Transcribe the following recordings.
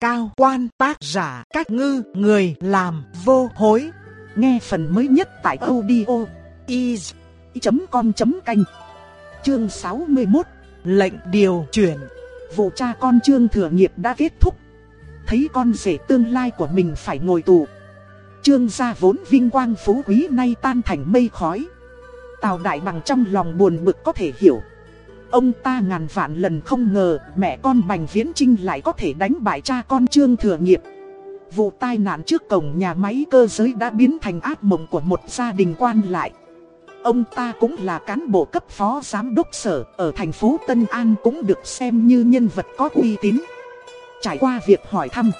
cao quan tác giả cách ngư người làm vô hối. Nghe phần mới nhất tại audio is.com.canh Chương 61 Lệnh điều chuyển. Vụ cha con Trương Thừa Nghiệp đã kết thúc. Thấy con rể tương lai của mình phải ngồi tù. Trương gia vốn vinh quang phú quý nay tan thành mây khói. Tào Đại Bằng trong lòng buồn bực có thể hiểu. Ông ta ngàn vạn lần không ngờ mẹ con Bành Viễn Trinh lại có thể đánh bại cha con Trương Thừa Nghiệp. Vụ tai nạn trước cổng nhà máy cơ giới đã biến thành ác mộng của một gia đình quan lại. Ông ta cũng là cán bộ cấp phó giám đốc sở ở thành phố Tân An cũng được xem như nhân vật có uy tín. Trải qua việc hỏi thăm,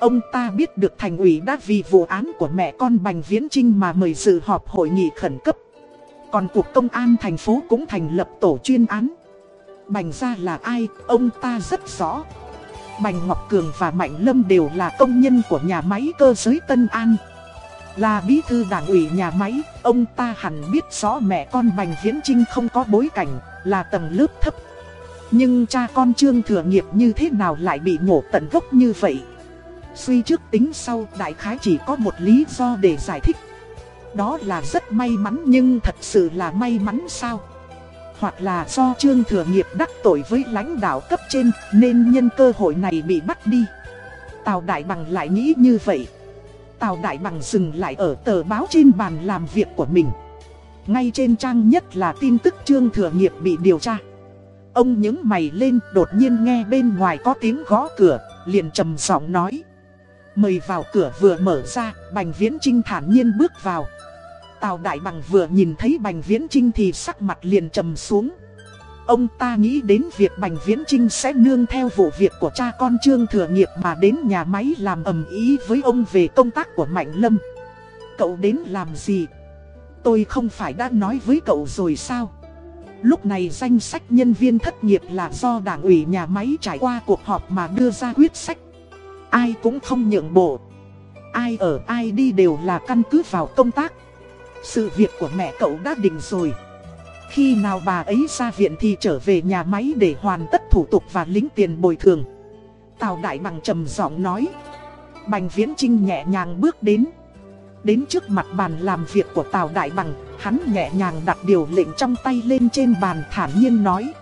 ông ta biết được thành ủy đã vì vụ án của mẹ con Bành Viễn Trinh mà mời dự họp hội nghị khẩn cấp. Còn Cục Công an thành phố cũng thành lập tổ chuyên án. Bành ra là ai, ông ta rất rõ. Bành Ngọc Cường và Mạnh Lâm đều là công nhân của nhà máy cơ giới Tân An. Là bí thư đảng ủy nhà máy, ông ta hẳn biết rõ mẹ con Bành Viễn Trinh không có bối cảnh, là tầng lớp thấp. Nhưng cha con Trương Thừa Nghiệp như thế nào lại bị nhổ tận gốc như vậy? Suy trước tính sau, đại khái chỉ có một lý do để giải thích. Đó là rất may mắn nhưng thật sự là may mắn sao? Hoặc là do Trương Thừa Nghiệp đắc tội với lãnh đạo cấp trên nên nhân cơ hội này bị bắt đi. Tào Đại Bằng lại nghĩ như vậy. Tào Đại Bằng dừng lại ở tờ báo trên bàn làm việc của mình. Ngay trên trang nhất là tin tức Trương Thừa Nghiệp bị điều tra. Ông những mày lên đột nhiên nghe bên ngoài có tiếng gõ cửa, liền trầm giọng nói. Mời vào cửa vừa mở ra, Bành Viễn Trinh thản nhiên bước vào. Tào Đại Bằng vừa nhìn thấy Bành Viễn Trinh thì sắc mặt liền trầm xuống. Ông ta nghĩ đến việc Bành Viễn Trinh sẽ nương theo vụ việc của cha con Trương Thừa Nghiệp mà đến nhà máy làm ầm ý với ông về công tác của Mạnh Lâm. Cậu đến làm gì? Tôi không phải đã nói với cậu rồi sao? Lúc này danh sách nhân viên thất nghiệp là do đảng ủy nhà máy trải qua cuộc họp mà đưa ra quyết sách. Ai cũng không nhượng bộ. Ai ở ai đi đều là căn cứ vào công tác. Sự việc của mẹ cậu đã định rồi. Khi nào bà ấy ra viện thì trở về nhà máy để hoàn tất thủ tục và lính tiền bồi thường. Tào Đại Bằng trầm giọng nói. Bành Viễn Trinh nhẹ nhàng bước đến. Đến trước mặt bàn làm việc của Tào Đại Bằng, hắn nhẹ nhàng đặt điều lệnh trong tay lên trên bàn thản nhiên nói.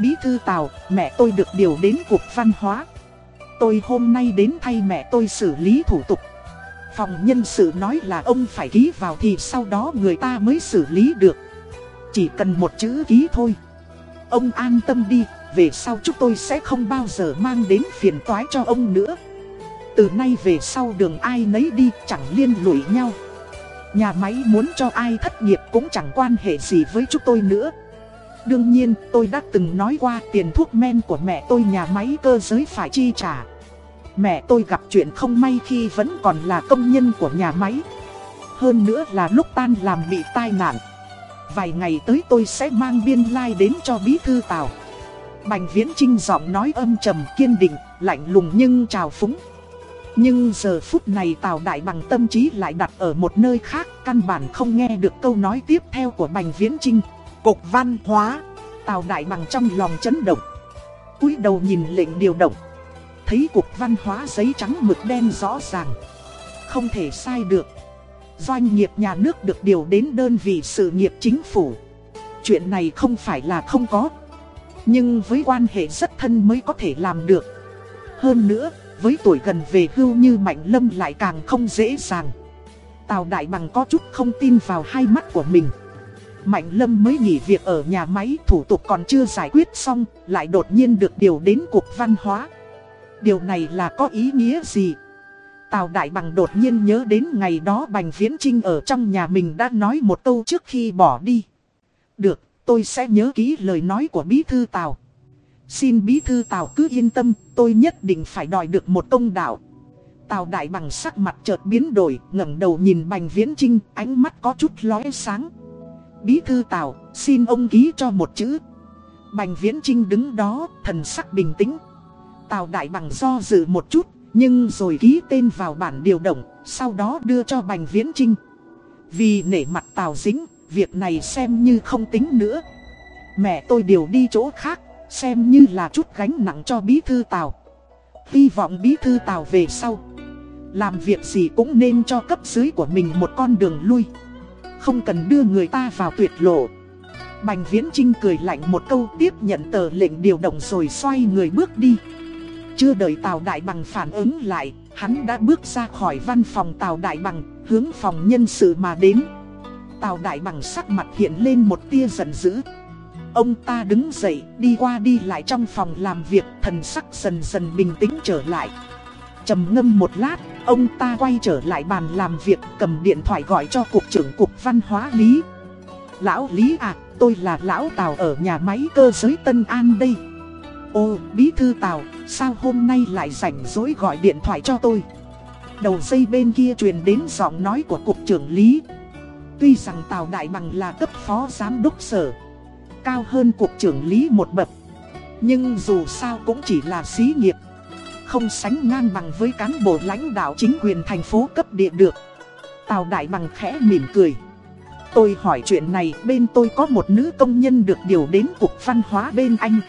Bí thư Tào, mẹ tôi được điều đến Cục Văn hóa. Tôi hôm nay đến thay mẹ tôi xử lý thủ tục. Phòng nhân sự nói là ông phải ký vào thì sau đó người ta mới xử lý được. Chỉ cần một chữ ký thôi. Ông an tâm đi, về sau chúng tôi sẽ không bao giờ mang đến phiền toái cho ông nữa. Từ nay về sau đường ai nấy đi chẳng liên lụy nhau. Nhà máy muốn cho ai thất nghiệp cũng chẳng quan hệ gì với chúng tôi nữa. Đương nhiên tôi đã từng nói qua tiền thuốc men của mẹ tôi nhà máy cơ giới phải chi trả. Mẹ tôi gặp chuyện không may khi vẫn còn là công nhân của nhà máy. Hơn nữa là lúc tan làm bị tai nạn. Vài ngày tới tôi sẽ mang biên lai like đến cho bí thư Tào. Bành Viễn Trinh giọng nói âm trầm kiên định, lạnh lùng nhưng trào phúng. Nhưng giờ phút này Tào Đại Bằng tâm trí lại đặt ở một nơi khác, căn bản không nghe được câu nói tiếp theo của Bành Viễn Trinh. Cục văn hóa, Tào Đại Bằng trong lòng chấn động. cúi đầu nhìn lệnh điều động thấy cục văn hóa giấy trắng mực đen rõ ràng. Không thể sai được. Doanh nghiệp nhà nước được điều đến đơn vị sự nghiệp chính phủ. Chuyện này không phải là không có. Nhưng với quan hệ rất thân mới có thể làm được. Hơn nữa, với tuổi gần về hưu như Mạnh Lâm lại càng không dễ dàng. Tào Đại Bằng có chút không tin vào hai mắt của mình. Mạnh Lâm mới nghỉ việc ở nhà máy thủ tục còn chưa giải quyết xong, lại đột nhiên được điều đến cục văn hóa. Điều này là có ý nghĩa gì? Tào Đại Bằng đột nhiên nhớ đến ngày đó Bành Viễn Trinh ở trong nhà mình đã nói một câu trước khi bỏ đi. Được, tôi sẽ nhớ ký lời nói của Bí Thư Tào. Xin Bí Thư Tào cứ yên tâm, tôi nhất định phải đòi được một công đạo. Tào Đại Bằng sắc mặt chợt biến đổi, ngẩng đầu nhìn Bành Viễn Trinh, ánh mắt có chút lóe sáng. Bí Thư Tào, xin ông ký cho một chữ. Bành Viễn Trinh đứng đó, thần sắc bình tĩnh, Tào Đại Bằng do dự một chút, nhưng rồi ký tên vào bản điều động, sau đó đưa cho Bành Viễn Trinh. Vì nể mặt Tào Dính, việc này xem như không tính nữa. Mẹ tôi điều đi chỗ khác, xem như là chút gánh nặng cho bí thư Tào. Hy vọng bí thư Tào về sau Làm việc gì cũng nên cho cấp dưới của mình một con đường lui Không cần đưa người ta vào tuyệt lộ Bành Viễn Trinh cười lạnh một câu tiếp nhận tờ lệnh điều động rồi xoay người bước đi chưa đợi Tào Đại Bằng phản ứng lại Hắn đã bước ra khỏi văn phòng Tào Đại Bằng Hướng phòng nhân sự mà đến Tào Đại Bằng sắc mặt hiện lên một tia giận dữ Ông ta đứng dậy, đi qua đi lại trong phòng làm việc, thần sắc dần dần bình tĩnh trở lại. trầm ngâm một lát, ông ta quay trở lại bàn làm việc, cầm điện thoại gọi cho cục trưởng cục văn hóa Lý. Lão Lý à, tôi là Lão Tào ở nhà máy cơ giới Tân An đây. Ô, bí thư Tào, sao hôm nay lại rảnh rỗi gọi điện thoại cho tôi? Đầu dây bên kia truyền đến giọng nói của cục trưởng Lý. Tuy rằng Tào Đại Bằng là cấp phó giám đốc sở cao hơn cục trưởng lý một bậc. Nhưng dù sao cũng chỉ là xí nghiệp, không sánh ngang bằng với cán bộ lãnh đạo chính quyền thành phố cấp địa được. Tào Đại Bằng khẽ mỉm cười. Tôi hỏi chuyện này bên tôi có một nữ công nhân được điều đến cục văn hóa bên anh.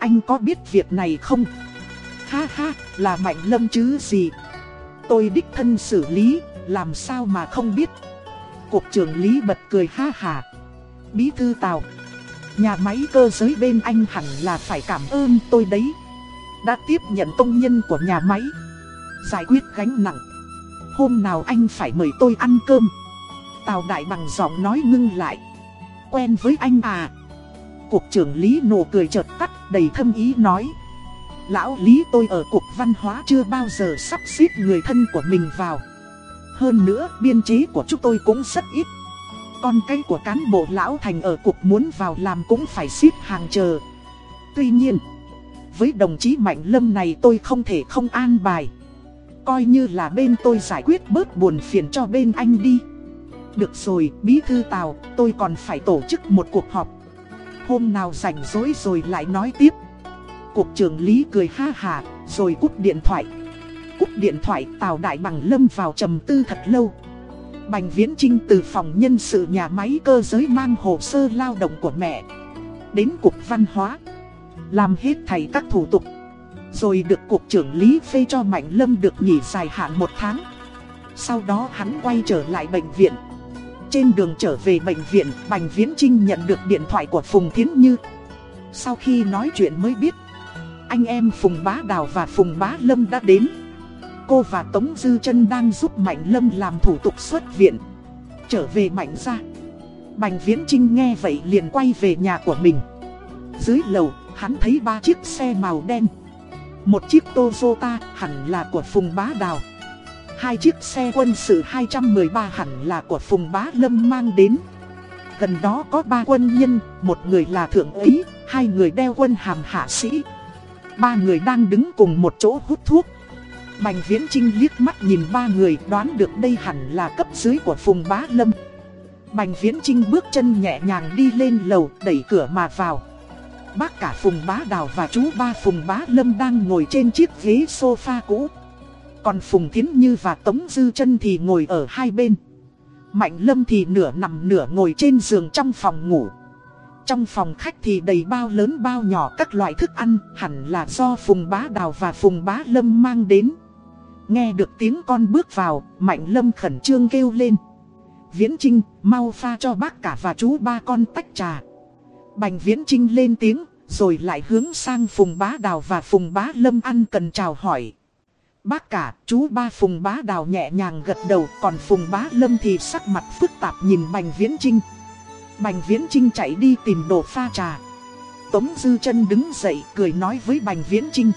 Anh có biết việc này không? Ha ha, là Mạnh Lâm chứ gì? Tôi đích thân xử lý, làm sao mà không biết? Cục trưởng Lý bật cười ha hà. Bí thư Tào. Nhà máy cơ giới bên anh hẳn là phải cảm ơn tôi đấy Đã tiếp nhận công nhân của nhà máy Giải quyết gánh nặng Hôm nào anh phải mời tôi ăn cơm Tào Đại bằng giọng nói ngưng lại Quen với anh à Cục trưởng Lý nổ cười chợt tắt đầy thâm ý nói Lão Lý tôi ở cục văn hóa chưa bao giờ sắp xếp người thân của mình vào Hơn nữa biên chế của chúng tôi cũng rất ít con cái của cán bộ lão thành ở cục muốn vào làm cũng phải xếp hàng chờ. Tuy nhiên, với đồng chí Mạnh Lâm này tôi không thể không an bài. Coi như là bên tôi giải quyết bớt buồn phiền cho bên anh đi. Được rồi, bí thư Tào, tôi còn phải tổ chức một cuộc họp. Hôm nào rảnh rỗi rồi lại nói tiếp. Cục trưởng Lý cười ha hà, rồi cúp điện thoại. Cúp điện thoại Tào Đại Bằng Lâm vào trầm tư thật lâu. Bành Viễn Trinh từ phòng nhân sự nhà máy cơ giới mang hồ sơ lao động của mẹ Đến cục văn hóa Làm hết thầy các thủ tục Rồi được cục trưởng Lý phê cho Mạnh Lâm được nghỉ dài hạn một tháng Sau đó hắn quay trở lại bệnh viện trên đường trở về bệnh viện Bành Viễn Trinh nhận được điện thoại của Phùng Thiến Như Sau khi nói chuyện mới biết Anh em Phùng Bá Đào và Phùng Bá Lâm đã đến cô và Tống Dư Trân đang giúp Mạnh Lâm làm thủ tục xuất viện. Trở về Mạnh ra. Bành Viễn Trinh nghe vậy liền quay về nhà của mình. Dưới lầu, hắn thấy ba chiếc xe màu đen. Một chiếc Toyota hẳn là của Phùng Bá Đào. Hai chiếc xe quân sự 213 hẳn là của Phùng Bá Lâm mang đến. Gần đó có ba quân nhân, một người là thượng úy, hai người đeo quân hàm hạ sĩ. Ba người đang đứng cùng một chỗ hút thuốc. Bành Viễn Trinh liếc mắt nhìn ba người đoán được đây hẳn là cấp dưới của Phùng Bá Lâm. Bành Viễn Trinh bước chân nhẹ nhàng đi lên lầu đẩy cửa mà vào. Bác cả Phùng Bá Đào và chú ba Phùng Bá Lâm đang ngồi trên chiếc ghế sofa cũ. Còn Phùng Thiến Như và Tống Dư chân thì ngồi ở hai bên. Mạnh Lâm thì nửa nằm nửa ngồi trên giường trong phòng ngủ. Trong phòng khách thì đầy bao lớn bao nhỏ các loại thức ăn hẳn là do Phùng Bá Đào và Phùng Bá Lâm mang đến. Nghe được tiếng con bước vào, Mạnh Lâm khẩn trương kêu lên. Viễn Trinh, mau pha cho bác cả và chú ba con tách trà. Bành Viễn Trinh lên tiếng, rồi lại hướng sang Phùng Bá Đào và Phùng Bá Lâm ăn cần chào hỏi. Bác cả, chú ba Phùng Bá Đào nhẹ nhàng gật đầu, còn Phùng Bá Lâm thì sắc mặt phức tạp nhìn Bành Viễn Trinh. Bành Viễn Trinh chạy đi tìm đồ pha trà. Tống Dư chân đứng dậy cười nói với Bành Viễn Trinh.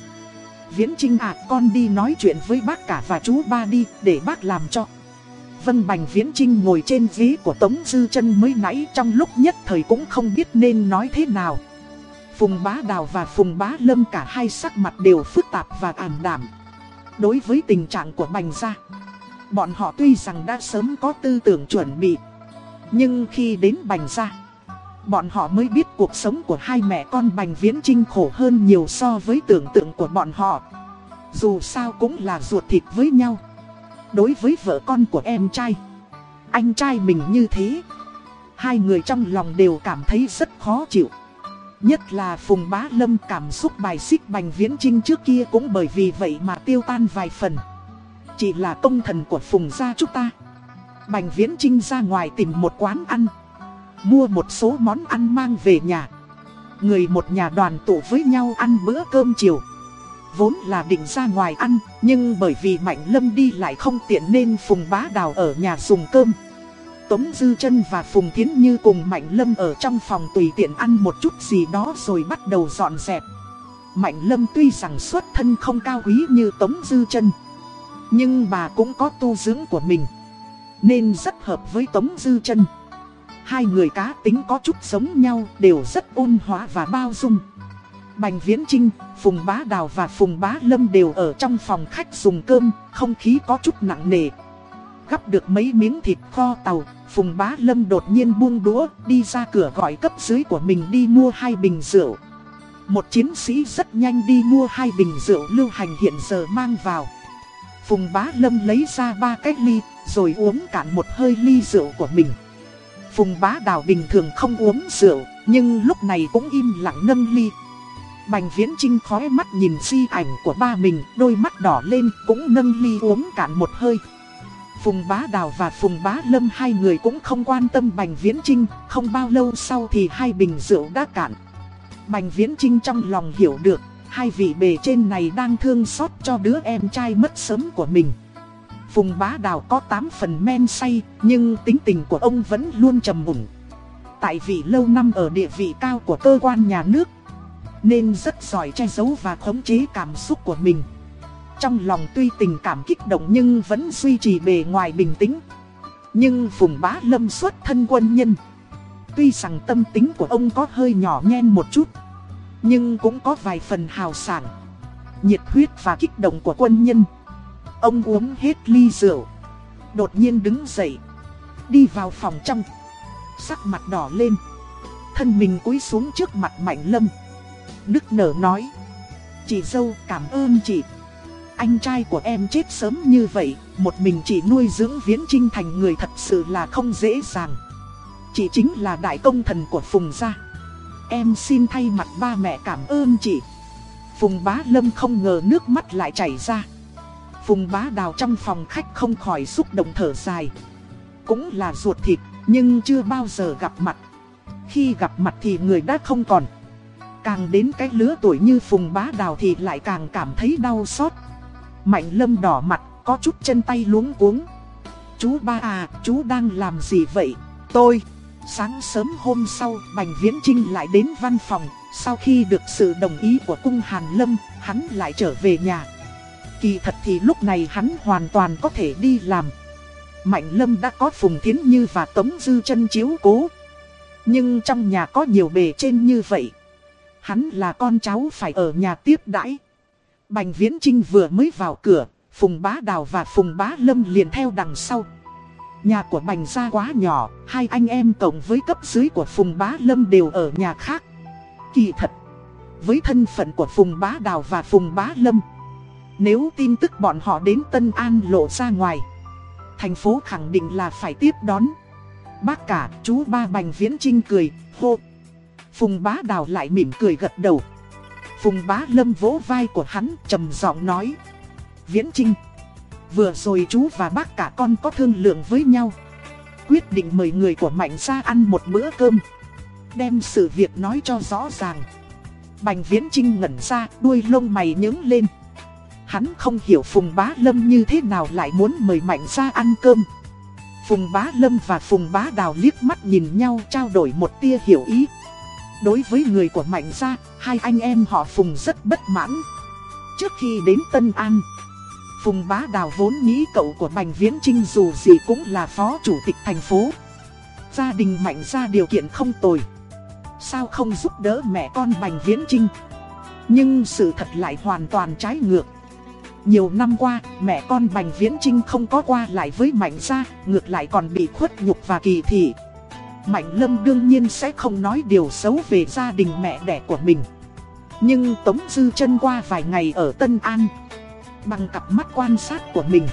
Viễn Trinh à con đi nói chuyện với bác cả và chú ba đi để bác làm cho Vân Bành Viễn Trinh ngồi trên ghế của Tống Dư chân mới nãy trong lúc nhất thời cũng không biết nên nói thế nào Phùng Bá Đào và Phùng Bá Lâm cả hai sắc mặt đều phức tạp và ảm đảm Đối với tình trạng của Bành gia Bọn họ tuy rằng đã sớm có tư tưởng chuẩn bị Nhưng khi đến Bành gia Bọn họ mới biết cuộc sống của hai mẹ con Bành Viễn Trinh khổ hơn nhiều so với tưởng tượng của bọn họ. Dù sao cũng là ruột thịt với nhau. Đối với vợ con của em trai, anh trai mình như thế. Hai người trong lòng đều cảm thấy rất khó chịu. Nhất là Phùng Bá Lâm cảm xúc bài xích Bành Viễn Trinh trước kia cũng bởi vì vậy mà tiêu tan vài phần. Chỉ là công thần của Phùng gia chúng ta. Bành Viễn Trinh ra ngoài tìm một quán ăn. Mua một số món ăn mang về nhà. Người một nhà đoàn tụ với nhau ăn bữa cơm chiều. Vốn là định ra ngoài ăn, nhưng bởi vì Mạnh Lâm đi lại không tiện nên Phùng Bá Đào ở nhà dùng cơm. Tống Dư chân và Phùng Thiến Như cùng Mạnh Lâm ở trong phòng tùy tiện ăn một chút gì đó rồi bắt đầu dọn dẹp. Mạnh Lâm tuy rằng xuất thân không cao quý như Tống Dư chân nhưng bà cũng có tu dưỡng của mình, nên rất hợp với Tống Dư chân Hai người cá tính có chút giống nhau, đều rất ôn hòa và bao dung. Bành Viễn Trinh, Phùng Bá Đào và Phùng Bá Lâm đều ở trong phòng khách dùng cơm, không khí có chút nặng nề. Gắp được mấy miếng thịt kho tàu, Phùng Bá Lâm đột nhiên buông đũa, đi ra cửa gọi cấp dưới của mình đi mua hai bình rượu. Một chiến sĩ rất nhanh đi mua hai bình rượu lưu hành hiện giờ mang vào. Phùng Bá Lâm lấy ra ba cái ly, rồi uống cạn một hơi ly rượu của mình. Phùng Bá Đào bình thường không uống rượu, nhưng lúc này cũng im lặng nâng ly. Bành Viễn Trinh khói mắt nhìn di ảnh của ba mình, đôi mắt đỏ lên cũng nâng ly uống cạn một hơi. Phùng Bá Đào và Phùng Bá Lâm hai người cũng không quan tâm Bành Viễn Trinh, không bao lâu sau thì hai bình rượu đã cạn. Bành Viễn Trinh trong lòng hiểu được, hai vị bề trên này đang thương xót cho đứa em trai mất sớm của mình. Phùng Bá Đào có 8 phần men say, nhưng tính tình của ông vẫn luôn trầm mụn. Tại vì lâu năm ở địa vị cao của cơ quan nhà nước, nên rất giỏi che giấu và khống chế cảm xúc của mình. Trong lòng tuy tình cảm kích động nhưng vẫn duy trì bề ngoài bình tĩnh. Nhưng Phùng Bá Lâm xuất thân quân nhân. Tuy rằng tâm tính của ông có hơi nhỏ nhen một chút, nhưng cũng có vài phần hào sảng. Nhiệt huyết và kích động của quân nhân. Ông uống hết ly rượu. Đột nhiên đứng dậy. Đi vào phòng trong. Sắc mặt đỏ lên. Thân mình cúi xuống trước mặt Mạnh Lâm. Nức nở nói. Chị dâu cảm ơn chị. Anh trai của em chết sớm như vậy. Một mình chị nuôi dưỡng viễn trinh thành người thật sự là không dễ dàng. Chị chính là đại công thần của Phùng gia. Em xin thay mặt ba mẹ cảm ơn chị. Phùng bá lâm không ngờ nước mắt lại chảy ra. Phùng bá đào trong phòng khách không khỏi xúc động thở dài. Cũng là ruột thịt, nhưng chưa bao giờ gặp mặt. Khi gặp mặt thì người đã không còn. Càng đến cái lứa tuổi như Phùng bá đào thì lại càng cảm thấy đau xót. Mạnh lâm đỏ mặt, có chút chân tay luống cuống. Chú ba à, chú đang làm gì vậy? Tôi... Sáng sớm hôm sau, Bành Viễn Trinh lại đến văn phòng, sau khi được sự đồng ý của cung Hàn Lâm, hắn lại trở về nhà. Kỳ thật thì lúc này hắn hoàn toàn có thể đi làm. Mạnh Lâm đã có Phùng Thiến Như và Tống Dư chân chiếu cố. Nhưng trong nhà có nhiều bề trên như vậy. Hắn là con cháu phải ở nhà tiếp đãi. Bành Viễn Trinh vừa mới vào cửa, Phùng Bá Đào và Phùng Bá Lâm liền theo đằng sau. Nhà của Bành gia quá nhỏ, hai anh em cộng với cấp dưới của Phùng Bá Lâm đều ở nhà khác. Kỳ thật, với thân phận của Phùng Bá Đào và Phùng Bá Lâm, nếu tin tức bọn họ đến Tân An lộ ra ngoài, thành phố khẳng định là phải tiếp đón. Bác cả, chú ba Bành Viễn Trinh cười, hô. Phùng Bá Đào lại mỉm cười gật đầu. Phùng Bá Lâm vỗ vai của hắn, trầm giọng nói. Viễn Trinh. Vừa rồi chú và bác cả con có thương lượng với nhau. Quyết định mời người của Mạnh ra ăn một bữa cơm. Đem sự việc nói cho rõ ràng. Bành Viễn Trinh ngẩn ra đuôi lông mày nhướng lên. Hắn không hiểu Phùng Bá Lâm như thế nào lại muốn mời Mạnh ra ăn cơm. Phùng Bá Lâm và Phùng Bá Đào liếc mắt nhìn nhau trao đổi một tia hiểu ý. Đối với người của Mạnh gia, hai anh em họ Phùng rất bất mãn Trước khi đến Tân An Phùng Bá Đào vốn nghĩ cậu của Bành Viễn Trinh dù gì cũng là phó chủ tịch thành phố. Gia đình mạnh Gia điều kiện không tồi. Sao không giúp đỡ mẹ con Bành Viễn Trinh? Nhưng sự thật lại hoàn toàn trái ngược. Nhiều năm qua, mẹ con Bành Viễn Trinh không có qua lại với Mạnh Gia, ngược lại còn bị khuất nhục và kỳ thị. Mạnh Lâm đương nhiên sẽ không nói điều xấu về gia đình mẹ đẻ của mình. Nhưng Tống Dư chân qua vài ngày ở Tân An bằng cặp mắt quan sát của mình.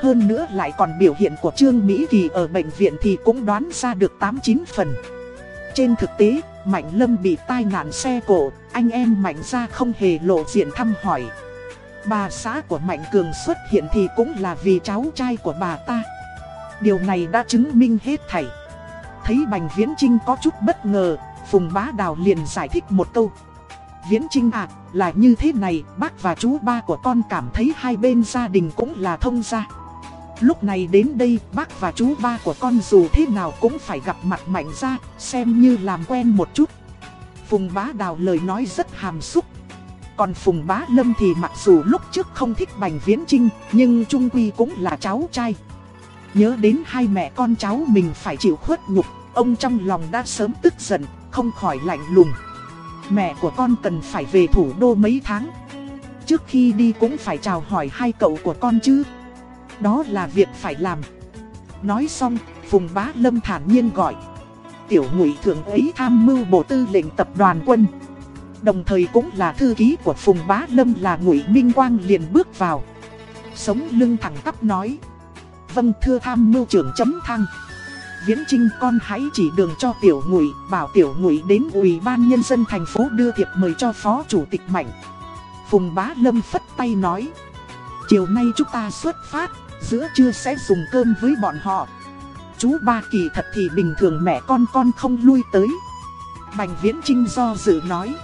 Hơn nữa lại còn biểu hiện của Trương Mỹ Kỳ ở bệnh viện thì cũng đoán ra được 8-9 phần. Trên thực tế, Mạnh Lâm bị tai nạn xe cổ, anh em Mạnh ra không hề lộ diện thăm hỏi. Bà xã của Mạnh Cường xuất hiện thì cũng là vì cháu trai của bà ta. Điều này đã chứng minh hết thảy. Thấy Bành Viễn Trinh có chút bất ngờ, Phùng Bá Đào liền giải thích một câu. Viễn Trinh à, là như thế này, bác và chú ba của con cảm thấy hai bên gia đình cũng là thông gia. Lúc này đến đây, bác và chú ba của con dù thế nào cũng phải gặp mặt mạnh ra, xem như làm quen một chút. Phùng Bá Đào lời nói rất hàm xúc. Còn Phùng Bá Lâm thì mặc dù lúc trước không thích Bành Viễn Trinh, nhưng Trung Quy cũng là cháu trai. Nhớ đến hai mẹ con cháu mình phải chịu khuất nhục, ông trong lòng đã sớm tức giận, không khỏi lạnh lùng. Mẹ của con cần phải về thủ đô mấy tháng. Trước khi đi cũng phải chào hỏi hai cậu của con chứ. Đó là việc phải làm. Nói xong, Phùng Bá Lâm thản nhiên gọi. Tiểu ngụy thượng ấy tham mưu bộ tư lệnh tập đoàn quân. Đồng thời cũng là thư ký của Phùng Bá Lâm là ngụy Minh Quang liền bước vào. Sống lưng thẳng tắp nói. Vâng thưa tham mưu trưởng chấm thăng. Viễn Trinh con hãy chỉ đường cho Tiểu Ngụy, bảo Tiểu Ngụy đến Ủy ban Nhân dân thành phố đưa thiệp mời cho Phó Chủ tịch Mạnh. Phùng Bá Lâm phất tay nói, chiều nay chúng ta xuất phát, giữa trưa sẽ dùng cơm với bọn họ. Chú ba kỳ thật thì bình thường mẹ con con không lui tới. Bành Viễn Trinh do dự nói,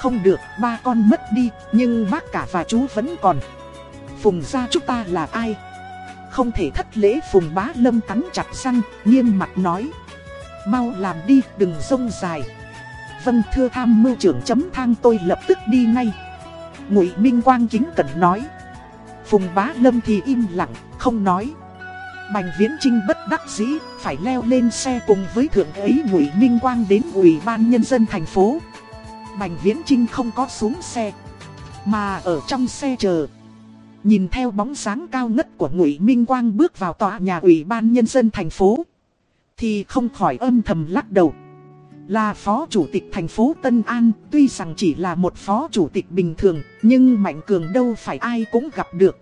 không được, ba con mất đi, nhưng bác cả và chú vẫn còn. Phùng gia chúng ta là ai? Không thể thất lễ Phùng Bá Lâm cắn chặt răng, nghiêm mặt nói. Mau làm đi, đừng sông dài. Vâng thưa tham mưu trưởng chấm thang tôi lập tức đi ngay. Ngụy Minh Quang kính cẩn nói. Phùng Bá Lâm thì im lặng, không nói. Bành Viễn Trinh bất đắc dĩ, phải leo lên xe cùng với thượng ấy Ngụy Minh Quang đến Ủy ban Nhân dân thành phố. Bành Viễn Trinh không có xuống xe, mà ở trong xe chờ. Nhìn theo bóng sáng cao ngất của Ngụy Minh Quang bước vào tòa nhà Ủy ban Nhân dân thành phố Thì không khỏi âm thầm lắc đầu. Là phó chủ tịch thành phố Tân An Tuy rằng chỉ là một phó chủ tịch bình thường Nhưng Mạnh Cường đâu phải ai cũng gặp được.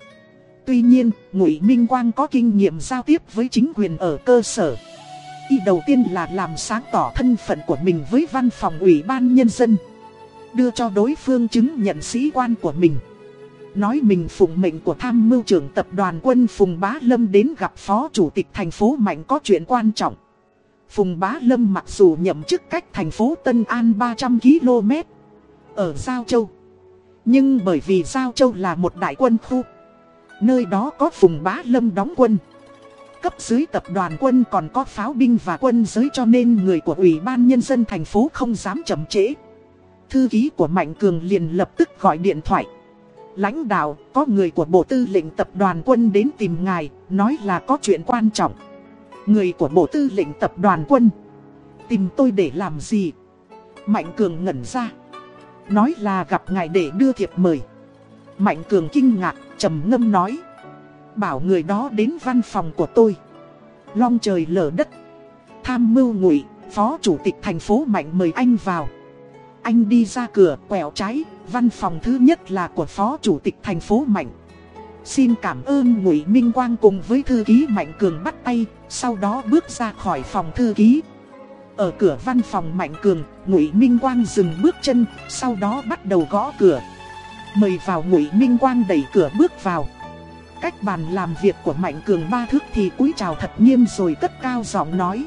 Tuy nhiên, Ngụy Minh Quang có kinh nghiệm giao tiếp với chính quyền ở cơ sở. Y đầu tiên là làm sáng tỏ thân phận của mình với văn phòng Ủy ban Nhân dân Đưa cho đối phương chứng nhận sĩ quan của mình. Nói mình phụng mệnh của tham mưu trưởng tập đoàn quân Phùng Bá Lâm đến gặp phó chủ tịch thành phố Mạnh có chuyện quan trọng. Phùng Bá Lâm mặc dù nhậm chức cách thành phố Tân An 300 km ở Giao Châu. Nhưng bởi vì Giao Châu là một đại quân khu, nơi đó có Phùng Bá Lâm đóng quân. Cấp dưới tập đoàn quân còn có pháo binh và quân giới cho nên người của Ủy ban Nhân dân thành phố không dám chậm trễ. Thư ký của Mạnh Cường liền lập tức gọi điện thoại. Lãnh đạo, có người của Bộ Tư lệnh Tập đoàn Quân đến tìm ngài, nói là có chuyện quan trọng. Người của Bộ Tư lệnh Tập đoàn Quân, tìm tôi để làm gì? Mạnh Cường ngẩn ra, nói là gặp ngài để đưa thiệp mời. Mạnh Cường kinh ngạc, trầm ngâm nói, bảo người đó đến văn phòng của tôi. Long trời lở đất, tham mưu ngụy, phó chủ tịch thành phố Mạnh mời anh vào. Anh đi ra cửa quẹo trái, văn phòng thứ nhất là của phó chủ tịch thành phố Mạnh. Xin cảm ơn Ngụy Minh Quang cùng với thư ký Mạnh Cường bắt tay, sau đó bước ra khỏi phòng thư ký. Ở cửa văn phòng Mạnh Cường, Ngụy Minh Quang dừng bước chân, sau đó bắt đầu gõ cửa. Mời vào Ngụy Minh Quang đẩy cửa bước vào. Cách bàn làm việc của Mạnh Cường ba thước thì cúi chào thật nghiêm rồi cất cao giọng nói.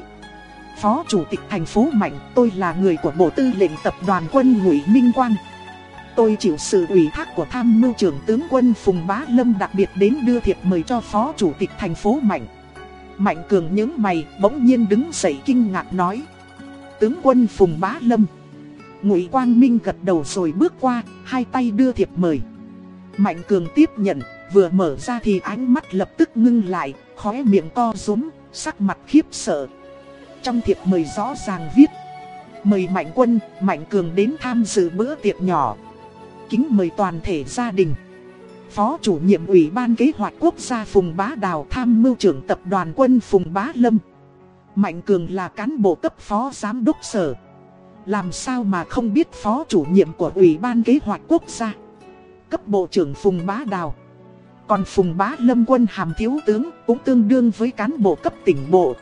Phó Chủ tịch thành phố Mạnh, tôi là người của Bộ Tư lệnh Tập đoàn quân Ngụy Minh Quang. Tôi chịu sự ủy thác của tham mưu trưởng tướng quân Phùng Bá Lâm đặc biệt đến đưa thiệp mời cho Phó Chủ tịch thành phố Mạnh. Mạnh Cường những mày bỗng nhiên đứng dậy kinh ngạc nói. Tướng quân Phùng Bá Lâm. Ngụy Quang Minh gật đầu rồi bước qua, hai tay đưa thiệp mời. Mạnh Cường tiếp nhận, vừa mở ra thì ánh mắt lập tức ngưng lại, khóe miệng co rúm, sắc mặt khiếp sợ, trong thiệp mời rõ ràng viết Mời Mạnh Quân, Mạnh Cường đến tham dự bữa tiệc nhỏ Kính mời toàn thể gia đình. Phó chủ nhiệm Ủy ban Kế hoạch Quốc gia Phùng Bá Đào tham mưu trưởng tập đoàn quân Phùng Bá Lâm. Mạnh Cường là cán bộ cấp phó giám đốc sở. Làm sao mà không biết phó chủ nhiệm của Ủy ban Kế hoạch Quốc gia? Cấp bộ trưởng Phùng Bá Đào. Còn Phùng Bá Lâm quân hàm thiếu tướng cũng tương đương với cán bộ cấp tỉnh bộ.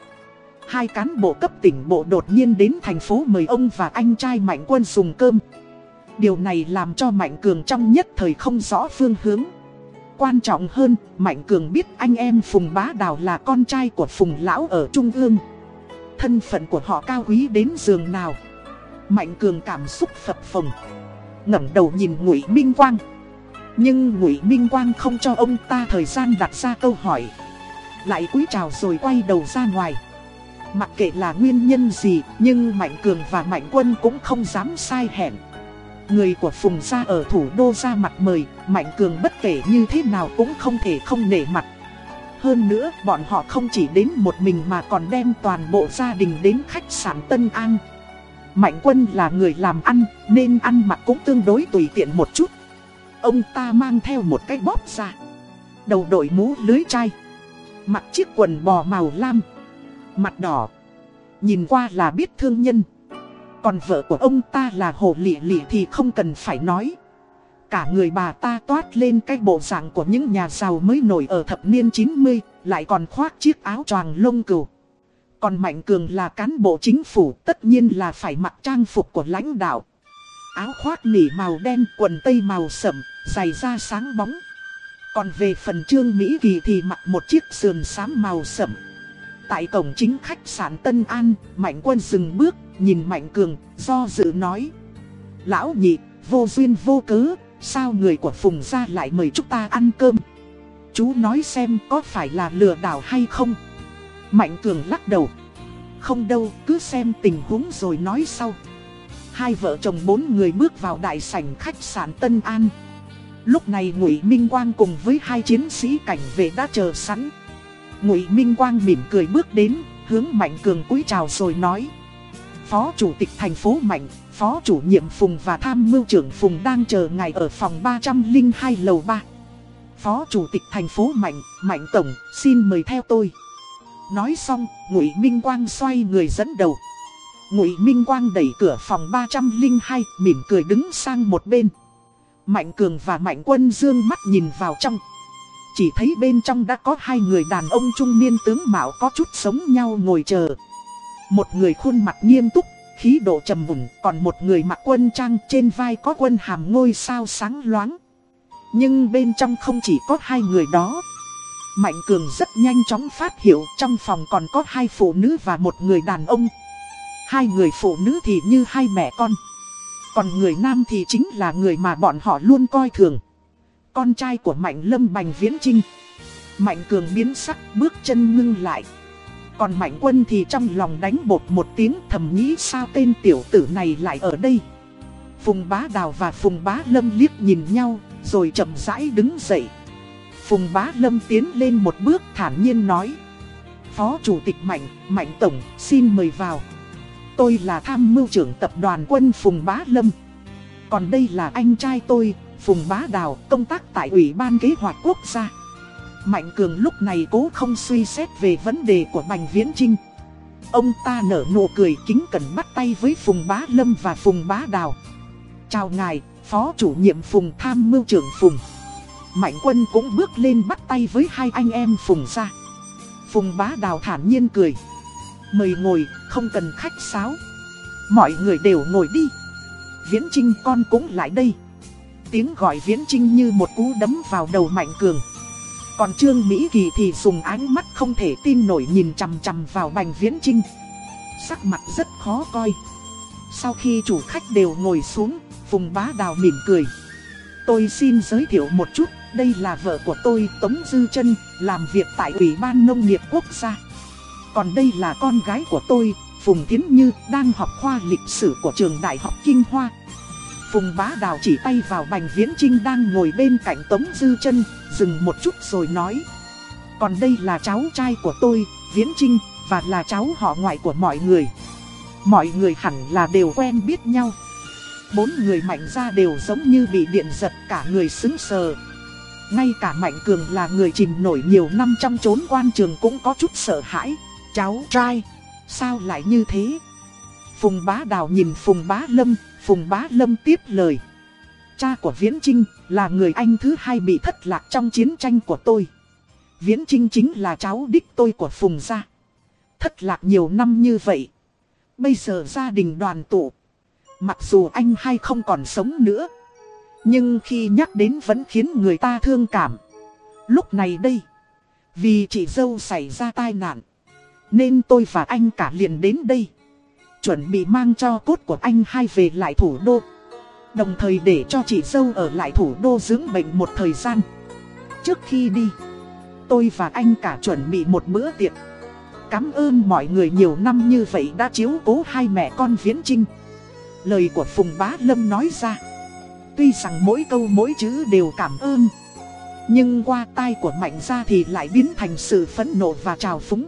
Hai cán bộ cấp tỉnh bộ đột nhiên đến thành phố mời ông và anh trai Mạnh Quân dùng cơm. Điều này làm cho Mạnh Cường trong nhất thời không rõ phương hướng. Quan trọng hơn, Mạnh Cường biết anh em Phùng Bá Đào là con trai của Phùng Lão ở Trung ương. Thân phận của họ cao quý đến giường nào. Mạnh Cường cảm xúc phập phồng. ngẩng đầu nhìn Ngụy Minh Quang. Nhưng Ngụy Minh Quang không cho ông ta thời gian đặt ra câu hỏi. Lại cúi chào rồi quay đầu ra ngoài. Mặc kệ là nguyên nhân gì, nhưng Mạnh Cường và Mạnh Quân cũng không dám sai hẹn. Người của Phùng gia ở thủ đô ra mặt mời, Mạnh Cường bất kể như thế nào cũng không thể không nể mặt. Hơn nữa, bọn họ không chỉ đến một mình mà còn đem toàn bộ gia đình đến khách sạn Tân An. Mạnh Quân là người làm ăn, nên ăn mặc cũng tương đối tùy tiện một chút. Ông ta mang theo một cái bóp ra. Đầu đội mũ lưới chai. Mặc chiếc quần bò màu lam. Mặt đỏ. Nhìn qua là biết thương nhân. Còn vợ của ông ta là hồ lịa lịa thì không cần phải nói. Cả người bà ta toát lên cái bộ dạng của những nhà giàu mới nổi ở thập niên 90, lại còn khoác chiếc áo choàng lông cừu. Còn Mạnh Cường là cán bộ chính phủ, tất nhiên là phải mặc trang phục của lãnh đạo. Áo khoác nỉ màu đen, quần tây màu sẫm, giày da sáng bóng. Còn về phần Trương Mỹ Kỳ thì mặc một chiếc sườn xám màu sẫm. Tại cổng chính khách sạn Tân An, Mạnh Quân dừng bước, nhìn Mạnh Cường, do dự nói. Lão nhị, vô duyên vô cớ, sao người của Phùng gia lại mời chúng ta ăn cơm? Chú nói xem có phải là lừa đảo hay không? Mạnh Cường lắc đầu. Không đâu, cứ xem tình huống rồi nói sau. Hai vợ chồng bốn người bước vào đại sảnh khách sạn Tân An. Lúc này Ngụy Minh Quang cùng với hai chiến sĩ cảnh vệ đã chờ sẵn. Ngụy Minh Quang mỉm cười bước đến, hướng Mạnh Cường cúi chào rồi nói. Phó Chủ tịch thành phố Mạnh, Phó chủ nhiệm Phùng và tham mưu trưởng Phùng đang chờ ngài ở phòng 302 lầu 3. Phó Chủ tịch thành phố Mạnh, Mạnh Tổng, xin mời theo tôi. Nói xong, Ngụy Minh Quang xoay người dẫn đầu. Ngụy Minh Quang đẩy cửa phòng 302, mỉm cười đứng sang một bên. Mạnh Cường và Mạnh Quân dương mắt nhìn vào trong. Chỉ thấy bên trong đã có hai người đàn ông trung niên tướng mạo có chút sống nhau ngồi chờ. Một người khuôn mặt nghiêm túc, khí độ trầm mùn, còn một người mặc quân trang trên vai có quân hàm ngôi sao sáng loáng. Nhưng bên trong không chỉ có hai người đó. Mạnh Cường rất nhanh chóng phát hiện trong phòng còn có hai phụ nữ và một người đàn ông. Hai người phụ nữ thì như hai mẹ con. Còn người nam thì chính là người mà bọn họ luôn coi thường. Con trai của Mạnh Lâm Bành Viễn Trinh. Mạnh Cường biến sắc bước chân ngưng lại. Còn Mạnh Quân thì trong lòng đánh bột một tiếng thầm nghĩ sao tên tiểu tử này lại ở đây. Phùng Bá Đào và Phùng Bá Lâm liếc nhìn nhau, rồi chậm rãi đứng dậy. Phùng Bá Lâm tiến lên một bước thản nhiên nói. Phó Chủ tịch Mạnh, Mạnh Tổng, xin mời vào. Tôi là tham mưu trưởng tập đoàn quân Phùng Bá Lâm. Còn đây là anh trai tôi, Phùng Bá Đào, công tác tại Ủy ban Kế hoạch Quốc gia. Mạnh Cường lúc này cố không suy xét về vấn đề của Bành Viễn Trinh. Ông ta nở nụ cười kính cẩn bắt tay với Phùng Bá Lâm và Phùng Bá Đào. Chào ngài, Phó chủ nhiệm Phùng tham mưu trưởng Phùng. Mạnh quân cũng bước lên bắt tay với hai anh em Phùng ra. Phùng Bá Đào thản nhiên cười. Mời ngồi, không cần khách sáo. Mọi người đều ngồi đi. Viễn Trinh con cũng lại đây. Tiếng gọi Viễn Trinh như một cú đấm vào đầu Mạnh Cường. Còn Trương Mỹ Kỳ thì dùng ánh mắt không thể tin nổi nhìn chằm chằm vào Bành Viễn Trinh. Sắc mặt rất khó coi. Sau khi chủ khách đều ngồi xuống, Phùng Bá Đào mỉm cười. Tôi xin giới thiệu một chút, đây là vợ của tôi Tống Dư Trân, làm việc tại Ủy ban Nông nghiệp Quốc gia. Còn đây là con gái của tôi, Phùng Thiến Như, đang học khoa lịch sử của trường Đại học Kinh Hoa. Phùng Bá Đào chỉ tay vào Bành Viễn Trinh đang ngồi bên cạnh Tống Dư chân, dừng một chút rồi nói. Còn đây là cháu trai của tôi, Viễn Trinh, và là cháu họ ngoại của mọi người. Mọi người hẳn là đều quen biết nhau. Bốn người mạnh ra đều giống như bị điện giật cả người xứng sờ. Ngay cả Mạnh Cường là người chìm nổi nhiều năm trong chốn quan trường cũng có chút sợ hãi. Cháu trai, sao lại như thế? Phùng Bá Đào nhìn Phùng Bá Lâm, Phùng Bá Lâm tiếp lời. Cha của Viễn Trinh là người anh thứ hai bị thất lạc trong chiến tranh của tôi. Viễn Trinh chính là cháu đích tôi của Phùng gia. thất lạc nhiều năm như vậy. Bây giờ gia đình đoàn tụ. Mặc dù anh hai không còn sống nữa. Nhưng khi nhắc đến vẫn khiến người ta thương cảm. Lúc này đây. Vì chị dâu xảy ra tai nạn. Nên tôi và anh cả liền đến đây. Chuẩn bị mang cho cốt của anh hai về lại thủ đô. Đồng thời để cho chị dâu ở lại thủ đô dưỡng bệnh một thời gian. Trước khi đi, tôi và anh cả chuẩn bị một bữa tiệc. Cảm ơn mọi người nhiều năm như vậy đã chiếu cố hai mẹ con Viễn Trinh. Lời của Phùng Bá Lâm nói ra. Tuy rằng mỗi câu mỗi chữ đều cảm ơn. Nhưng qua tai của Mạnh ra thì lại biến thành sự phẫn nộ và trào phúng.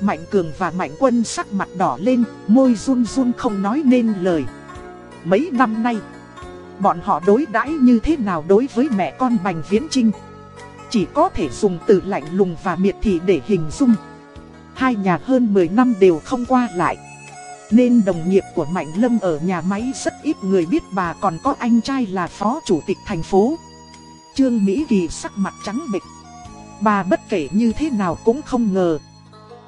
Mạnh Cường và Mạnh Quân sắc mặt đỏ lên, môi run run không nói nên lời. Mấy năm nay, bọn họ đối đãi như thế nào đối với mẹ con Bành Viễn Trinh? Chỉ có thể dùng từ lạnh lùng và miệt thị để hình dung. Hai nhà hơn 10 năm đều không qua lại. Nên đồng nghiệp của Mạnh Lâm ở nhà máy rất ít người biết bà còn có anh trai là phó chủ tịch thành phố. Trương Mỹ Kỳ sắc mặt trắng bệch. Bà bất kể như thế nào cũng không ngờ.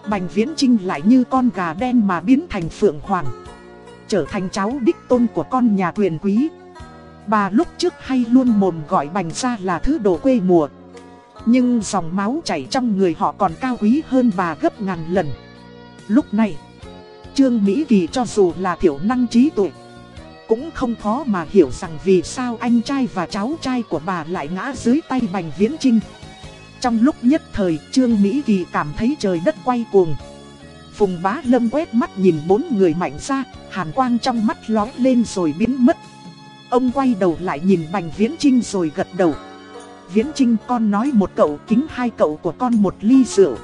Bành Viễn Trinh lại như con gà đen mà biến thành phượng hoàng. Trở thành cháu đích tôn của con nhà quyền quý. Bà lúc trước hay luôn mồm gọi Bành ra là thứ đồ quê mùa. Nhưng dòng máu chảy trong người họ còn cao quý hơn bà gấp ngàn lần. Lúc này, Trương Mỹ Kỳ cho dù là thiểu năng trí tuệ, cũng không khó mà hiểu rằng vì sao anh trai và cháu trai của bà lại ngã dưới tay Bành Viễn Trinh. Trong lúc nhất thời, Trương Mỹ Kỳ cảm thấy trời đất quay cuồng. Phùng bá lâm quét mắt nhìn bốn người mạnh ra, hàn quang trong mắt lói lên rồi biến mất. Ông quay đầu lại nhìn Bành Viễn Trinh rồi gật đầu. Viễn Trinh con nói một cậu kính hai cậu của con một ly rượu.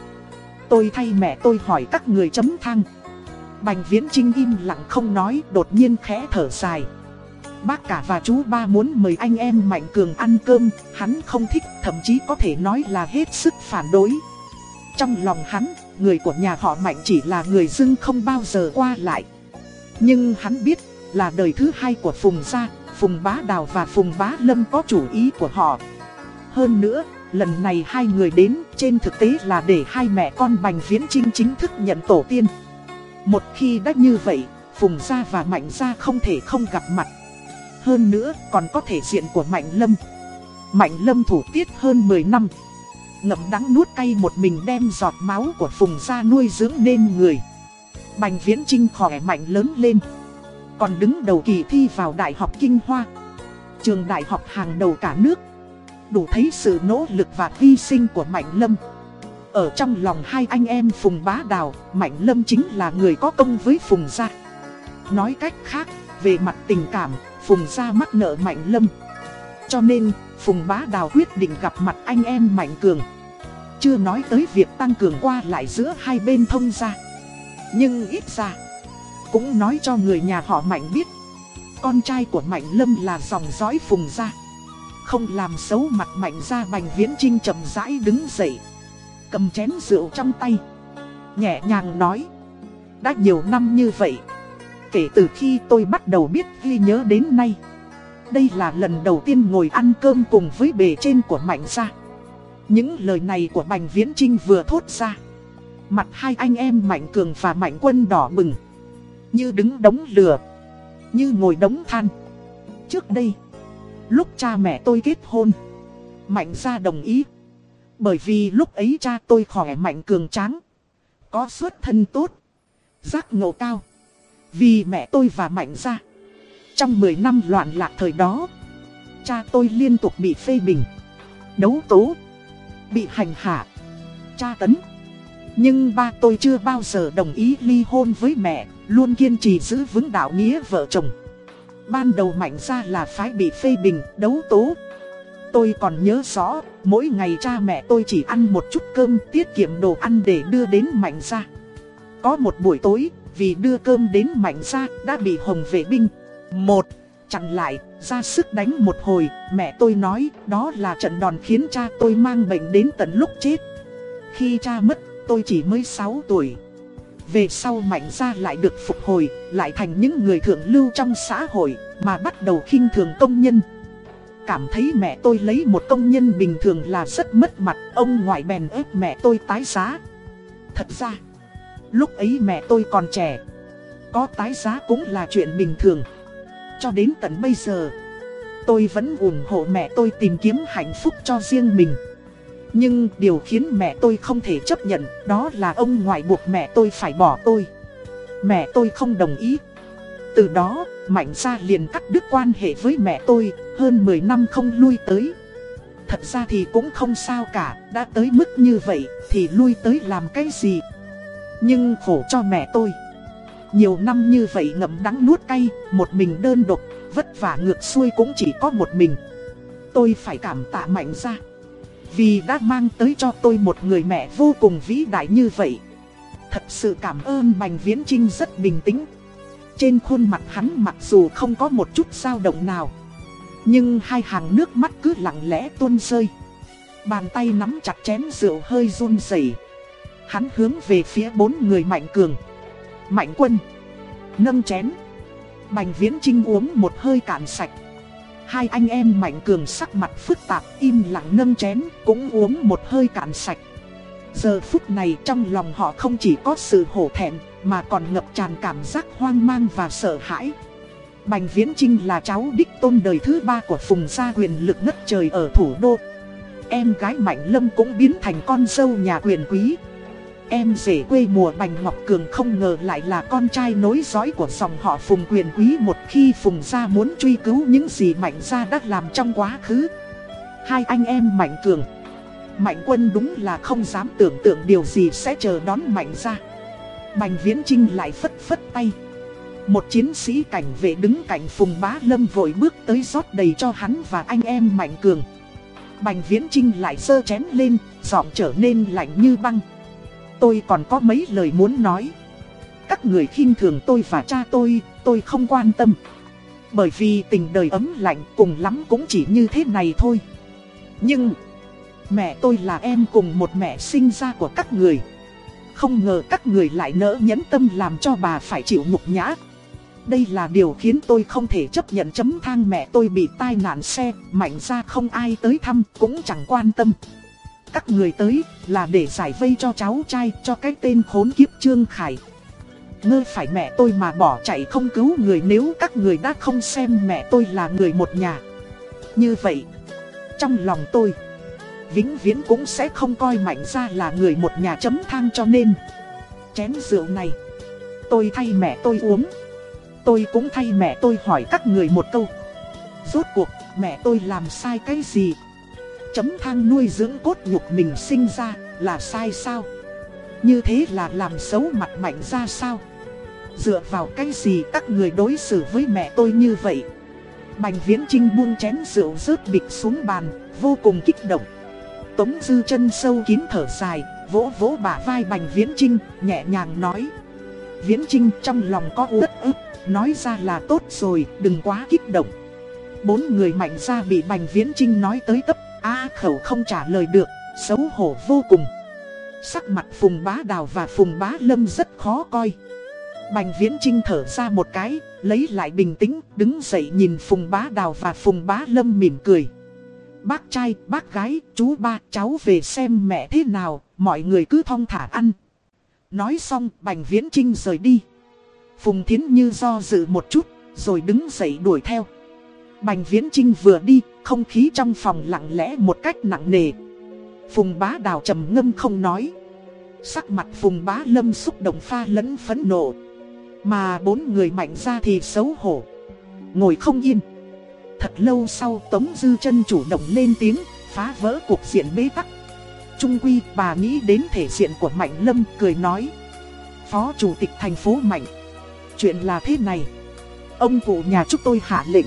Tôi thay mẹ tôi hỏi các người chấm thang. Bành Viễn Trinh im lặng không nói, đột nhiên khẽ thở dài. Bác cả và chú ba muốn mời anh em Mạnh Cường ăn cơm, hắn không thích, thậm chí có thể nói là hết sức phản đối. Trong lòng hắn, người của nhà họ Mạnh chỉ là người dưng không bao giờ qua lại. Nhưng hắn biết, là đời thứ hai của Phùng Gia, Phùng Bá Đào và Phùng Bá Lâm có chủ ý của họ. Hơn nữa, lần này hai người đến trên thực tế là để hai mẹ con Bành Viễn Trinh chính thức nhận tổ tiên. Một khi đã như vậy, Phùng Gia và Mạnh Gia không thể không gặp mặt. Hơn nữa, còn có thể diện của Mạnh Lâm. Mạnh Lâm thủ tiết hơn 10 năm. Ngậm đắng nuốt cay một mình đem giọt máu của Phùng Gia nuôi dưỡng nên người. Bành Viễn Trinh khỏe mạnh lớn lên. Còn đứng đầu kỳ thi vào Đại học Kinh Hoa. Trường đại học hàng đầu cả nước đủ thấy sự nỗ lực và hy sinh của Mạnh Lâm. Ở trong lòng hai anh em Phùng Bá Đào, Mạnh Lâm chính là người có công với Phùng Gia. Nói cách khác, về mặt tình cảm, Phùng Gia mắc nợ Mạnh Lâm. Cho nên, Phùng Bá Đào quyết định gặp mặt anh em Mạnh Cường. Chưa nói tới việc tăng cường qua lại giữa hai bên thông gia. Nhưng ít ra, cũng nói cho người nhà họ Mạnh biết. Con trai của Mạnh Lâm là dòng dõi Phùng Gia. Không làm xấu mặt mạnh ra bành viễn trinh chậm rãi đứng dậy Cầm chén rượu trong tay Nhẹ nhàng nói Đã nhiều năm như vậy Kể từ khi tôi bắt đầu biết ghi nhớ đến nay. Đây là lần đầu tiên ngồi ăn cơm cùng với bề trên của Mạnh Gia. Những lời này của Bành Viễn Trinh vừa thốt ra. Mặt hai anh em Mạnh Cường và Mạnh Quân đỏ bừng. Như đứng đống lửa. Như ngồi đống than. Trước đây Lúc cha mẹ tôi kết hôn, Mạnh gia đồng ý. Bởi vì lúc ấy cha tôi khỏe mạnh cường tráng, có xuất thân tốt, giác ngộ cao. Vì mẹ tôi và Mạnh gia, trong 10 năm loạn lạc thời đó, cha tôi liên tục bị phê bình, đấu tố, bị hành hạ, tra tấn. Nhưng ba tôi chưa bao giờ đồng ý ly hôn với mẹ, luôn kiên trì giữ vững đạo nghĩa vợ chồng. Ban đầu mạnh ra là phái bị phê bình, đấu tố. Tôi còn nhớ rõ, mỗi ngày cha mẹ tôi chỉ ăn một chút cơm tiết kiệm đồ ăn để đưa đến mạnh ra. Có một buổi tối, vì đưa cơm đến mạnh ra đã bị hồng vệ binh. Một, chặn lại, ra sức đánh một hồi, mẹ tôi nói đó là trận đòn khiến cha tôi mang bệnh đến tận lúc chết. Khi cha mất, tôi chỉ mới 6 tuổi. Về sau mạnh ra lại được phục hồi, lại thành những người thượng lưu trong xã hội, mà bắt đầu khinh thường công nhân. Cảm thấy mẹ tôi lấy một công nhân bình thường là rất mất mặt, ông ngoại bèn ép mẹ tôi tái giá. Thật ra, Lúc ấy mẹ tôi còn trẻ. Có tái giá cũng là chuyện bình thường. Cho đến tận bây giờ, Tôi vẫn ủng hộ mẹ tôi tìm kiếm hạnh phúc cho riêng mình. Nhưng điều khiến mẹ tôi không thể chấp nhận Đó là ông ngoại buộc mẹ tôi phải bỏ tôi. Mẹ tôi không đồng ý. Từ đó, Mạnh gia liền cắt đứt quan hệ với mẹ tôi, Hơn 10 năm không lui tới. Thật ra thì cũng không sao cả, Đã tới mức như vậy Thì lui tới làm cái gì? Nhưng khổ cho mẹ tôi. Nhiều năm như vậy ngậm đắng nuốt cay, Một mình đơn độc, Vất vả ngược xuôi cũng chỉ có một mình. Tôi phải cảm tạ mạnh ra. Vì đã mang tới cho tôi một người mẹ vô cùng vĩ đại như vậy. Thật sự cảm ơn Bành Viễn Trinh rất bình tĩnh. Trên khuôn mặt hắn mặc dù không có một chút dao động nào, Nhưng hai hàng nước mắt cứ lặng lẽ tuôn rơi. Bàn tay nắm chặt chén rượu hơi run rẩy. Hắn hướng về phía bốn người Mạnh Cường Mạnh Quân Nâng chén Bành Viễn Trinh uống một hơi cạn sạch Hai anh em Mạnh Cường sắc mặt phức tạp, im lặng nâng chén, cũng uống một hơi cạn sạch Giờ phút này trong lòng họ không chỉ có sự hổ thẹn, mà còn ngập tràn cảm giác hoang mang và sợ hãi. Bành Viễn Trinh là cháu đích tôn đời thứ ba của Phùng gia quyền lực ngất trời ở thủ đô. Em gái Mạnh Lâm cũng biến thành con dâu nhà quyền quý. Em rể quê mùa Bành Ngọc Cường không ngờ lại là con trai nối dõi của dòng họ Phùng quyền quý một khi Phùng gia muốn truy cứu những gì Mạnh gia đã làm trong quá khứ. Hai anh em Mạnh Cường Mạnh quân đúng là không dám tưởng tượng điều gì sẽ chờ đón mạnh gia. Bành viễn trinh lại phất phất tay. Một chiến sĩ cảnh vệ đứng cạnh phùng bá lâm vội bước tới rót đầy cho hắn và anh em mạnh cường. Bành viễn trinh lại sơ chén lên, giọng trở nên lạnh như băng. Tôi còn có mấy lời muốn nói. Các người khinh thường tôi và cha tôi, tôi không quan tâm. Bởi vì tình đời ấm lạnh cùng lắm cũng chỉ như thế này thôi. Nhưng... Mẹ tôi là em cùng một mẹ sinh ra của các người. Không ngờ các người lại nỡ nhẫn tâm làm cho bà phải chịu nhục nhã. Đây là điều khiến tôi không thể chấp nhận chấm thang mẹ tôi bị tai nạn xe Mạnh ra không ai tới thăm cũng chẳng quan tâm. Các người tới là để giải vây cho cháu trai, cho cái tên khốn kiếp Trương Khải. Ngơ phải mẹ tôi mà bỏ chạy không cứu người nếu các người đã không xem mẹ tôi là người một nhà. Như vậy, Trong lòng tôi, vĩnh viễn cũng sẽ không coi mạnh ra là người một nhà chấm thang cho nên, Chén rượu này, Tôi thay mẹ tôi uống. Tôi cũng thay mẹ tôi hỏi các người một câu. Rốt cuộc, mẹ tôi làm sai cái gì? Chấm thang nuôi dưỡng cốt nhục mình sinh ra là sai sao Như thế là làm xấu mặt mạnh ra sao Dựa vào cái gì các người đối xử với mẹ tôi như vậy Bành viễn trinh buông chén rượu rớt bịch xuống bàn Vô cùng kích động Tống Dư chân sâu kín thở dài, vỗ vỗ bả vai Bành Viễn Trinh, nhẹ nhàng nói. Viễn Trinh trong lòng có uất ức, nói ra là tốt rồi, đừng quá kích động. Bốn người mạnh ra bị Bành Viễn Trinh nói tới tấp, a khẩu không trả lời được, xấu hổ vô cùng. Sắc mặt Phùng Bá Đào và Phùng Bá Lâm rất khó coi. Bành Viễn Trinh thở ra một cái, lấy lại bình tĩnh, đứng dậy nhìn Phùng Bá Đào và Phùng Bá Lâm mỉm cười. Bác trai, bác gái, chú ba, cháu về xem mẹ thế nào, mọi người cứ thong thả ăn. Nói xong, Bành Viễn Trinh rời đi. Phùng Thiến Như do dự một chút, rồi đứng dậy đuổi theo. Bành Viễn Trinh vừa đi, không khí trong phòng lặng lẽ một cách nặng nề. Phùng bá đào trầm ngâm không nói. Sắc mặt Phùng bá lâm xúc động pha lẫn phấn nộ. Mà bốn người mạnh ra thì xấu hổ. Ngồi không yên. Thật lâu sau Tống Dư chân chủ động lên tiếng, phá vỡ cuộc diện bế tắc. Trung quy bà nghĩ đến thể diện của Mạnh Lâm cười nói. Phó Chủ tịch thành phố Mạnh. Chuyện là thế này. Ông cụ nhà chúng tôi hạ lệnh.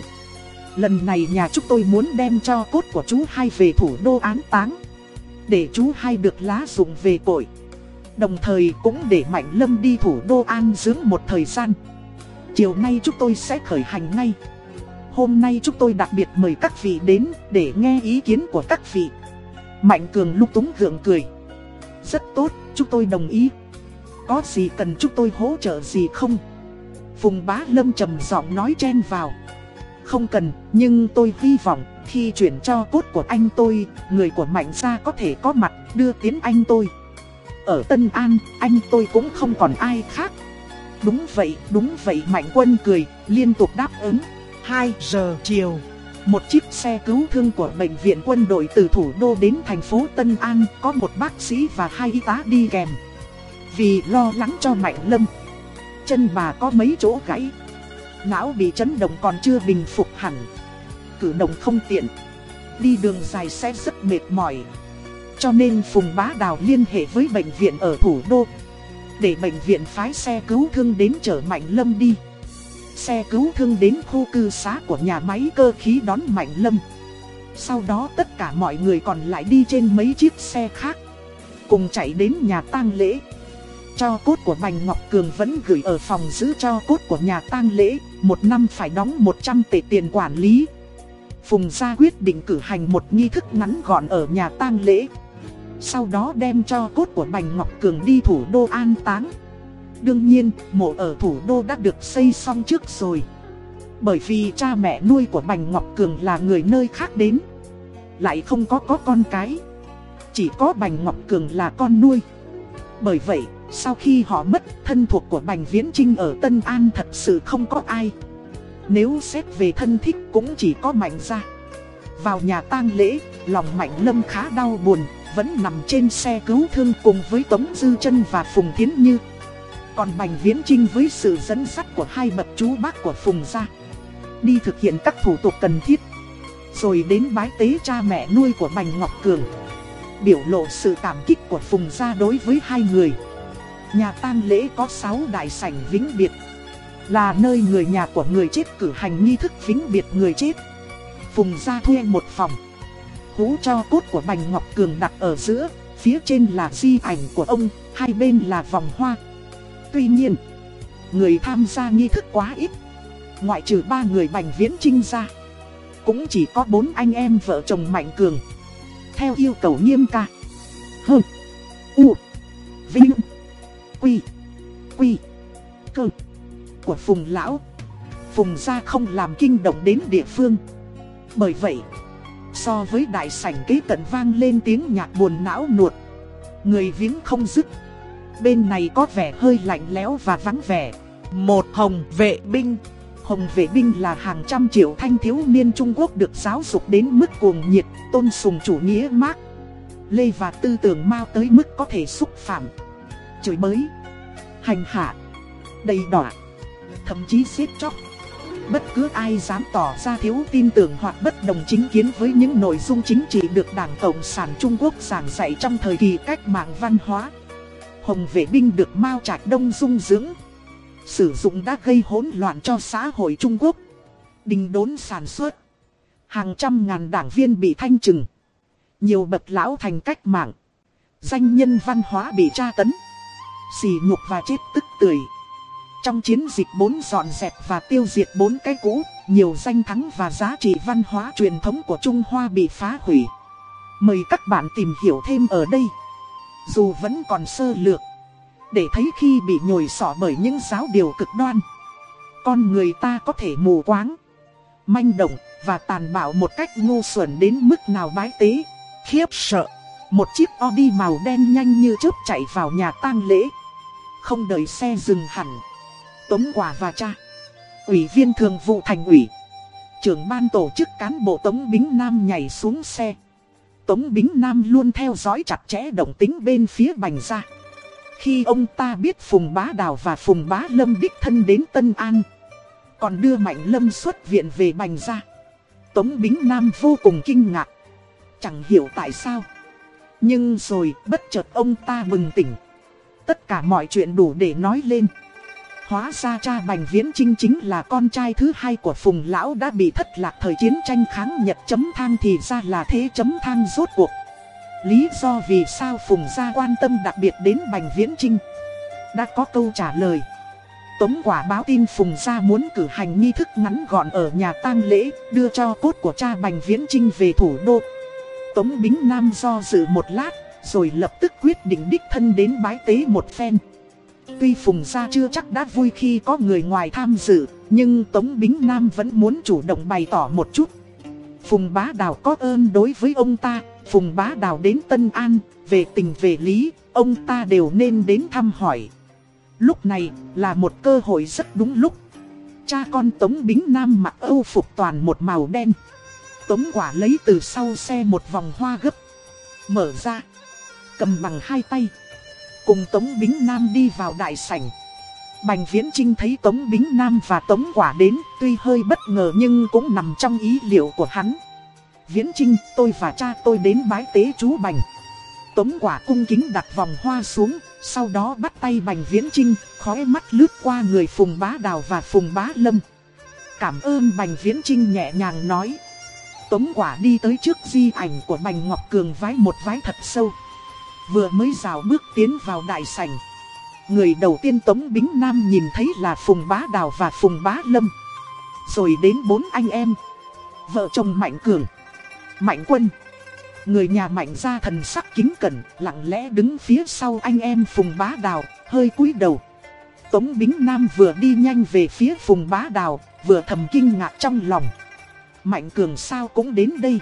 Lần này nhà chúng tôi muốn đem cho cốt của chú hai về thủ đô án táng. Để chú hai được lá dụng về cội. Đồng thời cũng để Mạnh Lâm đi thủ đô an dưỡng một thời gian. Chiều nay chúng tôi sẽ khởi hành ngay. Hôm nay chúng tôi đặc biệt mời các vị đến để nghe ý kiến của các vị. Mạnh Cường lúc túng gượng cười. Rất tốt, chúng tôi đồng ý. Có gì cần chúng tôi hỗ trợ gì không? Phùng Bá Lâm trầm giọng nói chen vào. Không cần, nhưng tôi hy vọng khi chuyển cho cốt của anh tôi, người của Mạnh gia có thể có mặt đưa tiến anh tôi. ở Tân An, anh tôi cũng không còn ai khác. Đúng vậy, đúng vậy Mạnh Quân cười, liên tục đáp ứng. 2 giờ chiều, một chiếc xe cứu thương của bệnh viện quân đội từ thủ đô đến thành phố Tân An có một bác sĩ và hai y tá đi kèm. Vì lo lắng cho Mạnh Lâm, chân bà có mấy chỗ gãy. Não bị chấn động còn chưa bình phục hẳn. Cử động không tiện. Đi đường dài sẽ rất mệt mỏi. Cho nên Phùng Bá Đào liên hệ với bệnh viện ở thủ đô. Để bệnh viện phái xe cứu thương đến chở Mạnh Lâm đi. Xe cứu thương đến khu cư xá của nhà máy cơ khí đón Mạnh Lâm. Sau đó tất cả mọi người còn lại đi trên mấy chiếc xe khác. Cùng chạy đến nhà tang lễ. Cho cốt của Bành Ngọc Cường vẫn gửi ở phòng giữ cho cốt của nhà tang lễ. Một năm phải đóng 100 tệ tiền quản lý. Phùng gia quyết định cử hành một nghi thức ngắn gọn ở nhà tang lễ. Sau đó đem cho cốt của Bành Ngọc Cường đi thủ đô an táng. Đương nhiên, mộ ở thủ đô đã được xây xong trước rồi. Bởi vì cha mẹ nuôi của Bành Ngọc Cường là người nơi khác đến. Lại không có có con cái. Chỉ có Bành Ngọc Cường là con nuôi. Bởi vậy, sau khi họ mất, thân thuộc của Bành Viễn Trinh ở Tân An thật sự không có ai. Nếu xét về thân thích cũng chỉ có Mạnh ra. Vào nhà tang lễ, lòng Mạnh Lâm khá đau buồn, vẫn nằm trên xe cứu thương cùng với Tống Dư chân và Phùng Thiến Như. Còn Bành Viễn Trinh với sự dẫn dắt của hai bậc chú bác của Phùng gia Đi thực hiện các thủ tục cần thiết Rồi đến bái tế cha mẹ nuôi của Bành Ngọc Cường Biểu lộ sự cảm kích của Phùng gia đối với hai người Nhà tang lễ có 6 đại sảnh vĩnh biệt Là nơi người nhà của người chết cử hành nghi thức vĩnh biệt người chết Phùng gia thuê một phòng Hú cho cốt của Bành Ngọc Cường đặt ở giữa Phía trên là di ảnh của ông Hai bên là vòng hoa Tuy nhiên, người tham gia nghi thức quá ít. Ngoại trừ ba người Bành Viễn Trinh ra, cũng chỉ có bốn anh em vợ chồng Mạnh Cường. Theo yêu cầu nghiêm ca. hừ, U. Vinh. Quy. Quy. Cơ. Của Phùng Lão. Phùng gia không làm kinh động đến địa phương. Bởi vậy, so với đại sảnh kế cận vang lên tiếng nhạc buồn não nuột. Người viếng không dứt bên này có vẻ hơi lạnh lẽo và vắng vẻ. Một hồng vệ binh. Hồng vệ binh là hàng trăm triệu thanh thiếu niên Trung Quốc được giáo dục đến mức cuồng nhiệt, tôn sùng chủ nghĩa Mark. Lê và tư tưởng mau tới mức có thể xúc phạm. Chửi bới. Hành hạ. Đầy đọa. Thậm chí xếp chóc. Bất cứ ai dám tỏ ra thiếu tin tưởng hoặc bất đồng chính kiến với những nội dung chính trị được Đảng Cộng sản Trung Quốc giảng dạy trong thời kỳ cách mạng văn hóa, Hồng vệ binh được Mao Trạch Đông dung dưỡng. Sử dụng đã gây hỗn loạn cho xã hội Trung Quốc. Đình đốn sản xuất. Hàng trăm ngàn đảng viên bị thanh trừng. Nhiều bậc lão thành cách mạng. Danh nhân văn hóa bị tra tấn. Xỉ nhục và chết tức tưởi. Trong chiến dịch bốn dọn dẹp và tiêu diệt bốn cái cũ, nhiều danh thắng và giá trị văn hóa truyền thống của Trung Hoa bị phá hủy. Mời các bạn tìm hiểu thêm ở đây. Dù vẫn còn sơ lược Để thấy khi bị nhồi sọ bởi những giáo điều cực đoan Con người ta có thể mù quáng Manh động và tàn bạo một cách ngu xuẩn đến mức nào bái tế Khiếp sợ Một chiếc Audi màu đen nhanh như chớp chạy vào nhà tang lễ không đợi xe dừng hẳn Tống quả và cha, Ủy viên thường vụ thành ủy, Trưởng ban tổ chức cán bộ Tống Bính Nam nhảy xuống xe Tống Bính Nam luôn theo dõi chặt chẽ động tính bên phía bành gia. Khi ông ta biết Phùng Bá Đào và Phùng Bá Lâm đích thân đến Tân An. Còn đưa Mạnh Lâm xuất viện về bành gia. Tống Bính Nam vô cùng kinh ngạc. Chẳng hiểu tại sao. Nhưng rồi bất chợt ông ta bừng tỉnh. Tất cả mọi chuyện đủ để nói lên. Hóa ra cha Bành Viễn Trinh chính là con trai thứ hai của Phùng Lão đã bị thất lạc thời chiến tranh kháng Nhật chấm thang thì ra là thế chấm thang rốt cuộc. Lý do vì sao Phùng gia quan tâm đặc biệt đến Bành Viễn Trinh. Đã có câu trả lời. Tống quả báo tin Phùng gia muốn cử hành nghi thức ngắn gọn ở nhà tang lễ, đưa cho cốt của cha Bành Viễn Trinh về thủ đô. Tống Bính Nam do dự một lát, rồi lập tức quyết định đích thân đến bái tế một phen. Tuy Phùng Gia chưa chắc đã vui khi có người ngoài tham dự, nhưng Tống Bính Nam vẫn muốn chủ động bày tỏ một chút. Phùng Bá Đào có ơn đối với ông ta, Phùng Bá Đào đến Tân An, về tình về lý, ông ta đều nên đến thăm hỏi. Lúc này là một cơ hội rất đúng lúc. Cha con Tống Bính Nam mặc âu phục toàn một màu đen. Tống quả lấy từ sau xe một vòng hoa gấp. Mở ra. Cầm bằng hai tay. Cùng Tống Bính Nam đi vào đại sảnh. Bành Viễn Trinh thấy Tống Bính Nam và Tống Quả đến, tuy hơi bất ngờ nhưng cũng nằm trong ý liệu của hắn. Viễn Trinh, tôi và cha tôi đến bái tế chú Bành. Tống Quả cung kính đặt vòng hoa xuống, sau đó bắt tay Bành Viễn Trinh, khói mắt lướt qua người Phùng Bá Đào và Phùng Bá Lâm. Cảm ơn Bành Viễn Trinh nhẹ nhàng nói. Tống Quả đi tới trước di ảnh của Bành Ngọc Cường vái một vái thật sâu. Vừa mới rào bước tiến vào đại sảnh. Người đầu tiên Tống Bính Nam nhìn thấy là Phùng Bá Đào và Phùng Bá Lâm. Rồi đến bốn anh em. Vợ chồng Mạnh Cường. Mạnh Quân. Người nhà Mạnh ra thần sắc kính cẩn, lặng lẽ đứng phía sau anh em Phùng Bá Đào, hơi cúi đầu. Tống Bính Nam vừa đi nhanh về phía Phùng Bá Đào, vừa thầm kinh ngạc trong lòng. Mạnh Cường sao cũng đến đây.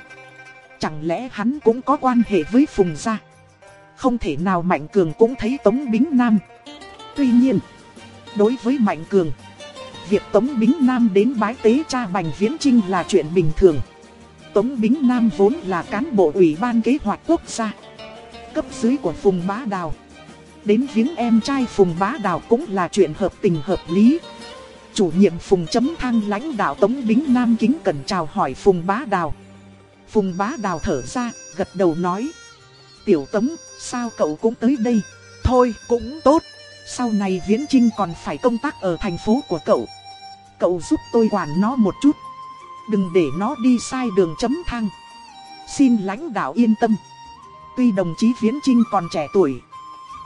Chẳng lẽ hắn cũng có quan hệ với Phùng gia? Không thể nào Mạnh Cường cũng thấy Tống Bính Nam. Tuy nhiên, đối với Mạnh Cường, việc Tống Bính Nam đến bái tế cha Bành Viễn Trinh là chuyện bình thường. Tống Bính Nam vốn là cán bộ ủy ban kế hoạch quốc gia, cấp dưới của Phùng Bá Đào. Đến viếng em trai Phùng Bá Đào cũng là chuyện hợp tình hợp lý. Chủ nhiệm Phùng Chấm Thăng lãnh đạo Tống Bính Nam kính cẩn chào hỏi Phùng Bá Đào. Phùng Bá Đào thở ra, gật đầu nói. Tiểu Tống, sao cậu cũng tới đây? Thôi, cũng tốt. Sau này Viễn Trinh còn phải công tác ở thành phố của cậu. Cậu giúp tôi quản nó một chút. Đừng để nó đi sai đường chấm thang. Xin lãnh đạo yên tâm. Tuy đồng chí Viễn Trinh còn trẻ tuổi.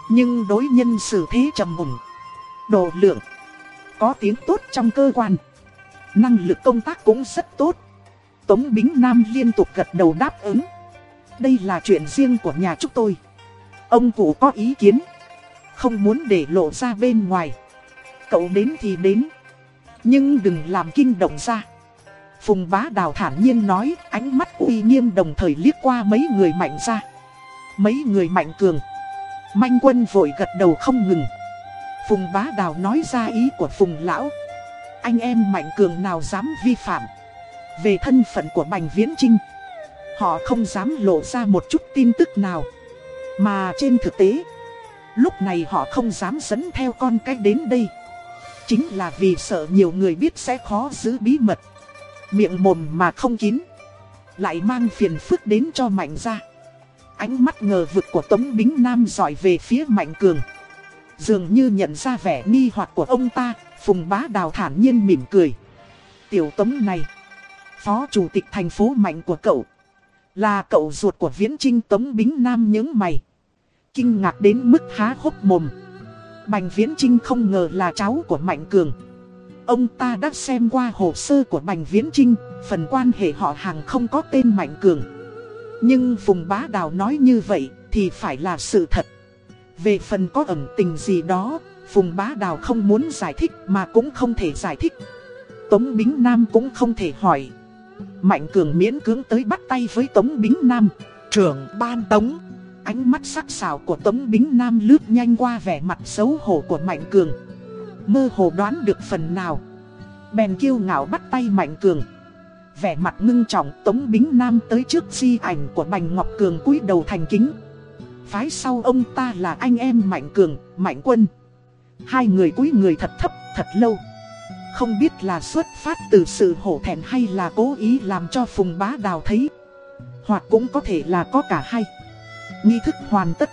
Nhưng đối nhân xử thế trầm mùng. Độ lượng. Có tiếng tốt trong cơ quan. Năng lực công tác cũng rất tốt. Tống Bính Nam liên tục gật đầu đáp ứng. Đây là chuyện riêng của nhà chúng tôi. Ông cụ có ý kiến. Không muốn để lộ ra bên ngoài. Cậu đến thì đến. Nhưng đừng làm kinh động ra. Phùng bá đào thản nhiên nói, ánh mắt uy nghiêm đồng thời liếc qua mấy người mạnh ra. Mấy người mạnh cường. Manh quân vội gật đầu không ngừng. Phùng bá đào nói ra ý của Phùng lão. Anh em mạnh cường nào dám vi phạm. Về thân phận của Bành Viễn Trinh. Họ không dám lộ ra một chút tin tức nào. Mà trên thực tế, lúc này họ không dám dẫn theo con cái đến đây. Chính là vì sợ nhiều người biết sẽ khó giữ bí mật. Miệng mồm mà không kín. Lại mang phiền phức đến cho Mạnh ra. Ánh mắt ngờ vực của Tống Bính Nam dọi về phía Mạnh Cường. Dường như nhận ra vẻ nghi hoặc của ông ta, Phùng Bá Đào thản nhiên mỉm cười. Tiểu Tống này, Phó Chủ tịch thành phố Mạnh của cậu, là cậu ruột của Viễn Trinh Tống Bính Nam nhớ mày. Kinh ngạc đến mức há hốc mồm. Bành Viễn Trinh không ngờ là cháu của Mạnh Cường. Ông ta đã xem qua hồ sơ của Bành Viễn Trinh, phần quan hệ họ hàng không có tên Mạnh Cường. Nhưng Phùng Bá Đào nói như vậy thì phải là sự thật. Về phần có ẩn tình gì đó, Phùng Bá Đào không muốn giải thích mà cũng không thể giải thích. Tống Bính Nam cũng không thể hỏi. Mạnh Cường miễn cưỡng tới bắt tay với Tống Bính Nam, trưởng ban Tống. Ánh mắt sắc sảo của Tống Bính Nam lướt nhanh qua vẻ mặt xấu hổ của Mạnh Cường. Mơ hồ đoán được phần nào. Bèn kiêu ngạo bắt tay Mạnh Cường. Vẻ mặt ngưng trọng Tống Bính Nam tới trước di ảnh của Bành Ngọc Cường cúi đầu thành kính. Phái sau ông ta là anh em Mạnh Cường, Mạnh Quân. Hai người cúi người thật thấp, thật lâu. Không biết là xuất phát từ sự hổ thẹn hay là cố ý làm cho Phùng Bá Đào thấy. Hoặc cũng có thể là có cả hai. Nghi thức hoàn tất.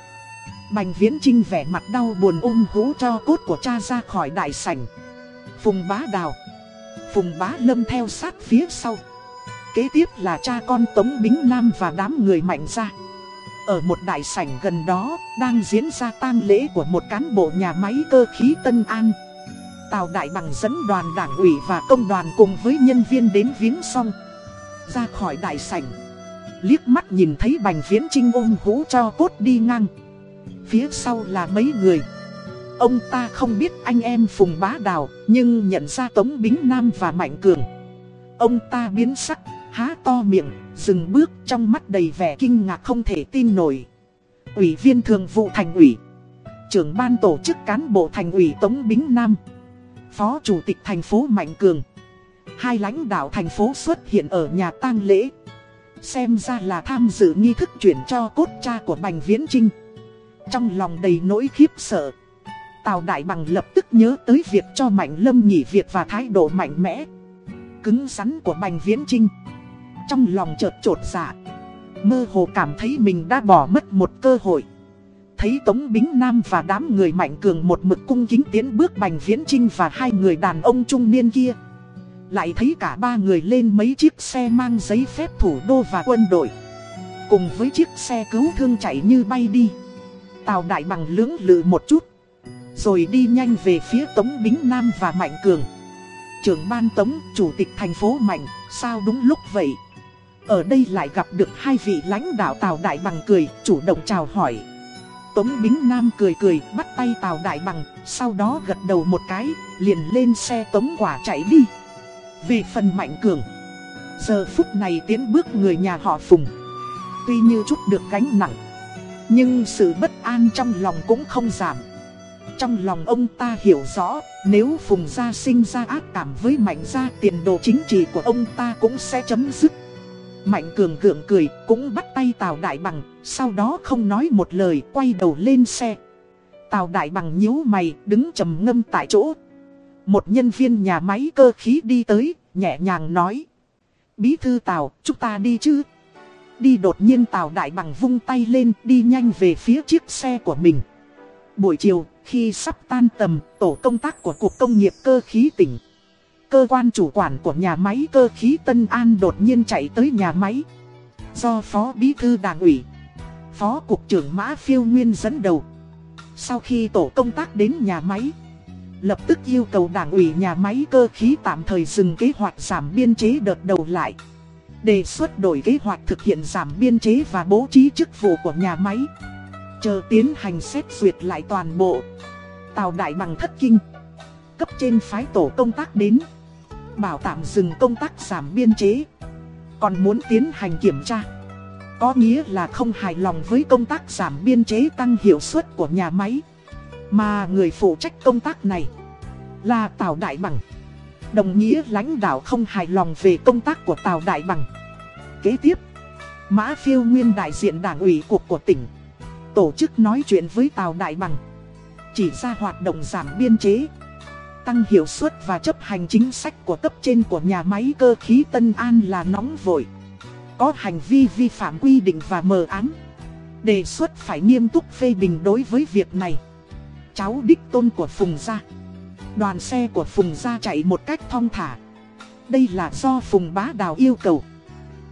Bành Viễn Trinh vẻ mặt đau buồn ôm hú cho cốt của cha ra khỏi đại sảnh. Phùng Bá Đào. Phùng Bá Lâm theo sát phía sau. Kế tiếp là cha con Tống Bính Nam và đám người mạnh ra. Ở một đại sảnh gần đó, đang diễn ra tang lễ của một cán bộ nhà máy cơ khí Tân An. Tào Đại Bằng dẫn đoàn đảng ủy và công đoàn cùng với nhân viên đến viếng xong. Ra khỏi đại sảnh. Liếc mắt nhìn thấy Bành Viễn Trinh ôm hũ cho cốt đi ngang. Phía sau là mấy người. Ông ta không biết anh em Phùng Bá Đào, nhưng nhận ra Tống Bính Nam và Mạnh Cường. Ông ta biến sắc, há to miệng, dừng bước trong mắt đầy vẻ kinh ngạc không thể tin nổi. Ủy viên thường vụ thành ủy, trưởng ban tổ chức cán bộ thành ủy Tống Bính Nam, phó chủ tịch thành phố Mạnh Cường. Hai lãnh đạo thành phố xuất hiện ở nhà tang lễ. Xem ra là tham dự nghi thức chuyển cho cốt cha của Bành Viễn Trinh. Trong lòng đầy nỗi khiếp sợ. Tào Đại Bằng lập tức nhớ tới việc cho Mạnh Lâm nghỉ việc và thái độ mạnh mẽ. Cứng rắn của Bành Viễn Trinh. Trong lòng chợt trột dạ. Mơ hồ cảm thấy mình đã bỏ mất một cơ hội. Thấy Tống Bính Nam và đám người Mạnh Cường một mực cung kính tiến bước Bành Viễn Trinh và hai người đàn ông trung niên kia. Lại thấy cả ba người lên mấy chiếc xe mang giấy phép thủ đô và quân đội. Cùng với chiếc xe cứu thương chạy như bay đi. Tào Đại Bằng lưỡng lự một chút. Rồi đi nhanh về phía Tống Bính Nam và Mạnh Cường. Trưởng ban Tống, Chủ tịch thành phố Mạnh, sao đúng lúc vậy? Ở đây lại gặp được hai vị lãnh đạo Tào Đại Bằng cười, chủ động chào hỏi. Tống Bính Nam cười cười, bắt tay Tào Đại Bằng, sau đó gật đầu một cái, liền lên xe Tống Quả chạy đi. Vì phần mạnh cường Giờ phút này tiến bước người nhà họ Phùng. Tuy như chút được gánh nặng Nhưng sự bất an trong lòng cũng không giảm. Trong lòng ông ta hiểu rõ Nếu Phùng gia sinh ra ác cảm với Mạnh gia Tiền đồ chính trị của ông ta cũng sẽ chấm dứt. Mạnh cường gượng cười cũng bắt tay Tào Đại Bằng Sau đó không nói một lời quay đầu lên xe Tào Đại Bằng nhíu mày đứng trầm ngâm tại chỗ một nhân viên nhà máy cơ khí đi tới, nhẹ nhàng nói. Bí thư Tào, chúng ta đi chứ? Đi đột nhiên Tào Đại Bằng vung tay lên đi nhanh về phía chiếc xe của mình. Buổi chiều, khi sắp tan tầm, tổ công tác của Cục Công nghiệp Cơ khí tỉnh. Cơ quan chủ quản của nhà máy cơ khí Tân An đột nhiên chạy tới nhà máy. Do Phó Bí thư Đảng ủy, Phó Cục trưởng Mã Phiêu Nguyên dẫn đầu. Sau khi tổ công tác đến nhà máy, Lập tức yêu cầu đảng ủy nhà máy cơ khí tạm thời dừng kế hoạch giảm biên chế đợt đầu lại. Đề xuất đổi kế hoạch thực hiện giảm biên chế và bố trí chức vụ của nhà máy. Chờ tiến hành xét duyệt lại toàn bộ. Tào Đại Bằng thất kinh. Cấp trên phái tổ công tác đến. Bảo tạm dừng công tác giảm biên chế. Còn muốn tiến hành kiểm tra. Có nghĩa là không hài lòng với công tác giảm biên chế tăng hiệu suất của nhà máy. Mà người phụ trách công tác này là Tào Đại Bằng. Đồng nghĩa lãnh đạo không hài lòng về công tác của Tào Đại Bằng. Kế tiếp, Mã Phiêu Nguyên đại diện đảng ủy cục của tỉnh. Tổ chức nói chuyện với Tào Đại Bằng. Chỉ ra hoạt động giảm biên chế. Tăng hiệu suất và chấp hành chính sách của cấp trên của nhà máy cơ khí Tân An là nóng vội. Có hành vi vi phạm quy định và mờ ám. Đề xuất phải nghiêm túc phê bình đối với việc này cháu đích tôn của Phùng Gia. Đoàn xe của Phùng Gia chạy một cách thong thả. Đây là do Phùng Bá Đào yêu cầu.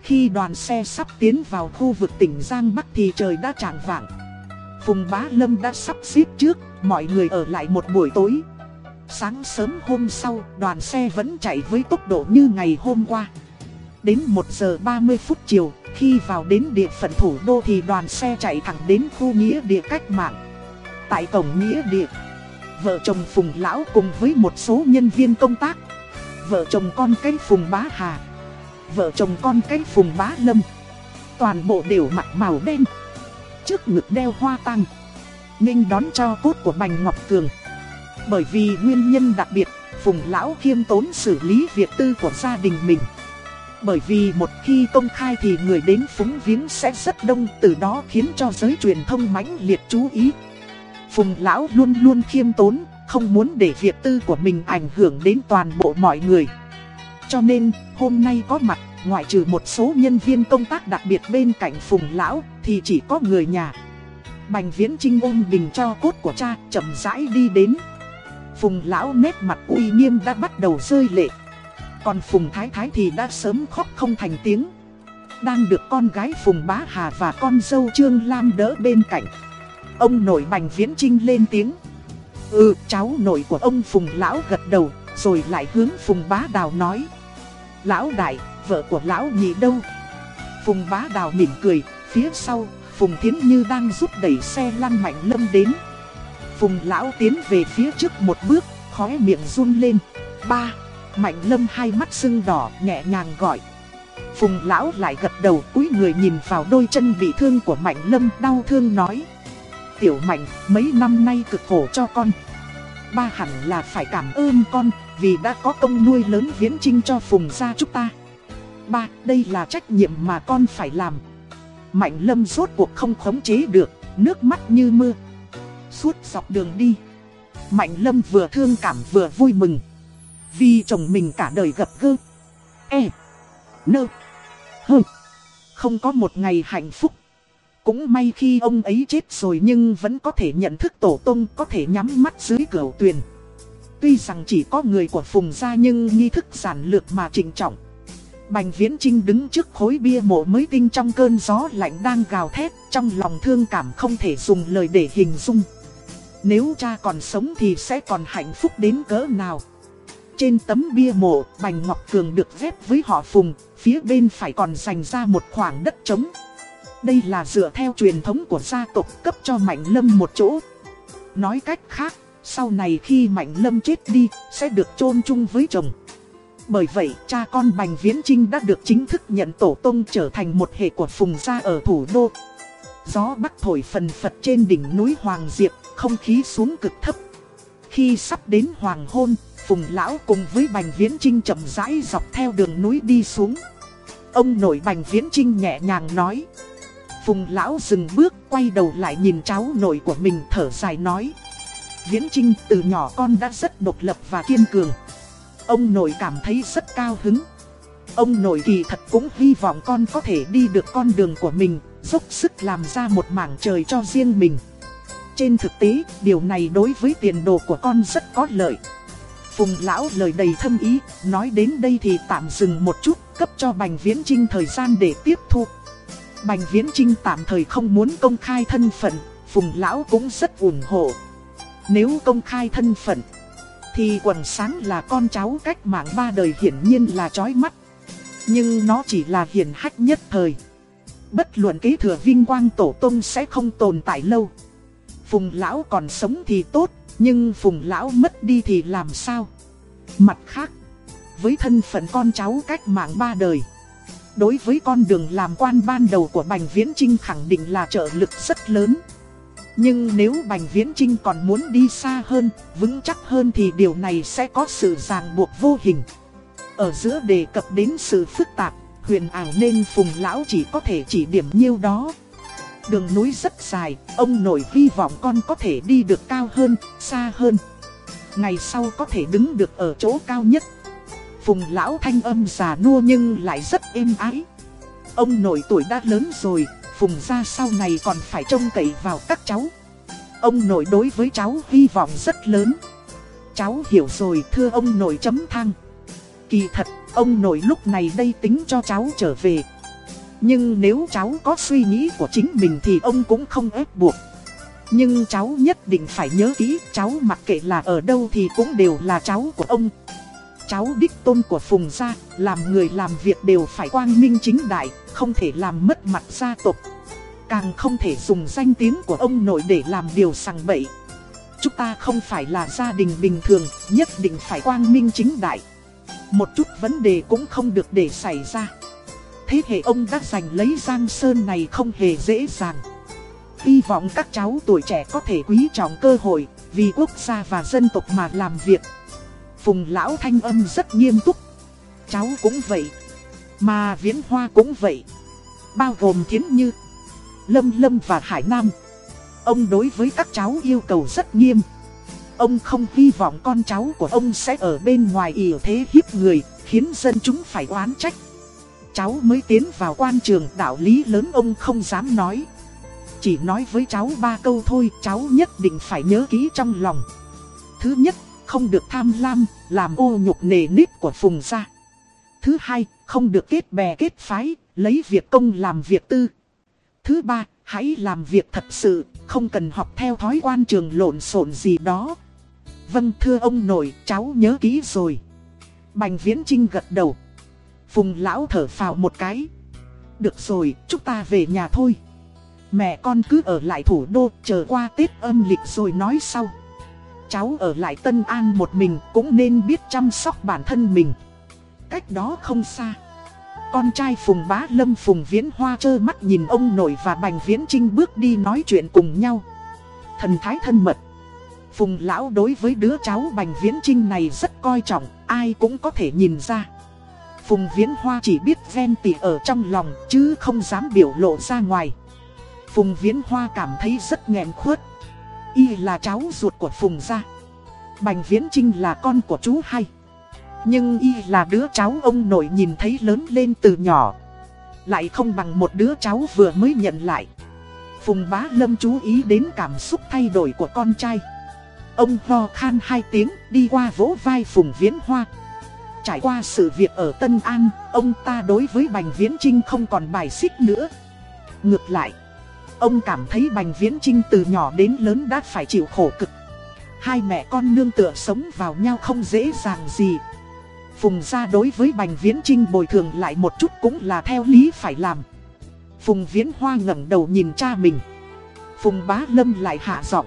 Khi đoàn xe sắp tiến vào khu vực tỉnh Giang Bắc thì trời đã trạng vạng. Phùng Bá Lâm đã sắp xếp trước, mọi người ở lại một buổi tối. Sáng sớm hôm sau, đoàn xe vẫn chạy với tốc độ như ngày hôm qua. Đến 1 giờ 30 phút chiều, khi vào đến địa phận thủ đô thì đoàn xe chạy thẳng đến khu nghĩa địa cách mạng. Tại cổng nghĩa địa Vợ chồng Phùng Lão cùng với một số nhân viên công tác Vợ chồng con cái Phùng Bá Hà Vợ chồng con cái Phùng Bá Lâm Toàn bộ đều mặc màu đen Trước ngực đeo hoa tăng Ninh đón cho cốt của Bành Ngọc Cường bởi vì nguyên nhân đặc biệt Phùng Lão khiêm tốn xử lý việc tư của gia đình mình bởi vì một khi công khai thì người đến phúng viếng sẽ rất đông Từ đó khiến cho giới truyền thông mãnh liệt chú ý Phùng lão luôn luôn khiêm tốn, không muốn để việc tư của mình ảnh hưởng đến toàn bộ mọi người. Cho nên, hôm nay có mặt, ngoại trừ một số nhân viên công tác đặc biệt bên cạnh Phùng lão, thì chỉ có người nhà. Bành viễn trinh ôm bình cho cốt của cha, chậm rãi đi đến. Phùng lão nét mặt uy nghiêm đã bắt đầu rơi lệ. Còn Phùng Thái Thái thì đã sớm khóc không thành tiếng. Đang được con gái Phùng Bá Hà và con dâu Trương Lam đỡ bên cạnh. Ông nội Bành Viễn Trinh lên tiếng. Ừ, cháu nội của ông Phùng Lão gật đầu, rồi lại hướng Phùng Bá Đào nói. Lão Đại, vợ của Lão nhị đâu? Phùng Bá Đào mỉm cười, phía sau, Phùng Thiến Như đang giúp đẩy xe lăn mạnh lâm đến. Phùng Lão tiến về phía trước một bước, khóe miệng run lên. Ba, Mạnh lâm hai mắt sưng đỏ, nhẹ nhàng gọi. Phùng lão lại gật đầu cúi người nhìn vào đôi chân bị thương của Mạnh Lâm đau thương nói. Tiểu Mạnh mấy năm nay cực khổ cho con. Ba hẳn là phải cảm ơn con vì đã có công nuôi lớn viễn trinh cho Phùng gia chúng ta. Ba đây là trách nhiệm mà con phải làm. Mạnh Lâm rốt cuộc không khống chế được Nước mắt như mưa. Suốt dọc đường đi. Mạnh Lâm vừa thương cảm vừa vui mừng. Vì chồng mình cả đời gặp gơ E Nơ Hơ Không có một ngày hạnh phúc. Cũng may khi ông ấy chết rồi nhưng vẫn có thể nhận thức tổ tông, có thể nhắm mắt dưới cửa tuyền. Tuy rằng chỉ có người của Phùng gia nhưng nghi thức giản lược mà trịnh trọng. Bành Viễn Trinh đứng trước khối bia mộ mới tinh trong cơn gió lạnh đang gào thét, Trong lòng thương cảm không thể dùng lời để hình dung. Nếu cha còn sống thì sẽ còn hạnh phúc đến cỡ nào? Trên tấm bia mộ, Bành Ngọc Cường được ghép với họ Phùng Phía bên phải còn dành ra một khoảng đất trống. Đây là dựa theo truyền thống của gia tộc cấp cho Mạnh Lâm một chỗ. Nói cách khác, sau này khi Mạnh Lâm chết đi, sẽ được chôn chung với chồng. Bởi vậy, cha con Bành Viễn Trinh đã được chính thức nhận tổ tông trở thành một hệ của Phùng gia ở thủ đô. Gió bắc thổi phần phật trên đỉnh núi Hoàng Diệp, không khí xuống cực thấp. Khi sắp đến hoàng hôn, Phùng Lão cùng với Bành Viễn Trinh chậm rãi dọc theo đường núi đi xuống. Ông nội Bành Viễn Trinh nhẹ nhàng nói. Phùng Lão dừng bước, quay đầu lại nhìn cháu nội của mình thở dài nói. Viễn Trinh từ nhỏ con đã rất độc lập và kiên cường. Ông nội cảm thấy rất cao hứng. Ông nội kỳ thật cũng hy vọng con có thể đi được con đường của mình, dốc sức làm ra một mảng trời cho riêng mình. Trên thực tế, điều này đối với tiền đồ của con rất có lợi. Phùng lão lời đầy thâm ý, nói đến đây thì tạm dừng một chút, cấp cho Bành Viễn Trinh thời gian để tiếp thu. Bành Viễn Trinh tạm thời không muốn công khai thân phận, Phùng lão cũng rất ủng hộ. Nếu công khai thân phận, thì quần sáng là con cháu cách mạng ba đời hiển nhiên là chói mắt. Nhưng nó chỉ là hiển hách nhất thời. Bất luận kế thừa vinh quang tổ tông sẽ không tồn tại lâu. Phùng lão còn sống thì tốt, nhưng phùng lão mất đi thì làm sao? Mặt khác, với thân phận con cháu cách mạng ba đời. Đối với con đường làm quan ban đầu của Bành Viễn Trinh khẳng định là trợ lực rất lớn. Nhưng nếu Bành Viễn Trinh còn muốn đi xa hơn, vững chắc hơn thì điều này sẽ có sự ràng buộc vô hình. Ở giữa đề cập đến sự phức tạp, huyền ảo nên Phùng Lão chỉ có thể chỉ điểm nhiêu đó. Đường núi rất dài, ông nội hy vọng con có thể đi được cao hơn, xa hơn. Ngày sau có thể đứng được ở chỗ cao nhất. Phùng Lão thanh âm già nua nhưng lại rất êm ái. Ông nội tuổi đã lớn rồi, Phùng gia sau này còn phải trông cậy vào các cháu. Ông nội đối với cháu hy vọng rất lớn. Cháu hiểu rồi thưa ông nội chấm thang. Kỳ thật, ông nội lúc này đây tính cho cháu trở về. Nhưng nếu cháu có suy nghĩ của chính mình thì ông cũng không ép buộc. Nhưng cháu nhất định phải nhớ kỹ, cháu mặc kệ là ở đâu thì cũng đều là cháu của ông. Cháu đích tôn của Phùng gia, làm người làm việc đều phải quang minh chính đại, không thể làm mất mặt gia tộc. Càng không thể dùng danh tiếng của ông nội để làm điều sằng bậy. Chúng ta không phải là gia đình bình thường, nhất định phải quang minh chính đại. Một chút vấn đề cũng không được để xảy ra. Thế hệ ông đã giành lấy Giang Sơn này không hề dễ dàng. Hy vọng các cháu tuổi trẻ có thể quý trọng cơ hội, vì quốc gia và dân tộc mà làm việc. Phùng lão thanh âm rất nghiêm túc. Cháu cũng vậy. Mà Viễn Hoa cũng vậy. Bao gồm Thiến Như, Lâm Lâm và Hải Nam. Ông đối với các cháu yêu cầu rất nghiêm. Ông không hy vọng con cháu của ông sẽ ở bên ngoài ỉa thế hiếp người, khiến dân chúng phải oán trách. Cháu mới tiến vào quan trường đạo lý lớn ông không dám nói. Chỉ nói với cháu ba câu thôi, cháu nhất định phải nhớ kỹ trong lòng. Thứ nhất, không được tham lam, làm ô nhục nề nếp của phùng gia. Thứ hai, không được kết bè kết phái, lấy việc công làm việc tư. Thứ ba, hãy làm việc thật sự, không cần học theo thói quan trường lộn xộn gì đó. Vâng thưa ông nội, cháu nhớ kỹ rồi. Bành Viễn Trinh gật đầu. Phùng lão thở phào một cái. Được rồi, chúng ta về nhà thôi. Mẹ con cứ ở lại thủ đô, chờ qua Tết âm lịch rồi nói sau. Cháu ở lại Tân An một mình cũng nên biết chăm sóc bản thân mình. Cách đó không xa. Con trai Phùng Bá Lâm Phùng Viễn Hoa trơ mắt nhìn ông nội và Bành Viễn Trinh bước đi nói chuyện cùng nhau. Thần thái thân mật. Phùng Lão đối với đứa cháu Bành Viễn Trinh này rất coi trọng, ai cũng có thể nhìn ra. Phùng Viễn Hoa chỉ biết ven tỉ ở trong lòng, chứ không dám biểu lộ ra ngoài. Phùng Viễn Hoa cảm thấy rất nghẹn khuất. Y là cháu ruột của Phùng gia. Bành Viễn Trinh là con của chú hay. Nhưng Y là đứa cháu ông nội nhìn thấy lớn lên từ nhỏ. Lại không bằng một đứa cháu vừa mới nhận lại. Phùng Bá Lâm chú ý đến cảm xúc thay đổi của con trai. Ông ho khan hai tiếng, đi qua vỗ vai Phùng Viễn Hoa. Trải qua sự việc ở Tân An, ông ta đối với Bành Viễn Trinh không còn bài xích nữa. Ngược lại, ông cảm thấy Bành Viễn Trinh từ nhỏ đến lớn đã phải chịu khổ cực. Hai mẹ con nương tựa sống vào nhau không dễ dàng gì. Phùng gia đối với Bành Viễn Trinh bồi thường lại một chút cũng là theo lý phải làm. Phùng Viễn Hoa ngẩng đầu nhìn cha mình. Phùng Bá Lâm lại hạ giọng.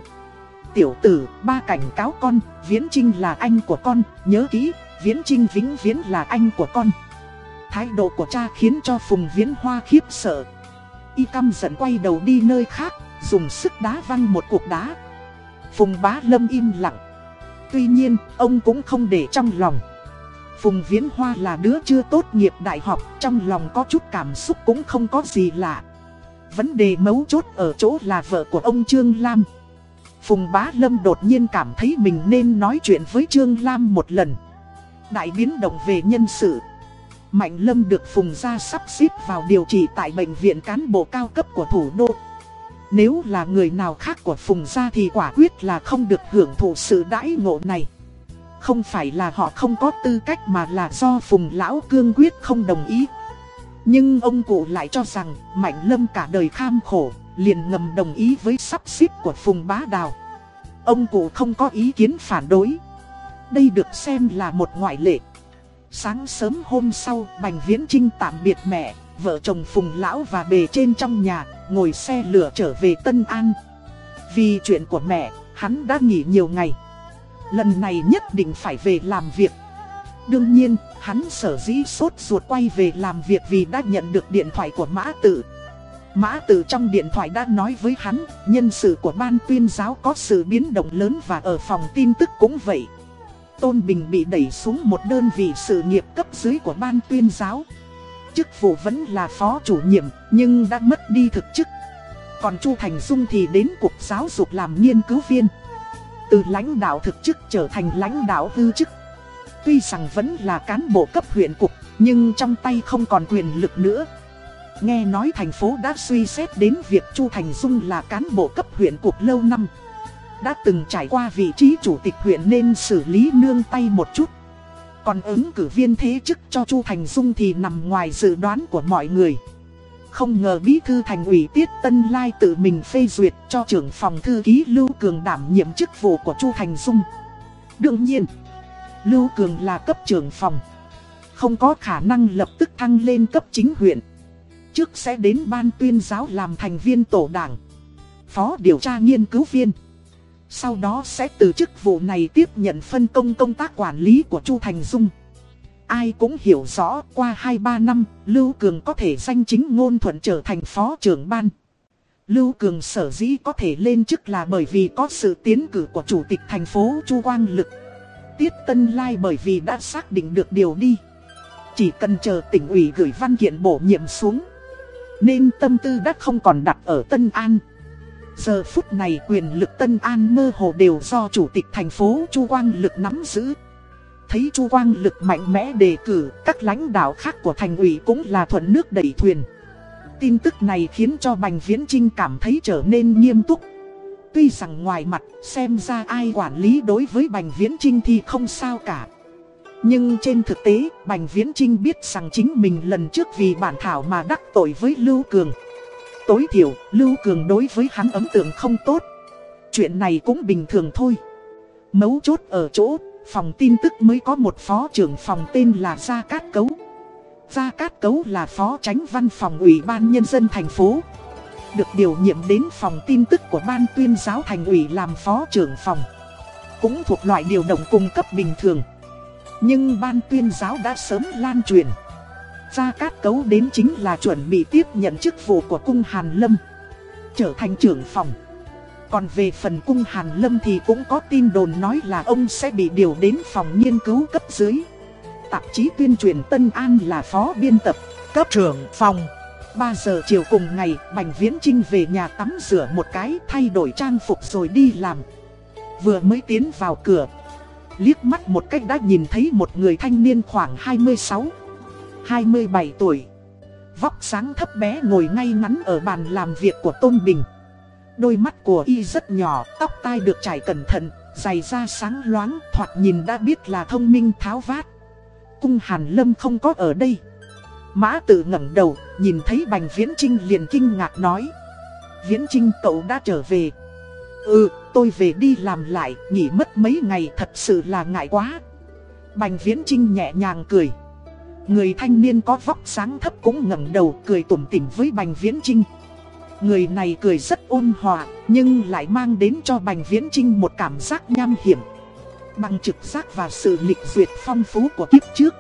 Tiểu tử, ba cảnh cáo con, Viễn Trinh là anh của con, nhớ kỹ, Viễn Trinh vĩnh viễn là anh của con. Thái độ của cha khiến cho Phùng Viễn Hoa khiếp sợ. Y căm giận quay đầu đi nơi khác, dùng sức đá văng một cuộc đá. Phùng Bá Lâm im lặng. Tuy nhiên, ông cũng không để trong lòng. Phùng Viễn Hoa là đứa chưa tốt nghiệp đại học, trong lòng có chút cảm xúc cũng không có gì lạ. Vấn đề mấu chốt ở chỗ là vợ của ông Trương Lam. Phùng Bá Lâm đột nhiên cảm thấy mình nên nói chuyện với Trương Lam một lần. Đại biến động về nhân sự. Mạnh Lâm được Phùng gia sắp xếp vào điều trị tại bệnh viện cán bộ cao cấp của thủ đô. Nếu là người nào khác của Phùng gia thì quả quyết là không được hưởng thụ sự đãi ngộ này. Không phải là họ không có tư cách mà là do Phùng Lão cương quyết không đồng ý. Nhưng ông cụ lại cho rằng Mạnh Lâm cả đời kham khổ, liền ngầm đồng ý với sắp xếp của Phùng Bá Đào. Ông cụ không có ý kiến phản đối. Đây được xem là một ngoại lệ. Sáng sớm hôm sau, Bành Viễn Trinh tạm biệt mẹ, vợ chồng Phùng Lão và bề trên trong nhà, ngồi xe lửa trở về Tân An. Vì chuyện của mẹ, hắn đã nghỉ nhiều ngày. Lần này nhất định phải về làm việc. Đương nhiên, hắn sở dĩ sốt ruột quay về làm việc vì đã nhận được điện thoại của Mã Tử. Mã Tử trong điện thoại đã nói với hắn, nhân sự của ban tuyên giáo có sự biến động lớn và ở phòng tin tức cũng vậy. Tôn Bình bị đẩy xuống một đơn vị sự nghiệp cấp dưới của ban tuyên giáo. Chức vụ vẫn là phó chủ nhiệm, nhưng đã mất đi thực chức. Còn Chu Thành Dung thì đến Cục Giáo dục làm nghiên cứu viên. Từ lãnh đạo thực chức trở thành lãnh đạo hư chức. Tuy rằng vẫn là cán bộ cấp huyện cục, nhưng trong tay không còn quyền lực nữa. Nghe nói thành phố đã suy xét đến việc Chu Thành Dung là cán bộ cấp huyện cục lâu năm. Đã từng trải qua vị trí chủ tịch huyện nên xử lý nương tay một chút. Còn ứng cử viên thế chức cho Chu Thành Dung thì nằm ngoài dự đoán của mọi người. Không ngờ bí thư thành ủy Tiết Tân Lai tự mình phê duyệt cho trưởng phòng thư ký Lưu Cường đảm nhiệm chức vụ của Chu Thành Dung. Đương nhiên, Lưu Cường là cấp trưởng phòng. Không có khả năng lập tức thăng lên cấp chính huyện. Trước sẽ đến ban tuyên giáo làm thành viên tổ đảng. Phó điều tra nghiên cứu viên. Sau đó sẽ từ chức vụ này tiếp nhận phân công công tác quản lý của Chu Thành Dung. Ai cũng hiểu rõ qua 2-3 năm, Lưu Cường có thể danh chính ngôn thuận trở thành phó trưởng ban. Lưu Cường sở dĩ có thể lên chức là bởi vì có sự tiến cử của chủ tịch thành phố Chu Quang Lực. Tiết Tân Lai bởi vì đã xác định được điều đi. Chỉ cần chờ tỉnh ủy gửi văn kiện bổ nhiệm xuống. Nên tâm tư đã không còn đặt ở Tân An. Giờ phút này quyền lực Tân An mơ hồ đều do chủ tịch thành phố Chu Quang Lực nắm giữ. Thấy Chu Quang Lực mạnh mẽ đề cử, các lãnh đạo khác của thành ủy cũng là thuận nước đẩy thuyền. Tin tức này khiến cho Bành Viễn Trinh cảm thấy trở nên nghiêm túc. Tuy rằng ngoài mặt xem ra ai quản lý đối với Bành Viễn Trinh thì không sao cả. Nhưng trên thực tế, Bành Viễn Trinh biết rằng chính mình lần trước vì bản thảo mà đắc tội với Lưu Cường. Tối thiểu, Lưu Cường đối với hắn ấn tượng không tốt. Chuyện này cũng bình thường thôi. Mấu chốt ở chỗ, phòng tin tức mới có một phó trưởng phòng tên là Gia Cát Cấu. Gia Cát Cấu là phó tránh văn phòng ủy ban nhân dân thành phố. Được điều nhiệm đến phòng tin tức của ban tuyên giáo thành ủy làm phó trưởng phòng. Cũng thuộc loại điều động cung cấp bình thường. Nhưng ban tuyên giáo đã sớm lan truyền. Gia Cát Cấu đến chính là chuẩn bị tiếp nhận chức vụ của cung Hàn Lâm. Trở thành trưởng phòng. Còn về phần cung Hàn Lâm thì cũng có tin đồn nói là ông sẽ bị điều đến phòng nghiên cứu cấp dưới. Tạp chí tuyên truyền Tân An là phó biên tập, cấp trưởng phòng. 3 giờ chiều cùng ngày, Bành Viễn Trinh về nhà tắm rửa một cái, thay đổi trang phục rồi đi làm. Vừa mới tiến vào cửa, liếc mắt một cách đã nhìn thấy một người thanh niên khoảng 26, 27 tuổi. Vóc sáng thấp bé ngồi ngay ngắn ở bàn làm việc của Tôn Bình. Đôi mắt của y rất nhỏ, tóc tai được trải cẩn thận, giày da sáng loáng, thoạt nhìn đã biết là thông minh tháo vát. Cung Hàn Lâm không có ở đây. Mã tự ngẩng đầu, nhìn thấy Bành Viễn Trinh liền kinh ngạc nói. Viễn Trinh cậu đã trở về. Ừ, tôi về đi làm lại, nghỉ mất mấy ngày thật sự là ngại quá. Bành Viễn Trinh nhẹ nhàng cười. Người thanh niên có vóc sáng thấp cũng ngẩng đầu cười tủm tỉm với Bành Viễn Trinh. Người này cười rất ôn hòa, nhưng lại mang đến cho Bành Viễn Trinh một cảm giác nham hiểm. Bằng trực giác và sự lịch duyệt phong phú của kiếp trước.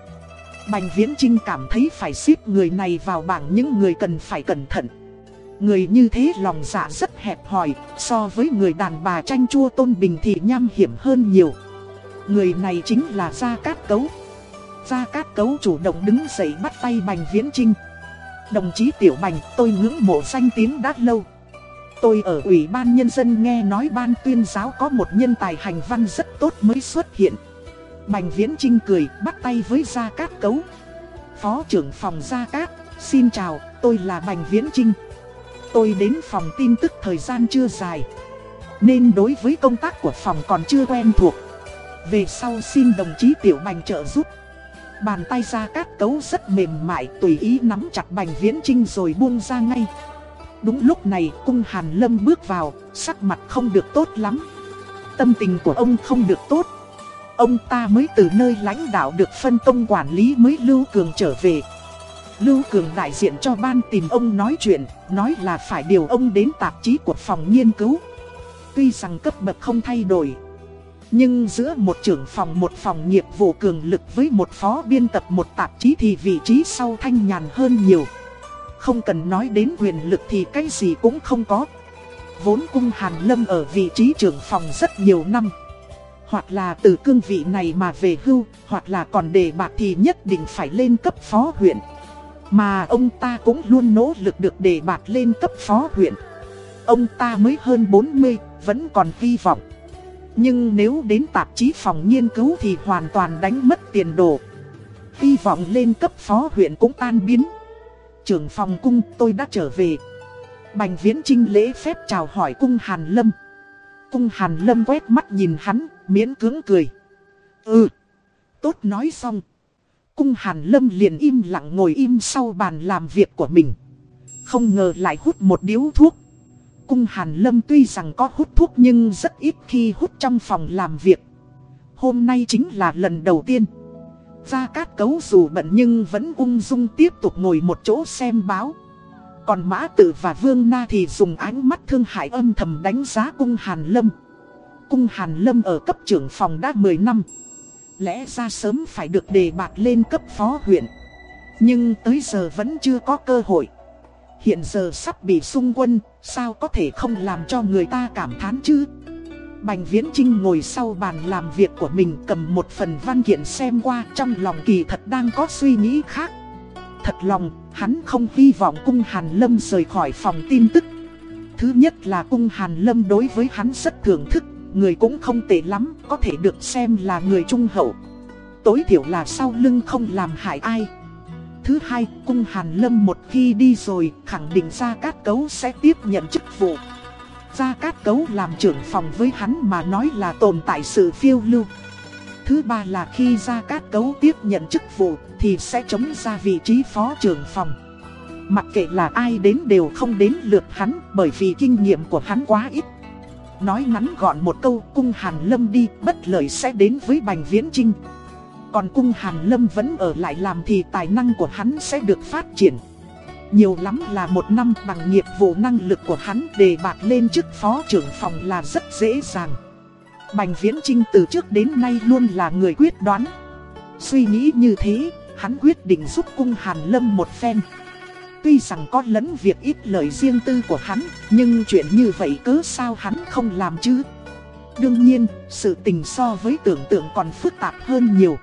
Bành Viễn Trinh cảm thấy phải xếp người này vào bảng những người cần phải cẩn thận. Người như thế lòng dạ rất hẹp hòi, so với người đàn bà tranh chua tôn bình thì nham hiểm hơn nhiều. Người này chính là Gia Cát Cấu. Gia Cát Cấu chủ động đứng dậy bắt tay Bành Viễn Trinh. Đồng chí Tiểu Bành, tôi ngưỡng mộ danh tiếng đã lâu. Tôi ở Ủy ban Nhân dân nghe nói ban tuyên giáo có một nhân tài hành văn rất tốt mới xuất hiện. Bành Viễn Trinh cười bắt tay với Gia Cát Cấu. Phó trưởng phòng Gia Cát, xin chào, tôi là Bành Viễn Trinh. Tôi đến phòng tin tức thời gian chưa dài. Nên đối với công tác của phòng còn chưa quen thuộc. Về sau xin đồng chí Tiểu Bành trợ giúp. Bàn tay ra Cát Cấu rất mềm mại tùy ý nắm chặt Bành Viễn Trinh rồi buông ra ngay. Đúng lúc này cung Hàn Lâm bước vào, sắc mặt không được tốt lắm. Tâm tình của ông không được tốt Ông ta mới từ nơi lãnh đạo được phân công quản lý mới Lưu Cường trở về. Lưu Cường đại diện cho ban tìm ông nói chuyện, nói là phải điều ông đến tạp chí của phòng nghiên cứu. Tuy rằng cấp bậc không thay đổi, nhưng giữa một trưởng phòng một phòng nghiệp vụ cường lực với một phó biên tập một tạp chí thì vị trí sau thanh nhàn hơn nhiều. Không cần nói đến quyền lực thì cái gì cũng không có. Vốn cung Hàn Lâm ở vị trí trưởng phòng rất nhiều năm. Hoặc là từ cương vị này mà về hưu, hoặc là còn đề bạc thì nhất định phải lên cấp phó huyện. Mà ông ta cũng luôn nỗ lực được đề bạc lên cấp phó huyện. Ông ta mới hơn 40, vẫn còn hy vọng. Nhưng nếu đến tạp chí phòng nghiên cứu thì hoàn toàn đánh mất tiền đồ. Hy vọng lên cấp phó huyện cũng tan biến. Trưởng phòng cung tôi đã trở về. Bành viễn trinh lễ phép chào hỏi cung Hàn Lâm. Cung Hàn Lâm quét mắt nhìn hắn, miễn cưỡng cười. Ừ, tốt nói xong. Cung Hàn Lâm liền im lặng ngồi im sau bàn làm việc của mình. Không ngờ lại hút một điếu thuốc. Cung Hàn Lâm tuy rằng có hút thuốc nhưng rất ít khi hút trong phòng làm việc. Hôm nay chính là lần đầu tiên. Gia Cát Cấu dù bận nhưng vẫn ung dung tiếp tục ngồi một chỗ xem báo. Còn Mã Tử và Vương Na thì dùng ánh mắt thương hại âm thầm đánh giá cung Hàn Lâm cung Hàn Lâm ở cấp trưởng phòng đã 10 năm. Lẽ ra sớm phải được đề bạt lên cấp phó huyện. Nhưng tới giờ vẫn chưa có cơ hội. Hiện giờ sắp bị xung quân, sao có thể không làm cho người ta cảm thán chứ? Bành Viễn Trinh ngồi sau bàn làm việc của mình cầm một phần văn kiện xem qua trong lòng kỳ thật đang có suy nghĩ khác. Thật lòng, hắn không hy vọng cung Hàn Lâm rời khỏi phòng tin tức. Thứ nhất là cung Hàn Lâm đối với hắn rất thưởng thức người cũng không tệ lắm, có thể được xem là người trung hậu. Tối thiểu là sau lưng không làm hại ai. Thứ hai, cung Hàn Lâm một khi đi rồi, khẳng định Gia Cát Cấu sẽ tiếp nhận chức vụ. Gia Cát Cấu làm trưởng phòng với hắn mà nói là tồn tại sự phiêu lưu. Thứ ba là khi Gia Cát Cấu tiếp nhận chức vụ thì sẽ chống ra vị trí phó trưởng phòng. Mặc kệ là ai đến đều không đến lượt hắn bởi vì kinh nghiệm của hắn quá ít. Nói ngắn gọn một câu cung Hàn Lâm đi bất lợi sẽ đến với Bành Viễn Trinh còn cung Hàn Lâm vẫn ở lại làm thì tài năng của hắn sẽ được phát triển Nhiều lắm là một năm bằng nghiệp vụ năng lực của hắn đề bạc lên chức phó trưởng phòng là rất dễ dàng Bành Viễn Trinh từ trước đến nay luôn là người quyết đoán Suy nghĩ như thế, hắn quyết định giúp cung Hàn Lâm một phen. Tuy rằng có lẫn việc ít lời riêng tư của hắn, nhưng chuyện như vậy cứ sao hắn không làm chứ? Đương nhiên, sự tình so với tưởng tượng còn phức tạp hơn nhiều.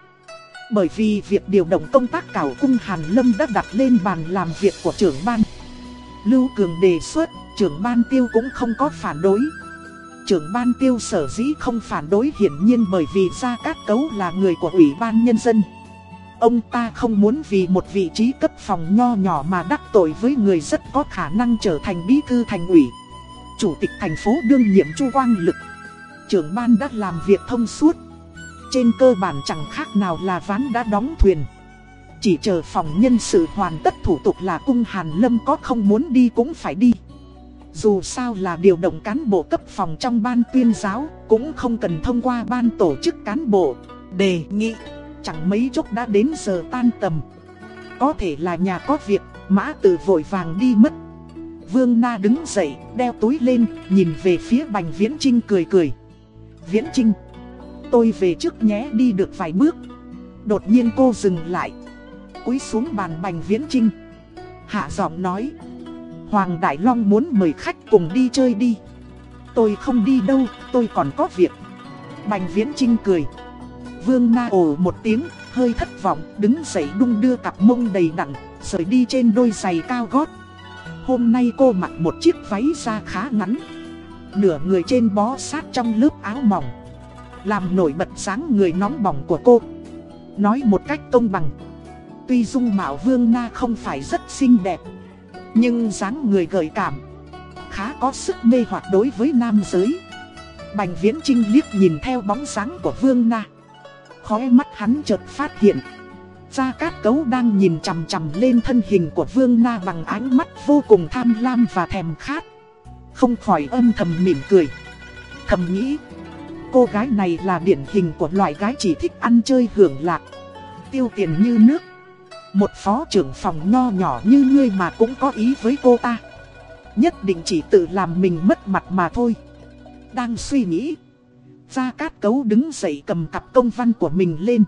Bởi vì việc điều động công tác cảo cung Hàn Lâm đã đặt lên bàn làm việc của trưởng ban. Lưu Cường đề xuất, trưởng ban tiêu cũng không có phản đối. Trưởng ban tiêu sở dĩ không phản đối hiển nhiên bởi vì Gia Cát Cấu là người của Ủy ban Nhân dân. Ông ta không muốn vì một vị trí cấp phòng nho nhỏ mà đắc tội với người rất có khả năng trở thành bí thư thành ủy. Chủ tịch thành phố đương nhiệm Chu Quang Lực. Trưởng ban đã làm việc thông suốt. Trên cơ bản chẳng khác nào là ván đã đóng thuyền. Chỉ chờ phòng nhân sự hoàn tất thủ tục là cung Hàn Lâm có không muốn đi cũng phải đi. Dù sao là điều động cán bộ cấp phòng trong ban tuyên giáo, cũng không cần thông qua ban tổ chức cán bộ. Đề nghị, chẳng mấy chốc đã đến giờ tan tầm. Có thể là nhà có việc, mã tử vội vàng đi mất. Vương Na đứng dậy, đeo túi lên, nhìn về phía Bành Viễn Trinh cười cười. Viễn Trinh, tôi về trước nhé đi được vài bước. Đột nhiên cô dừng lại, cúi xuống bàn Bành Viễn Trinh. Hạ giọng nói. Hoàng Đại Long muốn mời khách cùng đi chơi đi. Tôi không đi đâu, tôi còn có việc. Bành Viễn Trinh cười. Vương Na ồ một tiếng, hơi thất vọng, đứng dậy đung đưa cặp mông đầy đặn, rời đi trên đôi giày cao gót. Hôm nay cô mặc một chiếc váy da khá ngắn. Nửa người trên bó sát trong lớp áo mỏng. Làm nổi bật sáng người nóng bỏng của cô. Nói một cách công bằng. Tuy dung mạo Vương Na không phải rất xinh đẹp, nhưng dáng người gợi cảm, Khá có sức mê hoặc đối với nam giới Bành viễn trinh liếc nhìn theo bóng dáng của Vương Na Khói mắt hắn chợt phát hiện, Gia Cát Cấu đang nhìn chằm chằm lên thân hình của Vương Na bằng ánh mắt vô cùng tham lam và thèm khát Không khỏi âm thầm mỉm cười, Thầm nghĩ Cô gái này là điển hình của loại gái chỉ thích ăn chơi hưởng lạc. Tiêu tiền như nước. Một phó trưởng phòng nho nhỏ như ngươi mà cũng có ý với cô ta. Nhất định chỉ tự làm mình mất mặt mà thôi. Đang suy nghĩ. Gia Cát Cấu đứng dậy cầm cặp công văn của mình lên.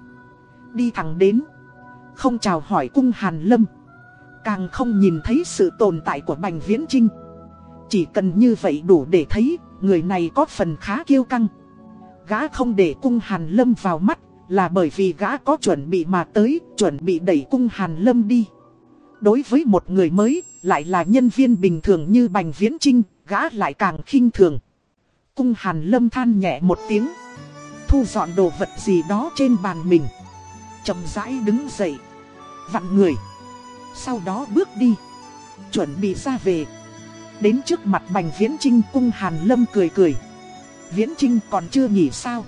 Đi thẳng đến. Không chào hỏi cung Hàn Lâm. Càng không nhìn thấy sự tồn tại của Bành Viễn Trinh Chỉ cần như vậy đủ để thấy Người này có phần khá kiêu căng. Gã không để cung Hàn Lâm vào mắt là bởi vì gã có chuẩn bị mà tới, chuẩn bị đẩy cung Hàn Lâm đi. Đối với một người mới, lại là nhân viên bình thường như Bành Viễn Trinh, gã lại càng khinh thường. Cung Hàn Lâm than nhẹ một tiếng, thu dọn đồ vật gì đó trên bàn mình. chậm rãi đứng dậy, vặn người, sau đó bước đi, chuẩn bị ra về. Đến trước mặt Bành Viễn Trinh cung Hàn Lâm cười cười. Viễn Trinh còn chưa nghỉ sao?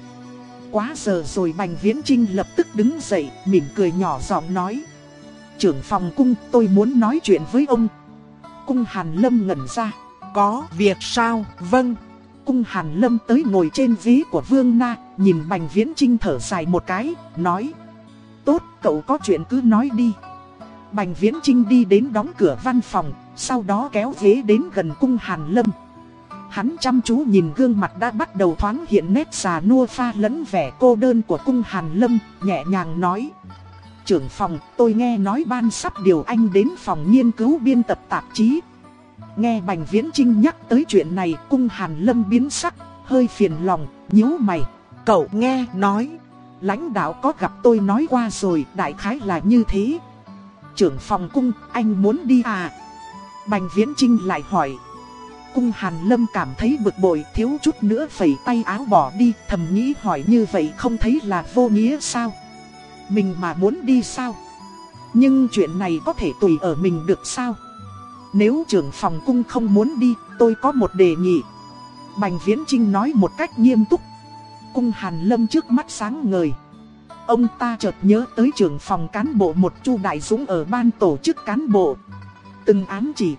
quá giờ rồi Bành Viễn Trinh lập tức đứng dậy, mỉm cười nhỏ giọng nói. Trưởng phòng cung tôi muốn nói chuyện với ông. Cung Hàn Lâm ngẩn ra. Có việc sao? Vâng. Cung Hàn Lâm tới ngồi trên ví của Vương Na, nhìn Bành Viễn Trinh thở dài một cái, nói. Tốt, cậu có chuyện cứ nói đi. Bành Viễn Trinh đi đến đóng cửa văn phòng, sau đó kéo ghế đến gần cung Hàn Lâm. Hắn chăm chú nhìn gương mặt đã bắt đầu thoáng hiện nét già nua pha lẫn vẻ cô đơn của cung Hàn Lâm, nhẹ nhàng nói. Trưởng phòng, tôi nghe nói ban sắp điều anh đến phòng nghiên cứu biên tập tạp chí. Nghe Bành Viễn Trinh nhắc tới chuyện này, cung Hàn Lâm biến sắc, hơi phiền lòng, nhíu mày. Cậu nghe nói, lãnh đạo có gặp tôi nói qua rồi, đại khái là như thế. Trưởng phòng cung, anh muốn đi à? Bành Viễn Trinh lại hỏi cung Hàn Lâm cảm thấy bực bội, thiếu chút nữa phẩy tay áo bỏ đi, thầm nghĩ hỏi như vậy không thấy là vô nghĩa sao? Mình mà muốn đi sao? Nhưng chuyện này có thể tùy ở mình được sao? Nếu trưởng phòng cung không muốn đi, tôi có một đề nghị. Bành Viễn Trinh nói một cách nghiêm túc. Cung Hàn Lâm trước mắt sáng ngời. Ông ta chợt nhớ tới trưởng phòng cán bộ một Chu Đại Dũng ở ban tổ chức cán bộ. Từng ám chỉ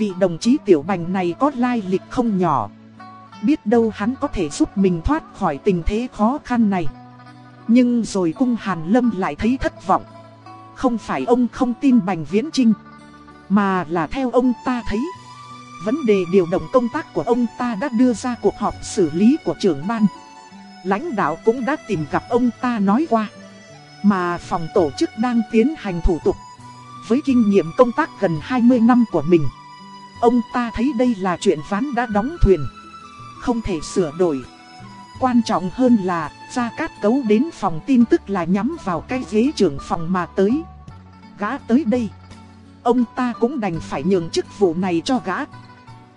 Vị đồng chí tiểu bành này có lai lịch không nhỏ. Biết đâu hắn có thể giúp mình thoát khỏi tình thế khó khăn này. Nhưng rồi cung Hàn Lâm lại thấy thất vọng. Không phải ông không tin Bành Viễn Trinh Mà là theo ông ta thấy. Vấn đề điều động công tác của ông ta đã đưa ra cuộc họp xử lý của trưởng ban. Lãnh đạo cũng đã tìm gặp ông ta nói qua. Mà phòng tổ chức đang tiến hành thủ tục. Với kinh nghiệm công tác gần 20 năm của mình, ông ta thấy đây là chuyện ván đã đóng thuyền. Không thể sửa đổi. Quan trọng hơn là, Gia Cát Cấu đến phòng tin tức là nhắm vào cái ghế trưởng phòng mà tới. Gã tới đây. Ông ta cũng đành phải nhường chức vụ này cho gã.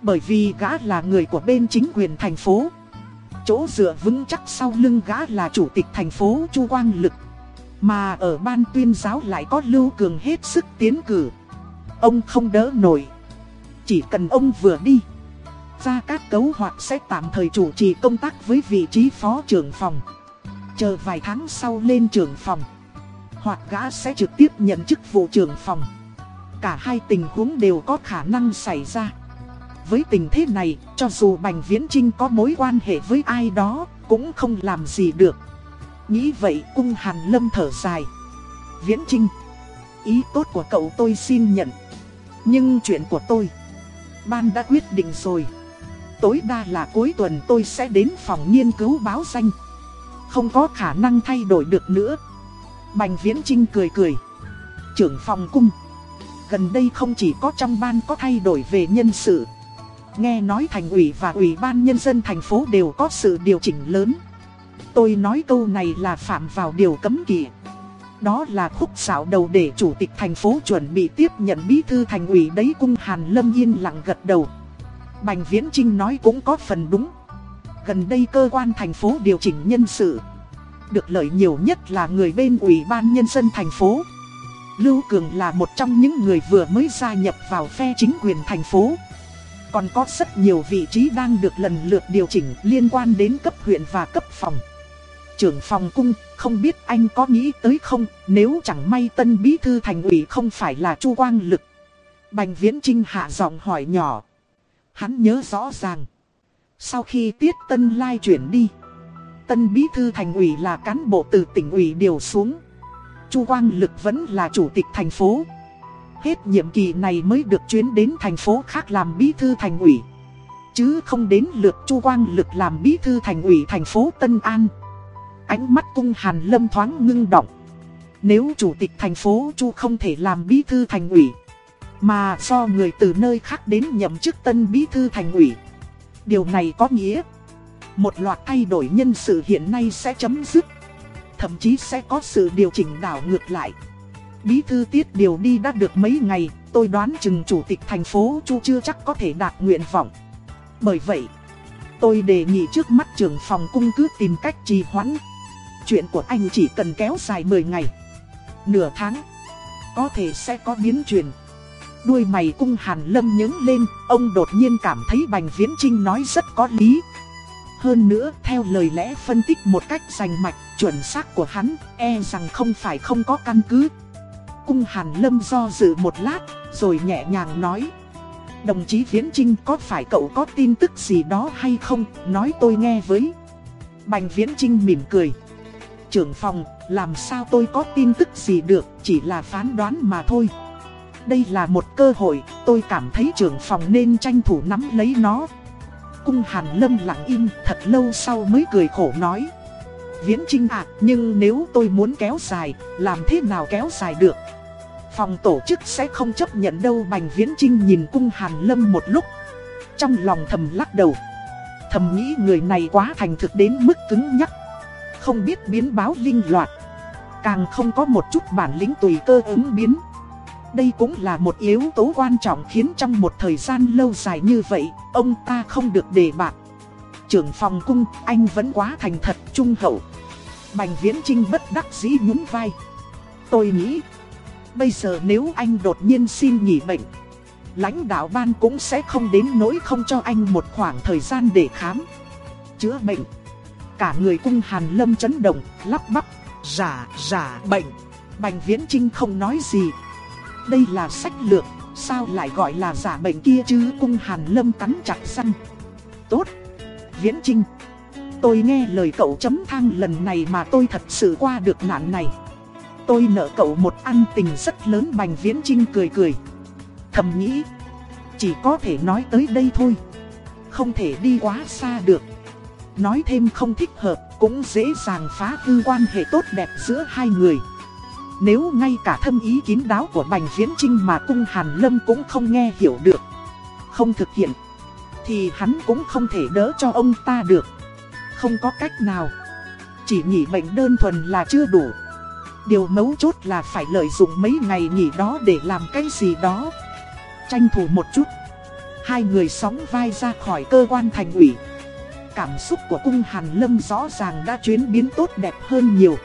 Bởi vì gã là người của bên chính quyền thành phố. Chỗ dựa vững chắc sau lưng gã là chủ tịch thành phố Chu Quang Lực. Mà ở ban tuyên giáo lại có Lưu Cường hết sức tiến cử. Ông không đỡ nổi. Chỉ cần ông vừa đi. Gia Cát Cấu hoặc sẽ tạm thời chủ trì công tác với vị trí phó trưởng phòng. Chờ vài tháng sau lên trưởng phòng. Hoặc gã sẽ trực tiếp nhận chức vụ trưởng phòng. Cả hai tình huống đều có khả năng xảy ra. Với tình thế này, cho dù Bành Viễn Trinh có mối quan hệ với ai đó, cũng không làm gì được. Nghĩ vậy cung Hàn Lâm thở dài. Viễn Trinh, ý tốt của cậu tôi xin nhận. Nhưng chuyện của tôi, ban đã quyết định rồi. Tối đa là cuối tuần tôi sẽ đến phòng nghiên cứu báo danh. Không có khả năng thay đổi được nữa. Bành Viễn Trinh cười cười. Trưởng phòng cung. Gần đây không chỉ có trong ban có thay đổi về nhân sự. Nghe nói thành ủy và ủy ban nhân dân thành phố đều có sự điều chỉnh lớn. Tôi nói câu này là phạm vào điều cấm kỵ. Đó là khúc xảo đầu để chủ tịch thành phố chuẩn bị tiếp nhận bí thư thành ủy đấy cung Hàn Lâm yên lặng gật đầu. Bành Viễn Trinh nói cũng có phần đúng. Gần đây cơ quan thành phố điều chỉnh nhân sự. Được lợi nhiều nhất là người bên ủy ban nhân dân thành phố. Lưu Cường là một trong những người vừa mới gia nhập vào phe chính quyền thành phố. Còn có rất nhiều vị trí đang được lần lượt điều chỉnh liên quan đến cấp huyện và cấp phòng. Trưởng phòng cung, không biết anh có nghĩ tới không, nếu chẳng may tân bí thư thành ủy không phải là Chu Quang Lực. Bành Viễn Trinh hạ giọng hỏi nhỏ. Hắn nhớ rõ ràng. Sau khi Tiết Tân Lai chuyển đi, tân bí thư thành ủy là cán bộ từ tỉnh ủy điều xuống. Chu Quang Lực vẫn là chủ tịch thành phố. Hết nhiệm kỳ này mới được chuyến đến thành phố khác làm bí thư thành ủy. Chứ không đến lượt Chu Quang Lực làm bí thư thành ủy thành phố Tân An. Ánh mắt cung Hàn Lâm thoáng ngưng động. Nếu chủ tịch thành phố Chu không thể làm bí thư thành ủy, mà do người từ nơi khác đến nhậm chức tân bí thư thành ủy. Điều này có nghĩa, một loạt thay đổi nhân sự hiện nay sẽ chấm dứt. Thậm chí sẽ có sự điều chỉnh đảo ngược lại. Bí thư tiết điều đi đã được mấy ngày, tôi đoán chừng chủ tịch thành phố Chu chưa chắc có thể đạt nguyện vọng. Bởi vậy, tôi đề nghị trước mắt trưởng phòng cung cứ tìm cách trì hoãn. Chuyện của anh chỉ cần kéo dài 10 ngày, nửa tháng, có thể sẽ có biến chuyển. Đuôi mày cung hàn lâm nhướng lên, ông đột nhiên cảm thấy Bành Viễn Trinh nói rất có lý. Hơn nữa, theo lời lẽ phân tích một cách rành mạch, chuẩn xác của hắn, e rằng không phải không có căn cứ. Cung Hàn Lâm do dự một lát, rồi nhẹ nhàng nói. Đồng chí Viễn Trinh có phải cậu có tin tức gì đó hay không, nói tôi nghe với. Bành Viễn Trinh mỉm cười. Trưởng phòng, làm sao tôi có tin tức gì được, chỉ là phán đoán mà thôi. Đây là một cơ hội, tôi cảm thấy trưởng phòng nên tranh thủ nắm lấy nó. Cung Hàn Lâm lặng im thật lâu sau mới cười khổ nói. Viễn Trinh à, nhưng nếu tôi muốn kéo dài, làm thế nào kéo dài được? Phòng tổ chức sẽ không chấp nhận đâu Bành Viễn Trinh nhìn cung Hàn Lâm một lúc. Trong lòng thầm lắc đầu. Thầm nghĩ người này quá thành thực đến mức cứng nhắc. Không biết biến báo linh loạt. Càng không có một chút bản lĩnh tùy cơ ứng biến. Đây cũng là một yếu tố quan trọng khiến trong một thời gian lâu dài như vậy, ông ta không được đề bạc. Trưởng phòng cung, anh vẫn quá thành thật, trung hậu. Bành Viễn Trinh bất đắc dĩ nhún vai. Tôi nghĩ, bây giờ nếu anh đột nhiên xin nghỉ bệnh, lãnh đạo ban cũng sẽ không đến nỗi không cho anh một khoảng thời gian để khám, chữa bệnh. Cả người cung Hàn Lâm chấn động, lắp bắp, giả, giả, bệnh. Bành Viễn Trinh không nói gì, đây là sách lược, sao lại gọi là giả bệnh kia chứ cung hàn lâm cắn chặt răng. Tốt, Viễn Trinh, tôi nghe lời cậu chấm thang lần này mà tôi thật sự qua được nạn này. Tôi nợ cậu một ăn tình rất lớn bành Viễn Trinh cười cười. Thầm nghĩ, chỉ có thể nói tới đây thôi, không thể đi quá xa được. Nói thêm không thích hợp, cũng dễ dàng phá hư quan hệ tốt đẹp giữa hai người. Nếu ngay cả thâm ý kín đáo của Bành Viễn Trinh mà cung Hàn Lâm cũng không nghe hiểu được, Không thực hiện, Thì hắn cũng không thể đỡ cho ông ta được. Không có cách nào. Chỉ nghỉ bệnh đơn thuần là chưa đủ. Điều mấu chốt là phải lợi dụng mấy ngày nghỉ đó để làm cái gì đó. Tranh thủ một chút. Hai người sóng vai ra khỏi cơ quan thành ủy. Cảm xúc của cung Hàn Lâm rõ ràng đã chuyển biến tốt đẹp hơn nhiều.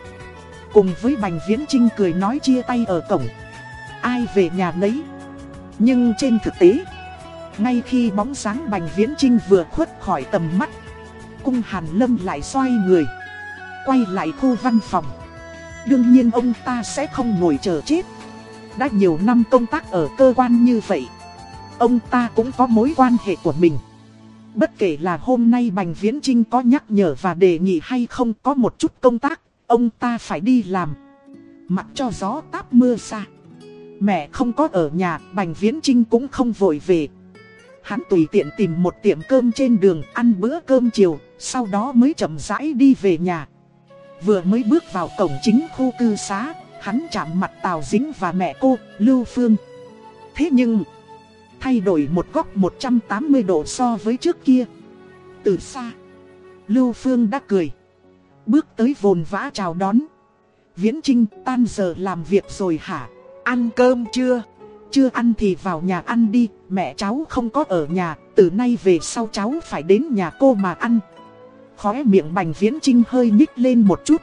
Cùng với Bành Viễn Trinh cười nói chia tay ở cổng. Ai về nhà lấy Nhưng trên thực tế, Ngay khi bóng sáng Bành Viễn Trinh vừa khuất khỏi tầm mắt, Cung Hàn Lâm lại xoay người, Quay lại khu văn phòng. Đương nhiên ông ta sẽ không ngồi chờ chết. Đã nhiều năm công tác ở cơ quan như vậy, Ông ta cũng có mối quan hệ của mình. Bất kể là hôm nay Bành Viễn Trinh có nhắc nhở và đề nghị hay không có một chút công tác Ông ta phải đi làm. Mặc cho gió táp mưa xa. Mẹ không có ở nhà Bành Viễn Trinh cũng không vội về. Hắn tùy tiện tìm một tiệm cơm trên đường ăn bữa cơm chiều Sau đó mới chậm rãi đi về nhà. Vừa mới bước vào cổng chính khu cư xá Hắn chạm mặt Tào Dính và mẹ cô, Lưu Phương. Thế nhưng Thay đổi một góc 180 độ so với trước kia. Từ xa, Lưu Phương đã cười. Bước tới vồn vã chào đón. Viễn Trinh, tan giờ làm việc rồi hả? Ăn cơm chưa? Chưa ăn thì vào nhà ăn đi. Mẹ cháu không có ở nhà. Từ nay về sau cháu phải đến nhà cô mà ăn. Khóe miệng bành Viễn Trinh hơi nhích lên một chút.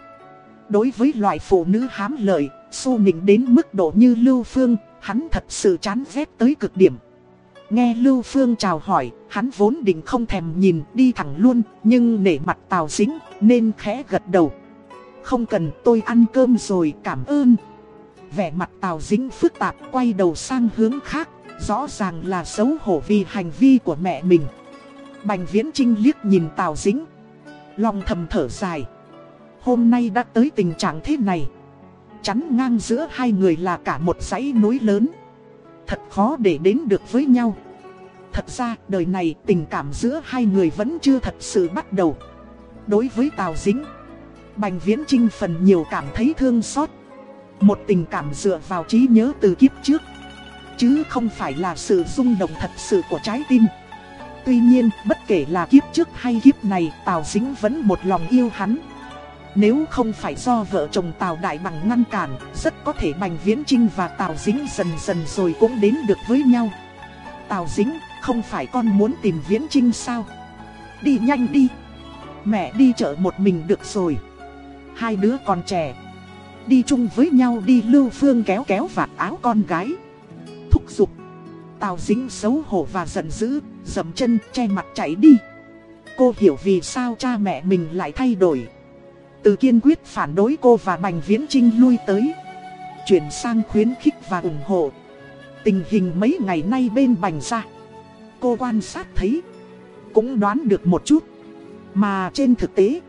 Đối với loại phụ nữ hám lợi, Xu nịnh đến mức độ như Lưu Phương, Hắn thật sự chán ghét tới cực điểm. Nghe Lưu Phương chào hỏi, hắn vốn định không thèm nhìn đi thẳng luôn, nhưng nể mặt Tào Dính nên khẽ gật đầu. Không cần tôi ăn cơm rồi cảm ơn. Vẻ mặt Tào Dính phức tạp quay đầu sang hướng khác, rõ ràng là xấu hổ vì hành vi của mẹ mình. Bành Viễn Trinh liếc nhìn Tào Dính, lòng thầm thở dài. Hôm nay đã tới tình trạng thế này. Chắn ngang giữa hai người là cả một dãy núi lớn. Thật khó để đến được với nhau. Thật ra đời này tình cảm giữa hai người vẫn chưa thật sự bắt đầu. Đối với Tào Dính Bành Viễn Trinh phần nhiều cảm thấy thương xót. Một tình cảm dựa vào trí nhớ từ kiếp trước Chứ không phải là sự rung động thật sự của trái tim. Tuy nhiên, bất kể là kiếp trước hay kiếp này, Tào Dính vẫn một lòng yêu hắn nếu không phải do vợ chồng Tào Đại Bằng ngăn cản, rất có thể Bành Viễn Trinh và Tào Dính dần dần rồi cũng đến được với nhau. Tào Dính, không phải con muốn tìm Viễn Trinh sao? Đi nhanh đi. Mẹ đi chợ một mình được rồi. Hai đứa còn trẻ. Đi chung với nhau đi Lưu Phương kéo kéo vạt áo con gái. Thúc giục. Tào Dính xấu hổ và giận dữ, dầm chân che mặt chạy đi. Cô hiểu vì sao cha mẹ mình lại thay đổi. Từ kiên quyết phản đối cô và Bành Viễn Trinh lui tới. Chuyển sang khuyến khích và ủng hộ. Tình hình mấy ngày nay bên Bành ra. Cô quan sát thấy Cũng đoán được một chút. Mà trên thực tế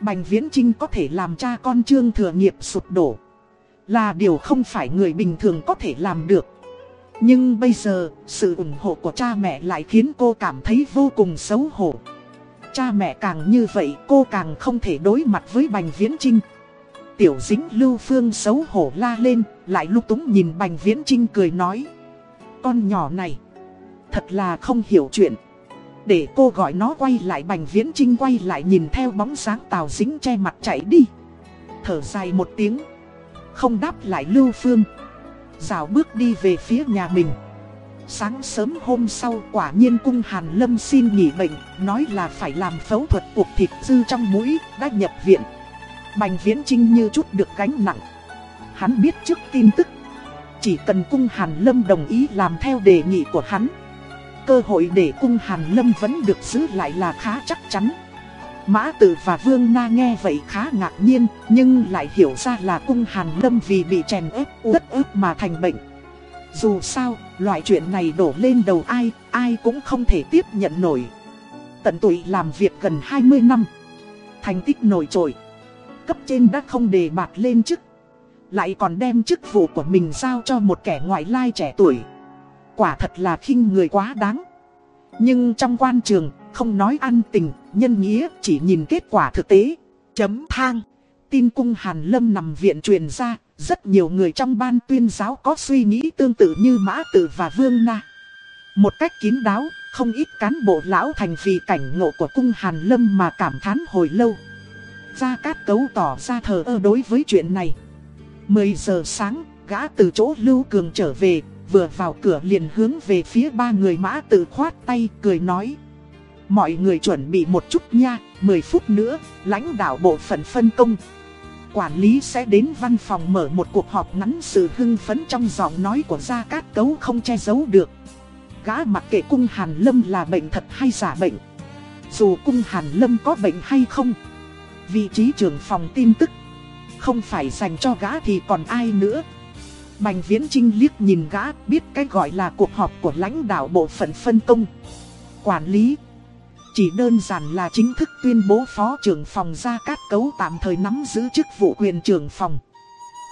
Bành Viễn Trinh có thể làm cha con Trương Thừa Nghiệp sụp đổ. Là điều không phải người bình thường có thể làm được. Nhưng bây giờ, sự ủng hộ của cha mẹ lại khiến cô cảm thấy vô cùng xấu hổ. Cha mẹ càng như vậy, cô càng không thể đối mặt với Bành Viễn Trinh Tiểu dính lưu phương xấu hổ la lên, Lại lúc túng nhìn Bành Viễn Trinh cười nói, Con nhỏ này, Thật là không hiểu chuyện. Để cô gọi nó quay lại, Bành Viễn Trinh quay lại nhìn theo bóng sáng Tào dính che mặt chạy đi. Thở dài một tiếng, Không đáp lại lưu phương. Rào bước đi về phía nhà mình. Sáng sớm hôm sau quả nhiên cung Hàn Lâm xin nghỉ bệnh, nói là phải làm phẫu thuật cuộc thịt dư trong mũi, đã nhập viện. Bành Viễn Trinh như chút được gánh nặng. Hắn biết trước tin tức, chỉ cần cung Hàn Lâm đồng ý làm theo đề nghị của hắn. Cơ hội để cung Hàn Lâm vẫn được giữ lại là khá chắc chắn. Mã Tử và Vương Na nghe vậy khá ngạc nhiên, nhưng lại hiểu ra là cung Hàn Lâm vì bị chèn ép uất ức mà thành bệnh. Dù sao, loại chuyện này đổ lên đầu ai, ai cũng không thể tiếp nhận nổi. Tận tụy làm việc gần 20 năm. Thành tích nổi trội. Cấp trên đã không đề bạt lên chức. Lại còn đem chức vụ của mình giao cho một kẻ ngoại lai trẻ tuổi. Quả thật là khinh người quá đáng. Nhưng trong quan trường, không nói ăn tình, nhân nghĩa, chỉ nhìn kết quả thực tế. Chấm thang. Tin cung Hàn Lâm nằm viện truyền ra, rất nhiều người trong ban tuyên giáo có suy nghĩ tương tự như Mã Tử và Vương Na. Một cách kín đáo, không ít cán bộ lão thành vì cảnh ngộ của cung Hàn Lâm mà cảm thán hồi lâu. Gia Cát Cấu tỏ ra thờ ơ đối với chuyện này. 10 giờ sáng, gã từ chỗ Lưu Cường trở về, vừa vào cửa liền hướng về phía ba người mã tử khoát tay cười nói. Mọi người chuẩn bị một chút nha, 10 phút nữa, lãnh đạo bộ phận phân công. Quản lý sẽ đến văn phòng mở một cuộc họp ngắn sự hưng phấn trong giọng nói của Gia Cát Cấu không che giấu được. Gã mặc kệ cung Hàn Lâm là bệnh thật hay giả bệnh. Dù cung Hàn Lâm có bệnh hay không, vị trí trưởng phòng tin tức không phải dành cho gã thì còn ai nữa. Bành Viễn Trinh liếc nhìn gã biết cái gọi là cuộc họp của lãnh đạo bộ phận phân công. Quản lý chỉ đơn giản là chính thức tuyên bố phó trưởng phòng ra cát cấu tạm thời nắm giữ chức vụ quyền trưởng phòng.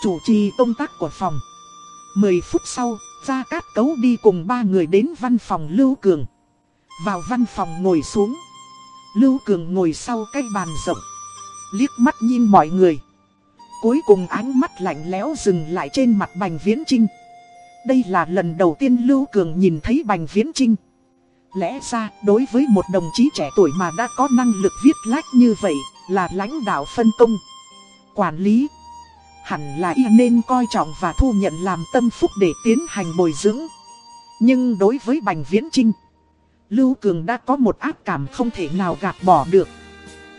Chủ trì công tác của phòng. 10 phút sau, Gia Cát Cấu đi cùng ba người đến văn phòng Lưu Cường. Vào văn phòng ngồi xuống. Lưu Cường ngồi sau cái bàn rộng. Liếc mắt nhìn mọi người. Cuối cùng ánh mắt lạnh lẽo dừng lại trên mặt Bành Viễn Trinh. Đây là lần đầu tiên Lưu Cường nhìn thấy Bành Viễn Trinh. Lẽ ra, đối với một đồng chí trẻ tuổi mà đã có năng lực viết lách như vậy, là lãnh đạo phân công, quản lý. Hẳn là y nên coi trọng và thu nhận làm tâm phúc để tiến hành bồi dưỡng. Nhưng đối với Bành Viễn Trinh, Lưu Cường đã có một ác cảm không thể nào gạt bỏ được.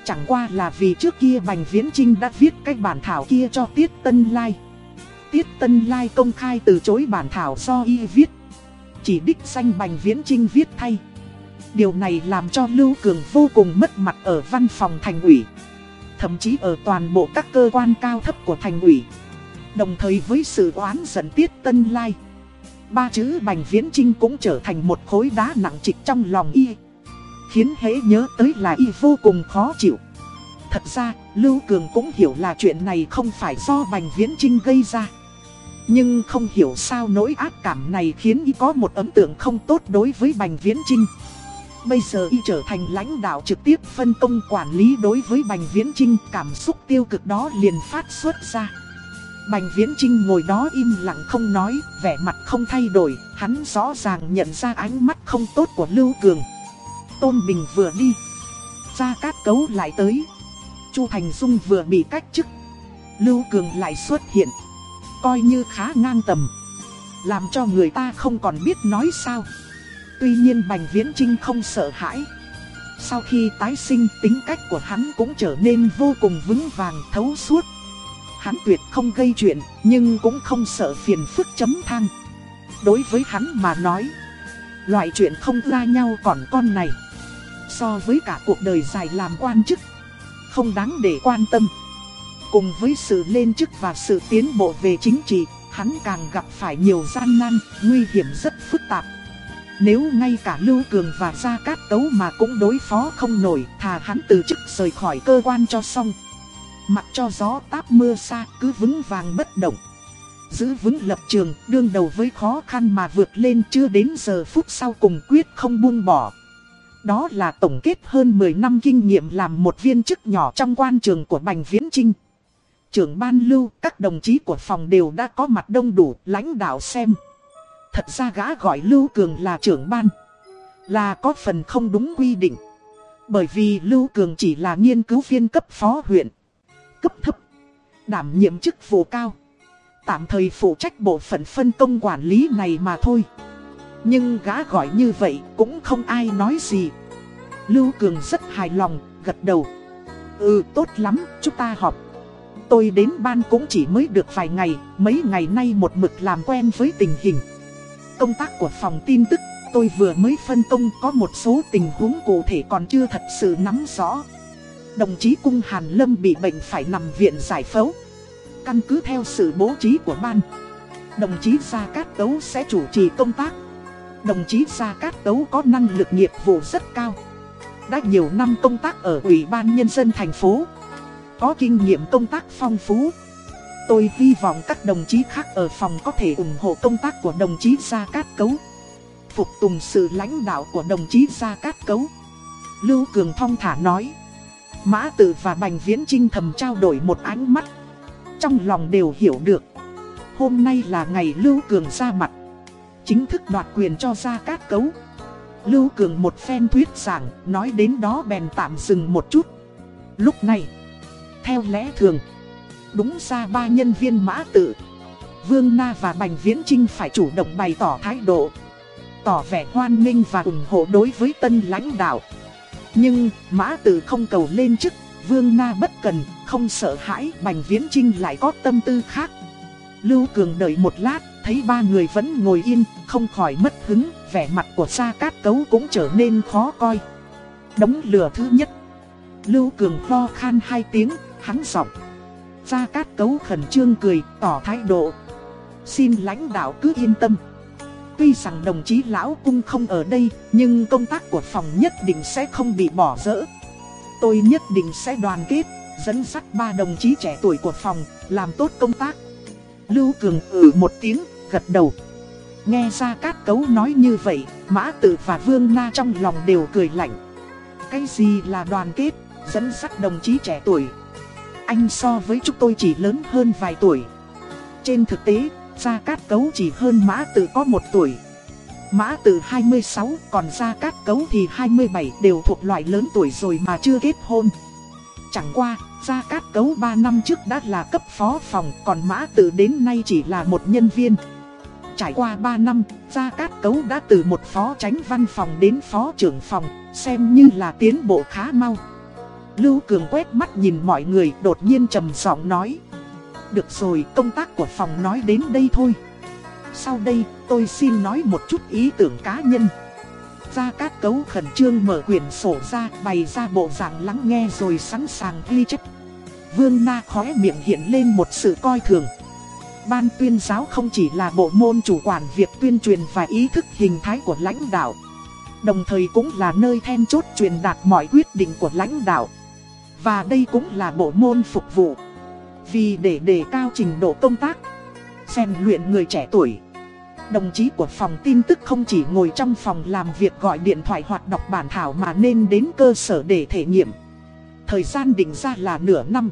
Chẳng qua là vì trước kia Bành Viễn Trinh đã viết cái bản thảo kia cho Tiết Tân Lai. Tiết Tân Lai công khai từ chối bản thảo do y viết. Chỉ đích danh Bành Viễn Trinh viết thay. Điều này làm cho Lưu Cường vô cùng mất mặt ở văn phòng thành ủy. Thậm chí ở toàn bộ các cơ quan cao thấp của thành ủy. Đồng thời với sự oán giận Tiết Tân Lai. Ba chữ Bành Viễn Trinh cũng trở thành một khối đá nặng trịch trong lòng y khiến hễ nhớ tới là y vô cùng khó chịu. Thật ra, Lưu Cường cũng hiểu là chuyện này không phải do Bành Viễn Trinh gây ra. Nhưng không hiểu sao nỗi ác cảm này khiến y có một ấn tượng không tốt đối với Bành Viễn Trinh. Bây giờ y trở thành lãnh đạo trực tiếp phân công quản lý đối với Bành Viễn Trinh, cảm xúc tiêu cực đó liền phát xuất ra. Bành Viễn Trinh ngồi đó im lặng không nói, vẻ mặt không thay đổi, hắn rõ ràng nhận ra ánh mắt không tốt của Lưu Cường. Tôn Bình vừa đi. Gia Cát Cấu lại tới. Chu Thành Dung vừa bị cách chức. Lưu Cường lại xuất hiện. Coi như khá ngang tầm. Làm cho người ta không còn biết nói sao. Tuy nhiên Bành Viễn Trinh không sợ hãi. Sau khi tái sinh tính cách của hắn cũng trở nên vô cùng vững vàng thấu suốt. Hắn tuyệt không gây chuyện nhưng cũng không sợ phiền phức chấm thang. Đối với hắn mà nói, loại chuyện không ra nhau còn con này so với cả cuộc đời dài làm quan chức, không đáng để quan tâm. Cùng với sự lên chức và sự tiến bộ về chính trị, hắn càng gặp phải nhiều gian nan, nguy hiểm rất phức tạp. Nếu ngay cả Lưu Cường và Gia Cát Tấu mà cũng đối phó không nổi, thà hắn từ chức rời khỏi cơ quan cho xong. Mặc cho gió táp mưa xa cứ vững vàng bất động. Giữ vững lập trường, đương đầu với khó khăn mà vượt lên chưa đến giờ phút sau cùng quyết không buông bỏ. Đó là tổng kết hơn 10 năm kinh nghiệm làm một viên chức nhỏ trong quan trường của Bành Viễn Trinh. Trưởng ban lưu, các đồng chí của phòng đều đã có mặt đông đủ, lãnh đạo xem. Thật ra gã gọi Lưu Cường là trưởng ban. Là có phần không đúng quy định. Bởi vì Lưu Cường chỉ là nghiên cứu viên cấp phó huyện. Cấp thấp. Đảm nhiệm chức vụ cao. Tạm thời phụ trách bộ phận phân công quản lý này mà thôi. Nhưng gã gọi như vậy cũng không ai nói gì Lưu Cường rất hài lòng, gật đầu Ừ tốt lắm, chúng ta họp Tôi đến ban cũng chỉ mới được vài ngày, Mấy ngày nay một mực làm quen với tình hình. Công tác của phòng tin tức, Tôi vừa mới phân công có một số tình huống cụ thể còn chưa thật sự nắm rõ. Đồng chí Cung Hàn Lâm bị bệnh phải nằm viện giải phẫu. Căn cứ theo sự bố trí của ban, Đồng chí Gia Cát Tấu sẽ chủ trì công tác. Đồng chí Gia Cát Tấu có năng lực nghiệp vụ rất cao. Đã nhiều năm công tác ở Ủy ban Nhân dân thành phố. Có kinh nghiệm công tác phong phú. Tôi hy vọng các đồng chí khác ở phòng có thể ủng hộ công tác của đồng chí Gia Cát Cấu. Phục tùng sự lãnh đạo của đồng chí Gia Cát Cấu. Lưu Cường Thong thả nói. Mã Tử và Bành Viễn Trinh thầm trao đổi một ánh mắt. Trong lòng đều hiểu được. Hôm nay là ngày Lưu Cường ra mặt. Chính thức đoạt quyền cho Gia Cát Cấu. Lưu Cường một phen thuyết giảng, Nói đến đó bèn tạm dừng một chút. Lúc này theo lẽ thường Đúng ra ba nhân viên mã tự Vương Na và Bành Viễn Trinh phải chủ động bày tỏ thái độ Tỏ vẻ hoan nghênh và ủng hộ đối với tân lãnh đạo. Nhưng mã tự không cầu lên chức Vương Na bất cần, không sợ hãi Bành Viễn Trinh lại có tâm tư khác. Lưu Cường đợi một lát Thấy ba người vẫn ngồi yên, không khỏi mất hứng Vẻ mặt của Sa Cát Cấu cũng trở nên khó coi. Đống lửa thứ nhất. Lưu Cường lo khan hai tiếng, hắn giọng. Gia Cát Cấu khẩn trương cười, tỏ thái độ. Xin lãnh đạo cứ yên tâm. Tuy rằng đồng chí Lão Cung không ở đây Nhưng công tác của phòng nhất định sẽ không bị bỏ rỡ. Tôi nhất định sẽ đoàn kết Dẫn dắt ba đồng chí trẻ tuổi của phòng Làm tốt công tác. Lưu Cường ử một tiếng, gật đầu. Nghe ra Cát Cấu nói như vậy Mã Tử và Vương Na trong lòng đều cười lạnh. Cái gì là đoàn kết Dẫn dắt đồng chí trẻ tuổi? Anh so với chúng tôi chỉ lớn hơn vài tuổi. Trên thực tế Gia Cát Cấu chỉ hơn Mã Tử có một tuổi. Mã Tử 26 còn Gia Cát Cấu thì 27 đều thuộc loại lớn tuổi rồi mà chưa kết hôn. Chẳng qua, Gia Cát Cấu 3 năm trước đã là cấp phó phòng Còn Mã Tử đến nay chỉ là một nhân viên. Trải qua 3 năm, Gia Cát Cấu đã từ một phó tránh văn phòng đến phó trưởng phòng Xem như là tiến bộ khá mau. Lưu Cường quét mắt nhìn mọi người đột nhiên trầm giọng nói được rồi, công tác của phòng nói đến đây thôi. Sau đây, tôi xin nói một chút ý tưởng cá nhân. Gia Cát Cấu khẩn trương mở quyển sổ ra, bày ra bộ dạng lắng nghe rồi sẵn sàng ghi chép. Vương Na khóe miệng hiện lên một sự coi thường. Ban tuyên giáo không chỉ là bộ môn chủ quản việc tuyên truyền và ý thức hình thái của lãnh đạo. Đồng thời cũng là nơi then chốt truyền đạt mọi quyết định của lãnh đạo. Và đây cũng là bộ môn phục vụ. Vì để đề cao trình độ công tác, rèn luyện người trẻ tuổi. Đồng chí của phòng tin tức không chỉ ngồi trong phòng làm việc gọi điện thoại hoặc đọc bản thảo mà nên đến cơ sở để thể nghiệm. Thời gian định ra là nửa năm.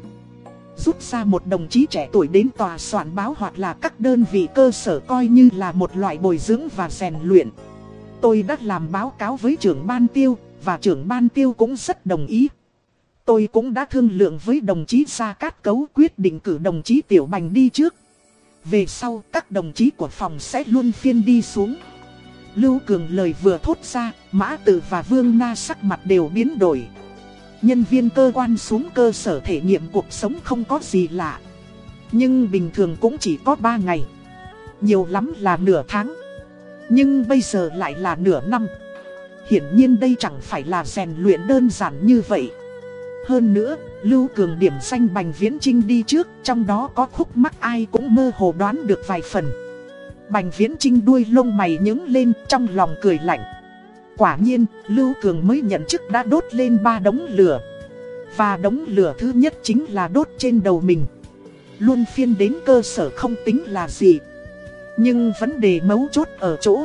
Rút ra một đồng chí trẻ tuổi đến tòa soạn báo hoặc là các đơn vị cơ sở coi như là một loại bồi dưỡng và rèn luyện. Tôi đã làm báo cáo với trưởng ban tiêu, và trưởng ban tiêu cũng rất đồng ý. Tôi cũng đã thương lượng với đồng chí Gia Cát Cấu quyết định cử đồng chí Tiểu Bành đi trước. Về sau các đồng chí của phòng sẽ luôn phiên đi xuống. Lưu Cường lời vừa thốt ra, Mã Tử và Vương Na sắc mặt đều biến đổi. Nhân viên cơ quan xuống cơ sở thể nghiệm cuộc sống không có gì lạ. Nhưng bình thường cũng chỉ có 3 ngày. Nhiều lắm là nửa tháng. Nhưng bây giờ lại là nửa năm. Hiển nhiên đây chẳng phải là rèn luyện đơn giản như vậy. Hơn nữa, Lưu Cường điểm danh Bành Viễn Trinh đi trước, trong đó có khúc mắc ai cũng mơ hồ đoán được vài phần. Bành Viễn Trinh đuôi lông mày nhứng lên trong lòng cười lạnh. Quả nhiên, Lưu Cường mới nhận chức đã đốt lên ba đống lửa. Và đống lửa thứ nhất chính là đốt trên đầu mình. Luôn phiên đến cơ sở không tính là gì. Nhưng vấn đề mấu chốt ở chỗ.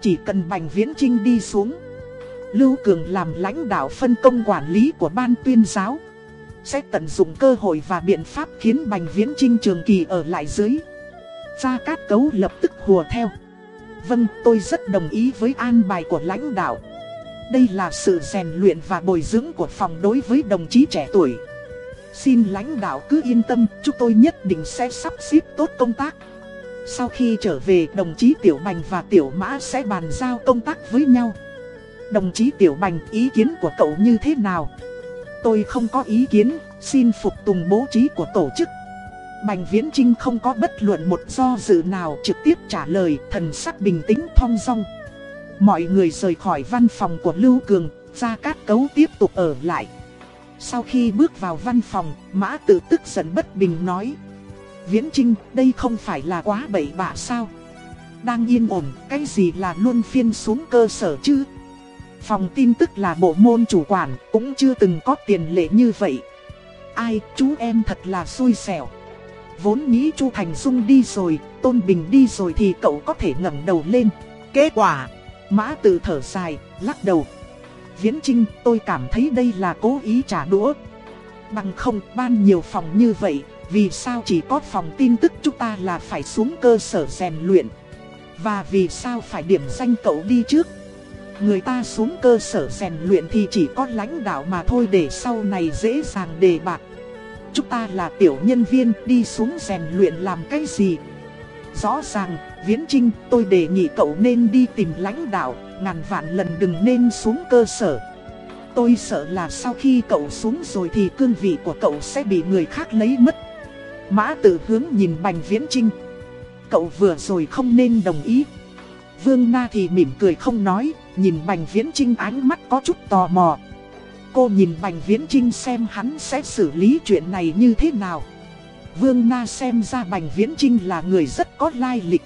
Chỉ cần Bành Viễn Trinh đi xuống Lưu Cường làm lãnh đạo phân công quản lý của ban tuyên giáo. Sẽ tận dụng cơ hội và biện pháp khiến Bành Viễn Trinh trường kỳ ở lại dưới. Gia Cát Cấu lập tức hùa theo. Vâng tôi rất đồng ý với an bài của lãnh đạo. Đây là sự rèn luyện và bồi dưỡng của phòng đối với đồng chí trẻ tuổi. Xin lãnh đạo cứ yên tâm, Chúng tôi nhất định sẽ sắp xếp tốt công tác. Sau khi trở về, đồng chí Tiểu Bành và Tiểu Mã sẽ bàn giao công tác với nhau. Đồng chí Tiểu Bành ý kiến của cậu như thế nào? Tôi không có ý kiến, xin phục tùng bố trí của tổ chức. Bành Viễn Trinh không có bất luận một do dự nào trực tiếp trả lời thần sắc bình tĩnh thong dong. Mọi người rời khỏi văn phòng của Lưu Cường, ra cát cấu tiếp tục ở lại. Sau khi bước vào văn phòng, Mã tự tức giận bất bình nói. Viễn Trinh, đây không phải là quá bậy bạ sao? Đang yên ổn, cái gì là luôn phiên xuống cơ sở chứ? Phòng tin tức là bộ môn chủ quản, cũng chưa từng có tiền lệ như vậy. Ai, chú em thật là xui xẻo. Vốn nghĩ Chu Thành Dung đi rồi, Tôn Bình đi rồi thì cậu có thể ngẩng đầu lên. Kết quả, Mã Từ thở dài, lắc đầu. Viễn Trinh, tôi cảm thấy đây là cố ý trả đũa. Bằng không, ban nhiều phòng như vậy, Vì sao chỉ có phòng tin tức chúng ta là phải xuống cơ sở rèn luyện Và vì sao phải điểm danh cậu đi trước Người ta xuống cơ sở rèn luyện thì chỉ có lãnh đạo mà thôi để sau này dễ dàng đề bạc Chúng ta là tiểu nhân viên đi xuống rèn luyện làm cái gì? Rõ ràng, Viễn Trinh tôi đề nghị cậu nên đi tìm lãnh đạo Ngàn vạn lần đừng nên xuống cơ sở. Tôi sợ là sau khi cậu xuống rồi thì cương vị của cậu sẽ bị người khác lấy mất. Mã tử hướng nhìn Bành Viễn Trinh Cậu vừa rồi không nên đồng ý. Vương Na thì mỉm cười không nói Nhìn Bành Viễn Trinh ánh mắt có chút tò mò. Cô nhìn Bành Viễn Trinh xem hắn sẽ xử lý chuyện này như thế nào. Vương Na xem ra Bành Viễn Trinh là người rất có lai lịch.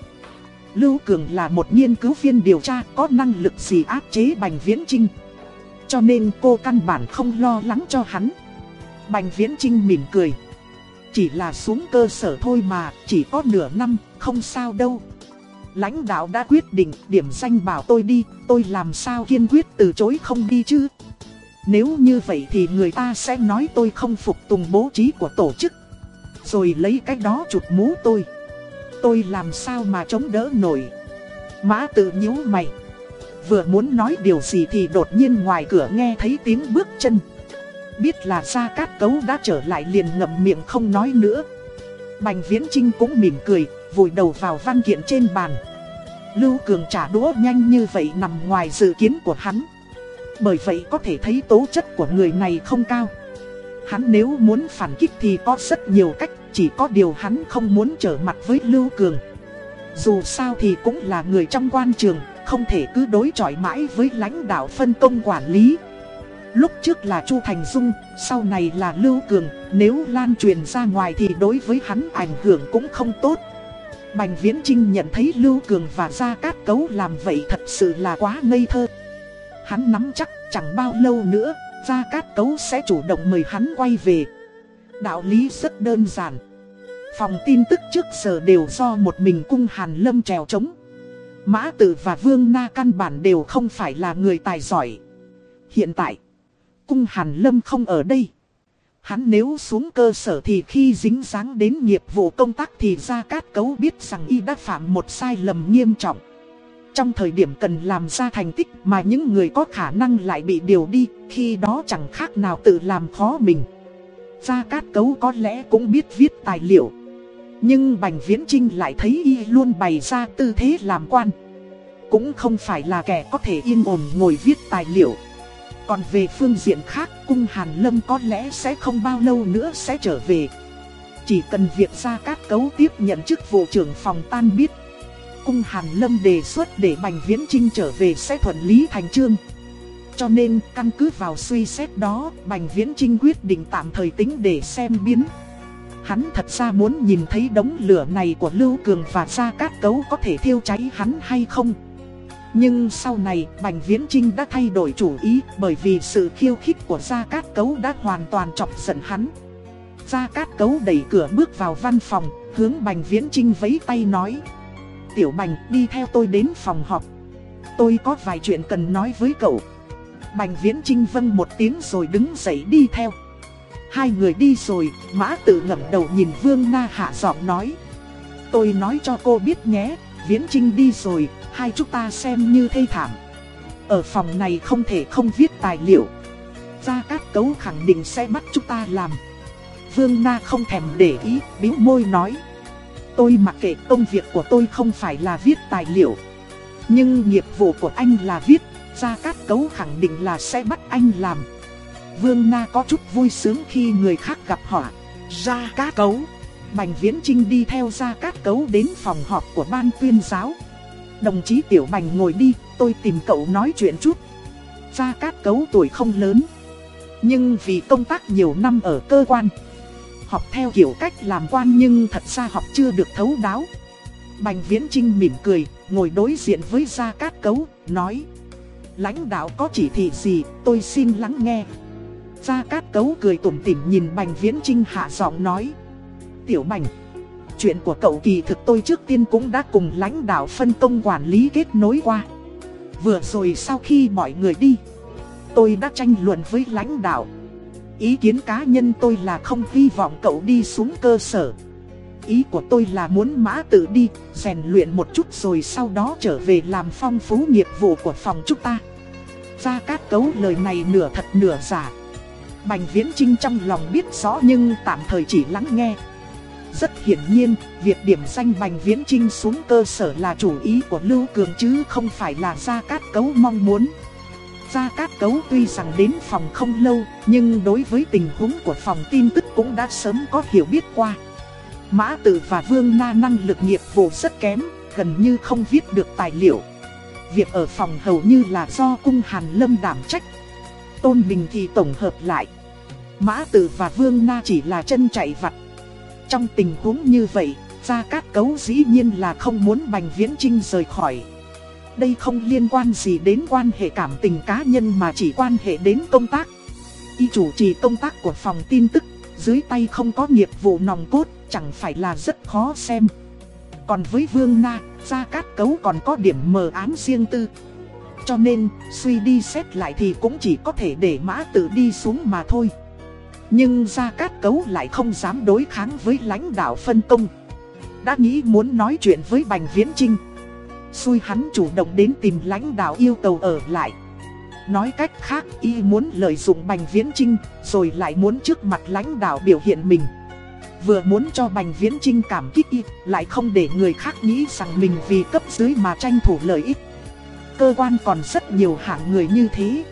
Lưu Cường là một nghiên cứu viên điều tra có năng lực gì áp chế Bành Viễn Trinh Cho nên cô căn bản không lo lắng cho hắn. Bành Viễn Trinh mỉm cười. Chỉ là xuống cơ sở thôi mà, chỉ có nửa năm, không sao đâu. Lãnh đạo đã quyết định điểm danh bảo tôi đi, tôi làm sao kiên quyết từ chối không đi chứ? Nếu như vậy thì người ta sẽ nói tôi không phục tùng bố trí của tổ chức. Rồi lấy cái đó chụp mũ tôi. Tôi làm sao mà chống đỡ nổi? Mã tự nhíu mày. Vừa muốn nói điều gì thì đột nhiên ngoài cửa nghe thấy tiếng bước chân. Biết là Gia Cát Cấu đã trở lại liền ngậm miệng không nói nữa. Bành Viễn Trinh cũng mỉm cười vùi đầu vào văn kiện trên bàn. Lưu Cường trả đũa nhanh như vậy nằm ngoài dự kiến của hắn. Bởi vậy có thể thấy tố chất của người này không cao. Hắn nếu muốn phản kích thì có rất nhiều cách, chỉ có điều hắn không muốn trở mặt với Lưu Cường. Dù sao thì cũng là người trong quan trường, không thể cứ đối chọi mãi với lãnh đạo phân công quản lý. Lúc trước là Chu Thành Dung, sau này là Lưu Cường, nếu lan truyền ra ngoài thì đối với hắn ảnh hưởng cũng không tốt. Bành Viễn Trinh nhận thấy Lưu Cường và Gia Cát Cấu làm vậy thật sự là quá ngây thơ. Hắn nắm chắc chẳng bao lâu nữa, Gia Cát Cấu sẽ chủ động mời hắn quay về. Đạo lý rất đơn giản. Phòng tin tức trước giờ đều do một mình cung Hàn Lâm trèo trống. Mã Tử và Vương Na căn bản đều không phải là người tài giỏi. Hiện tại, cung Hàn Lâm không ở đây. Hắn nếu xuống cơ sở thì khi dính dáng đến nghiệp vụ công tác thì Gia Cát Cấu biết rằng y đã phạm một sai lầm nghiêm trọng. Trong thời điểm cần làm ra thành tích mà những người có khả năng lại bị điều đi, khi đó chẳng khác nào tự làm khó mình. Gia Cát Cấu có lẽ cũng biết viết tài liệu. Nhưng Bành Viễn Trinh lại thấy y luôn bày ra tư thế làm quan. Cũng không phải là kẻ có thể yên ổn ngồi viết tài liệu. Còn về phương diện khác, cung Hàn Lâm có lẽ sẽ không bao lâu nữa sẽ trở về. Chỉ cần việc ra cát cấu tiếp nhận chức vụ trưởng phòng tan biết. Cung Hàn Lâm đề xuất để Bành Viễn Trinh trở về sẽ thuận lý thành trương. Cho nên, căn cứ vào suy xét đó, Bành Viễn Trinh quyết định tạm thời tính để xem biến. Hắn thật ra muốn nhìn thấy đống lửa này của Lưu Cường và Gia Cát Cấu có thể thiêu cháy hắn hay không. Nhưng sau này Bành Viễn Trinh đã thay đổi chủ ý bởi vì sự khiêu khích của Gia Cát Cấu đã hoàn toàn chọc giận hắn. Gia Cát Cấu đẩy cửa bước vào văn phòng, hướng Bành Viễn Trinh vẫy tay nói. Tiểu Bành đi theo tôi đến phòng họp. Tôi có vài chuyện cần nói với cậu. Bành Viễn Trinh vâng một tiếng rồi đứng dậy đi theo. Hai người đi rồi, Mã Tử ngẩng đầu nhìn Vương Na hạ giọng nói. Tôi nói cho cô biết nhé, Viễn Trinh đi rồi, hai chúng ta xem như thê thảm. Ở phòng này không thể không viết tài liệu. Gia Cát Cấu khẳng định sẽ bắt chúng ta làm. Vương Na không thèm để ý, bĩu môi nói. Tôi mặc kệ công việc của tôi không phải là viết tài liệu. Nhưng nghiệp vụ của anh là viết, Gia Cát Cấu khẳng định là sẽ bắt anh làm. Vương Na có chút vui sướng khi người khác gặp họ. Gia Cát Cấu. Bành Viễn Trinh đi theo Gia Cát Cấu đến phòng họp của ban tuyên giáo. Đồng chí Tiểu Bành ngồi đi, tôi tìm cậu nói chuyện chút. Gia Cát Cấu tuổi không lớn. Nhưng vì công tác nhiều năm ở cơ quan. Học theo kiểu cách làm quan nhưng thật ra học chưa được thấu đáo. Bành Viễn Trinh mỉm cười, ngồi đối diện với Gia Cát Cấu, nói. Lãnh đạo có chỉ thị gì, tôi xin lắng nghe. Gia Cát Cấu cười tủm tỉm nhìn Bành Viễn Trinh hạ giọng nói. Tiểu Bành. Chuyện của cậu kỳ thực tôi trước tiên cũng đã cùng lãnh đạo phân công quản lý kết nối qua Vừa rồi sau khi mọi người đi Tôi đã tranh luận với lãnh đạo Ý kiến cá nhân tôi là không hy vọng cậu đi xuống cơ sở. Ý của tôi là muốn mã tự đi, rèn luyện một chút rồi sau đó trở về làm phong phú nghiệp vụ của phòng chúng ta. Gia Cát Cấu lời này nửa thật nửa giả. Bành Viễn Trinh trong lòng biết rõ nhưng tạm thời chỉ lắng nghe. Rất hiển nhiên, việc điểm danh Bành Viễn Trinh xuống cơ sở là chủ ý của Lưu Cường chứ không phải là Gia Cát Cấu mong muốn. Gia Cát Cấu tuy rằng đến phòng không lâu, nhưng đối với tình huống của phòng tin tức cũng đã sớm có hiểu biết qua. Mã Tử và Vương Na năng lực nghiệp vụ rất kém, gần như không viết được tài liệu. Việc ở phòng hầu như là do cung Hàn Lâm đảm trách. Tôn Bình thì tổng hợp lại. Mã Tử và Vương Na chỉ là chân chạy vặt. Trong tình huống như vậy, Gia Cát Cấu dĩ nhiên là không muốn Bành Viễn Trinh rời khỏi. Đây không liên quan gì đến quan hệ cảm tình cá nhân mà chỉ quan hệ đến công tác. Y chủ trì công tác của phòng tin tức, dưới tay không có nghiệp vụ nòng cốt, chẳng phải là rất khó xem. Còn với Vương Na, Gia Cát Cấu còn có điểm mờ ám riêng tư. Cho nên, suy đi xét lại thì cũng chỉ có thể để mã tự đi xuống mà thôi. Nhưng Gia Cát Cấu lại không dám đối kháng với lãnh đạo phân công. Đã nghĩ muốn nói chuyện với Bành Viễn Trinh. Xui hắn chủ động đến tìm lãnh đạo yêu cầu ở lại. Nói cách khác y muốn lợi dụng Bành Viễn Trinh rồi lại muốn trước mặt lãnh đạo biểu hiện mình. Vừa muốn cho Bành Viễn Trinh cảm kích y, lại không để người khác nghĩ rằng mình vì cấp dưới mà tranh thủ lợi ích. Cơ quan còn rất nhiều hạng người như thế.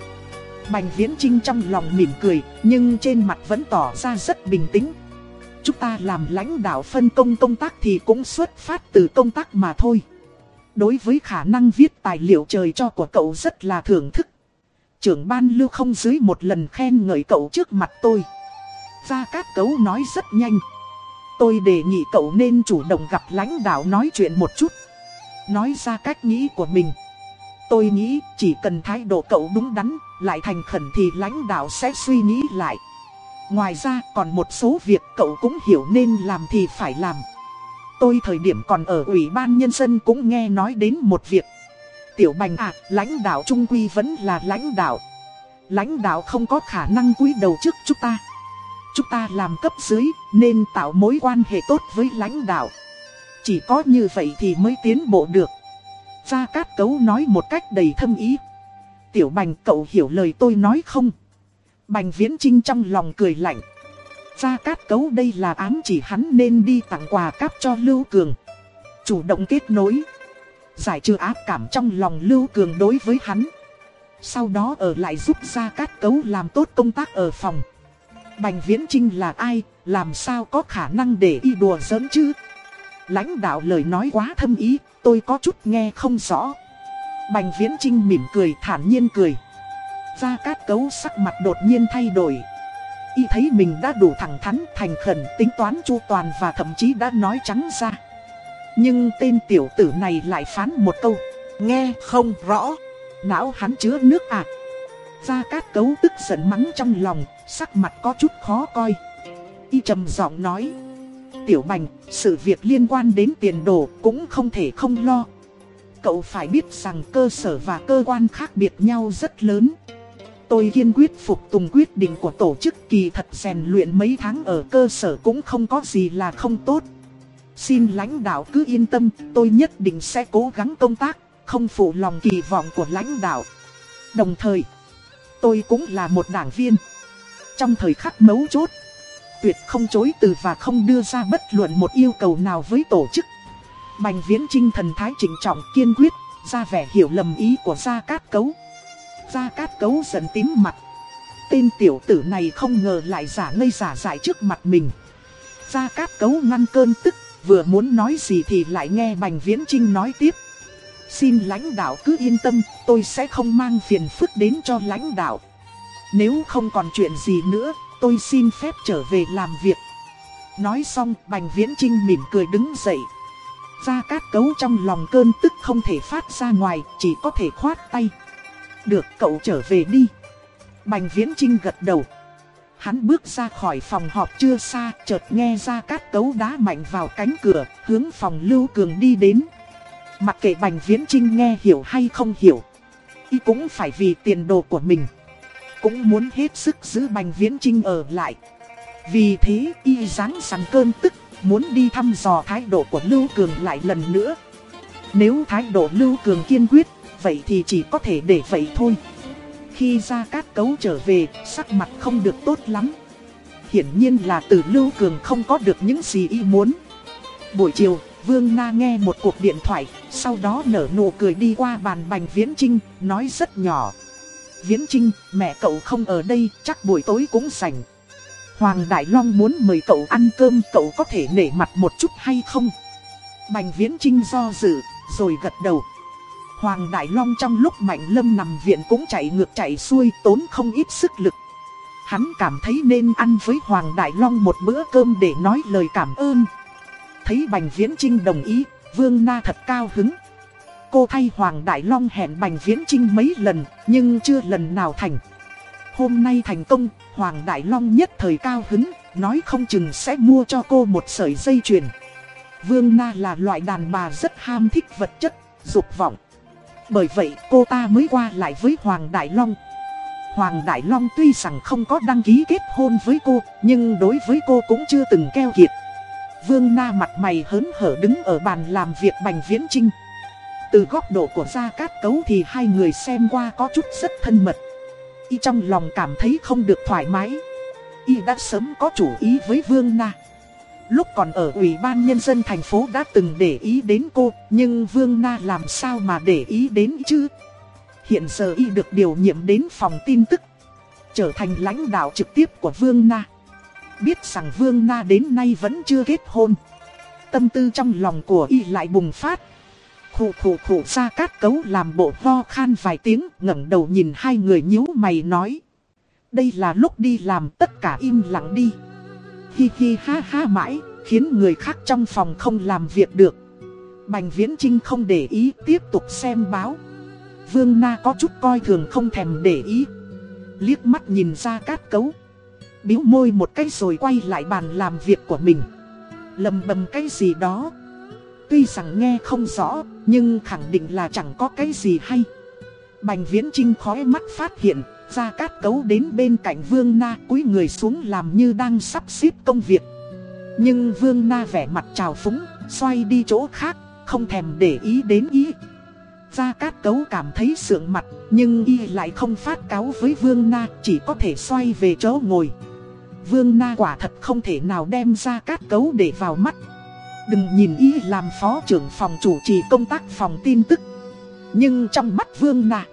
Bành Viễn Trinh trong lòng mỉm cười, nhưng trên mặt vẫn tỏ ra rất bình tĩnh. Chúng ta làm lãnh đạo phân công công tác thì cũng xuất phát từ công tác mà thôi. Đối với khả năng viết tài liệu trời cho của cậu rất là thưởng thức. Trưởng ban lưu không dưới một lần khen ngợi cậu trước mặt tôi. Gia Cát Cấu nói rất nhanh. Tôi đề nghị cậu nên chủ động gặp lãnh đạo nói chuyện một chút. Nói ra cách nghĩ của mình. Tôi nghĩ chỉ cần thái độ cậu đúng đắn, lại thành khẩn thì lãnh đạo sẽ suy nghĩ lại. Ngoài ra còn một số việc cậu cũng hiểu nên làm thì phải làm. Tôi thời điểm còn ở Ủy ban Nhân dân cũng nghe nói đến một việc. Tiểu Bành à, lãnh đạo Trung Quy vẫn là lãnh đạo. Lãnh đạo không có khả năng cúi đầu trước chúng ta. Chúng ta làm cấp dưới nên tạo mối quan hệ tốt với lãnh đạo. Chỉ có như vậy thì mới tiến bộ được. Gia Cát Cấu nói một cách đầy thâm ý. Tiểu Bành cậu hiểu lời tôi nói không? Bành Viễn Trinh trong lòng cười lạnh. Gia Cát Cấu đây là ám chỉ hắn nên đi tặng quà cáp cho Lưu Cường. Chủ động kết nối. Giải trừ áp cảm trong lòng Lưu Cường đối với hắn. Sau đó ở lại giúp Gia Cát Cấu làm tốt công tác ở phòng. Bành Viễn Trinh là ai, làm sao có khả năng để y đùa giỡn chứ? Lãnh đạo lời nói quá thâm ý, tôi có chút nghe không rõ. Bành Viễn Trinh mỉm cười thản nhiên cười. Gia Cát Cấu sắc mặt đột nhiên thay đổi. Y thấy mình đã đủ thẳng thắn, thành khẩn, tính toán chu toàn và thậm chí đã nói trắng ra. Nhưng tên tiểu tử này lại phán một câu. Nghe không rõ. Não hắn chứa nước à. Gia Cát Cấu tức giận mắng trong lòng, sắc mặt có chút khó coi. Y trầm giọng nói. Tiểu Bành, sự việc liên quan đến tiền đồ cũng không thể không lo. Cậu phải biết rằng cơ sở và cơ quan khác biệt nhau rất lớn. Tôi kiên quyết phục tùng quyết định của tổ chức kỳ thật rèn luyện mấy tháng ở cơ sở cũng không có gì là không tốt. Xin lãnh đạo cứ yên tâm, tôi nhất định sẽ cố gắng công tác, không phụ lòng kỳ vọng của lãnh đạo. Đồng thời, tôi cũng là một đảng viên. Trong thời khắc mấu chốt, tuyệt không chối từ và không đưa ra bất luận một yêu cầu nào với tổ chức. Bành viễn trinh thần thái chỉnh trọng kiên quyết, ra vẻ hiểu lầm ý của Gia Cát Cấu. Gia Cát Cấu dần tím mặt. Tên tiểu tử này không ngờ lại giả ngây giả dại trước mặt mình. Gia Cát Cấu ngăn cơn tức, vừa muốn nói gì thì lại nghe Bành Viễn Trinh nói tiếp. Xin lãnh đạo cứ yên tâm, tôi sẽ không mang phiền phức đến cho lãnh đạo. Nếu không còn chuyện gì nữa, tôi xin phép trở về làm việc. Nói xong, Bành Viễn Trinh mỉm cười đứng dậy. Gia Cát Cấu trong lòng cơn tức không thể phát ra ngoài, chỉ có thể khoát tay. Được cậu trở về đi. Bành Viễn Trinh gật đầu. Hắn bước ra khỏi phòng họp chưa xa, chợt nghe gia cát cấu đá mạnh vào cánh cửa, hướng phòng Lưu Cường đi đến. Mặc kệ Bành Viễn Trinh nghe hiểu hay không hiểu, y cũng phải vì tiền đồ của mình. cũng muốn hết sức giữ Bành Viễn Trinh ở lại. Vì thế y ráng sẵn cơn tức, muốn đi thăm dò thái độ của Lưu Cường lại lần nữa. Nếu thái độ Lưu Cường kiên quyết, vậy thì chỉ có thể để vậy thôi. Khi ra cát cấu trở về, sắc mặt không được tốt lắm. Hiển nhiên là từ Lưu Cường không có được những gì y muốn. Buổi chiều, Vương Na nghe một cuộc điện thoại, sau đó nở nụ cười đi qua bàn bành Viễn Trinh, nói rất nhỏ. Viễn Trinh, mẹ cậu không ở đây, chắc buổi tối cũng sành, Hoàng Đại Long muốn mời cậu ăn cơm, cậu có thể nể mặt một chút hay không? Bành Viễn Trinh do dự, rồi gật đầu. Hoàng Đại Long trong lúc Mạnh Lâm nằm viện cũng chạy ngược chạy xuôi tốn không ít sức lực. Hắn cảm thấy nên ăn với Hoàng Đại Long một bữa cơm để nói lời cảm ơn. Thấy Bành Viễn Trinh đồng ý, Vương Na thật cao hứng. Cô thay Hoàng Đại Long hẹn Bành Viễn Trinh mấy lần, nhưng chưa lần nào thành. Hôm nay thành công, Hoàng Đại Long nhất thời cao hứng, nói không chừng sẽ mua cho cô một sợi dây chuyền. Vương Na là loại đàn bà rất ham thích vật chất, dục vọng. Bởi vậy cô ta mới qua lại với Hoàng Đại Long. Hoàng Đại Long tuy rằng không có đăng ký kết hôn với cô, nhưng đối với cô cũng chưa từng keo kiệt. Vương Na mặt mày hớn hở đứng ở bàn làm việc Bành Viễn Trinh. Từ góc độ của Gia Cát Cấu thì hai người xem qua có chút rất thân mật. Y trong lòng cảm thấy không được thoải mái. Y đã sớm có chủ ý với Vương Na. Lúc còn ở Ủy ban Nhân dân thành phố đã từng để ý đến cô, nhưng Vương Na làm sao mà để ý đến chứ? Hiện giờ y được điều nhiệm đến phòng tin tức, trở thành lãnh đạo trực tiếp của Vương Na. Biết rằng Vương Na đến nay vẫn chưa kết hôn. Tâm tư trong lòng của y lại bùng phát. Khủ khủ khủ ra cát cấu làm bộ ho khan vài tiếng ngẩng đầu nhìn hai người nhíu mày nói. Đây là lúc đi làm tất cả im lặng đi. Hi hi ha ha mãi, khiến người khác trong phòng không làm việc được. Bành Viễn Trinh không để ý tiếp tục xem báo. Vương Na có chút coi thường không thèm để ý. Liếc mắt nhìn ra cát cấu. Biếu môi một cái rồi quay lại bàn làm việc của mình. Lầm bầm cái gì đó. Tuy rằng nghe không rõ, nhưng khẳng định là chẳng có cái gì hay. Bành Viễn Trinh khói mắt phát hiện, ra cát cấu đến bên cạnh Vương Na cúi người xuống làm như đang sắp xếp công việc. Nhưng Vương Na vẻ mặt trào phúng, xoay đi chỗ khác, không thèm để ý đến ý. Gia Cát Cấu cảm thấy sượng mặt, nhưng y lại không phát cáo với Vương Na, chỉ có thể xoay về chỗ ngồi. Vương Na quả thật không thể nào đem Gia Cát Cấu để vào mắt. Đừng nhìn y làm phó trưởng phòng chủ trì công tác phòng tin tức. Nhưng trong mắt Vương Nạ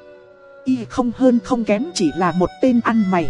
y không hơn không kém chỉ là một tên ăn mày.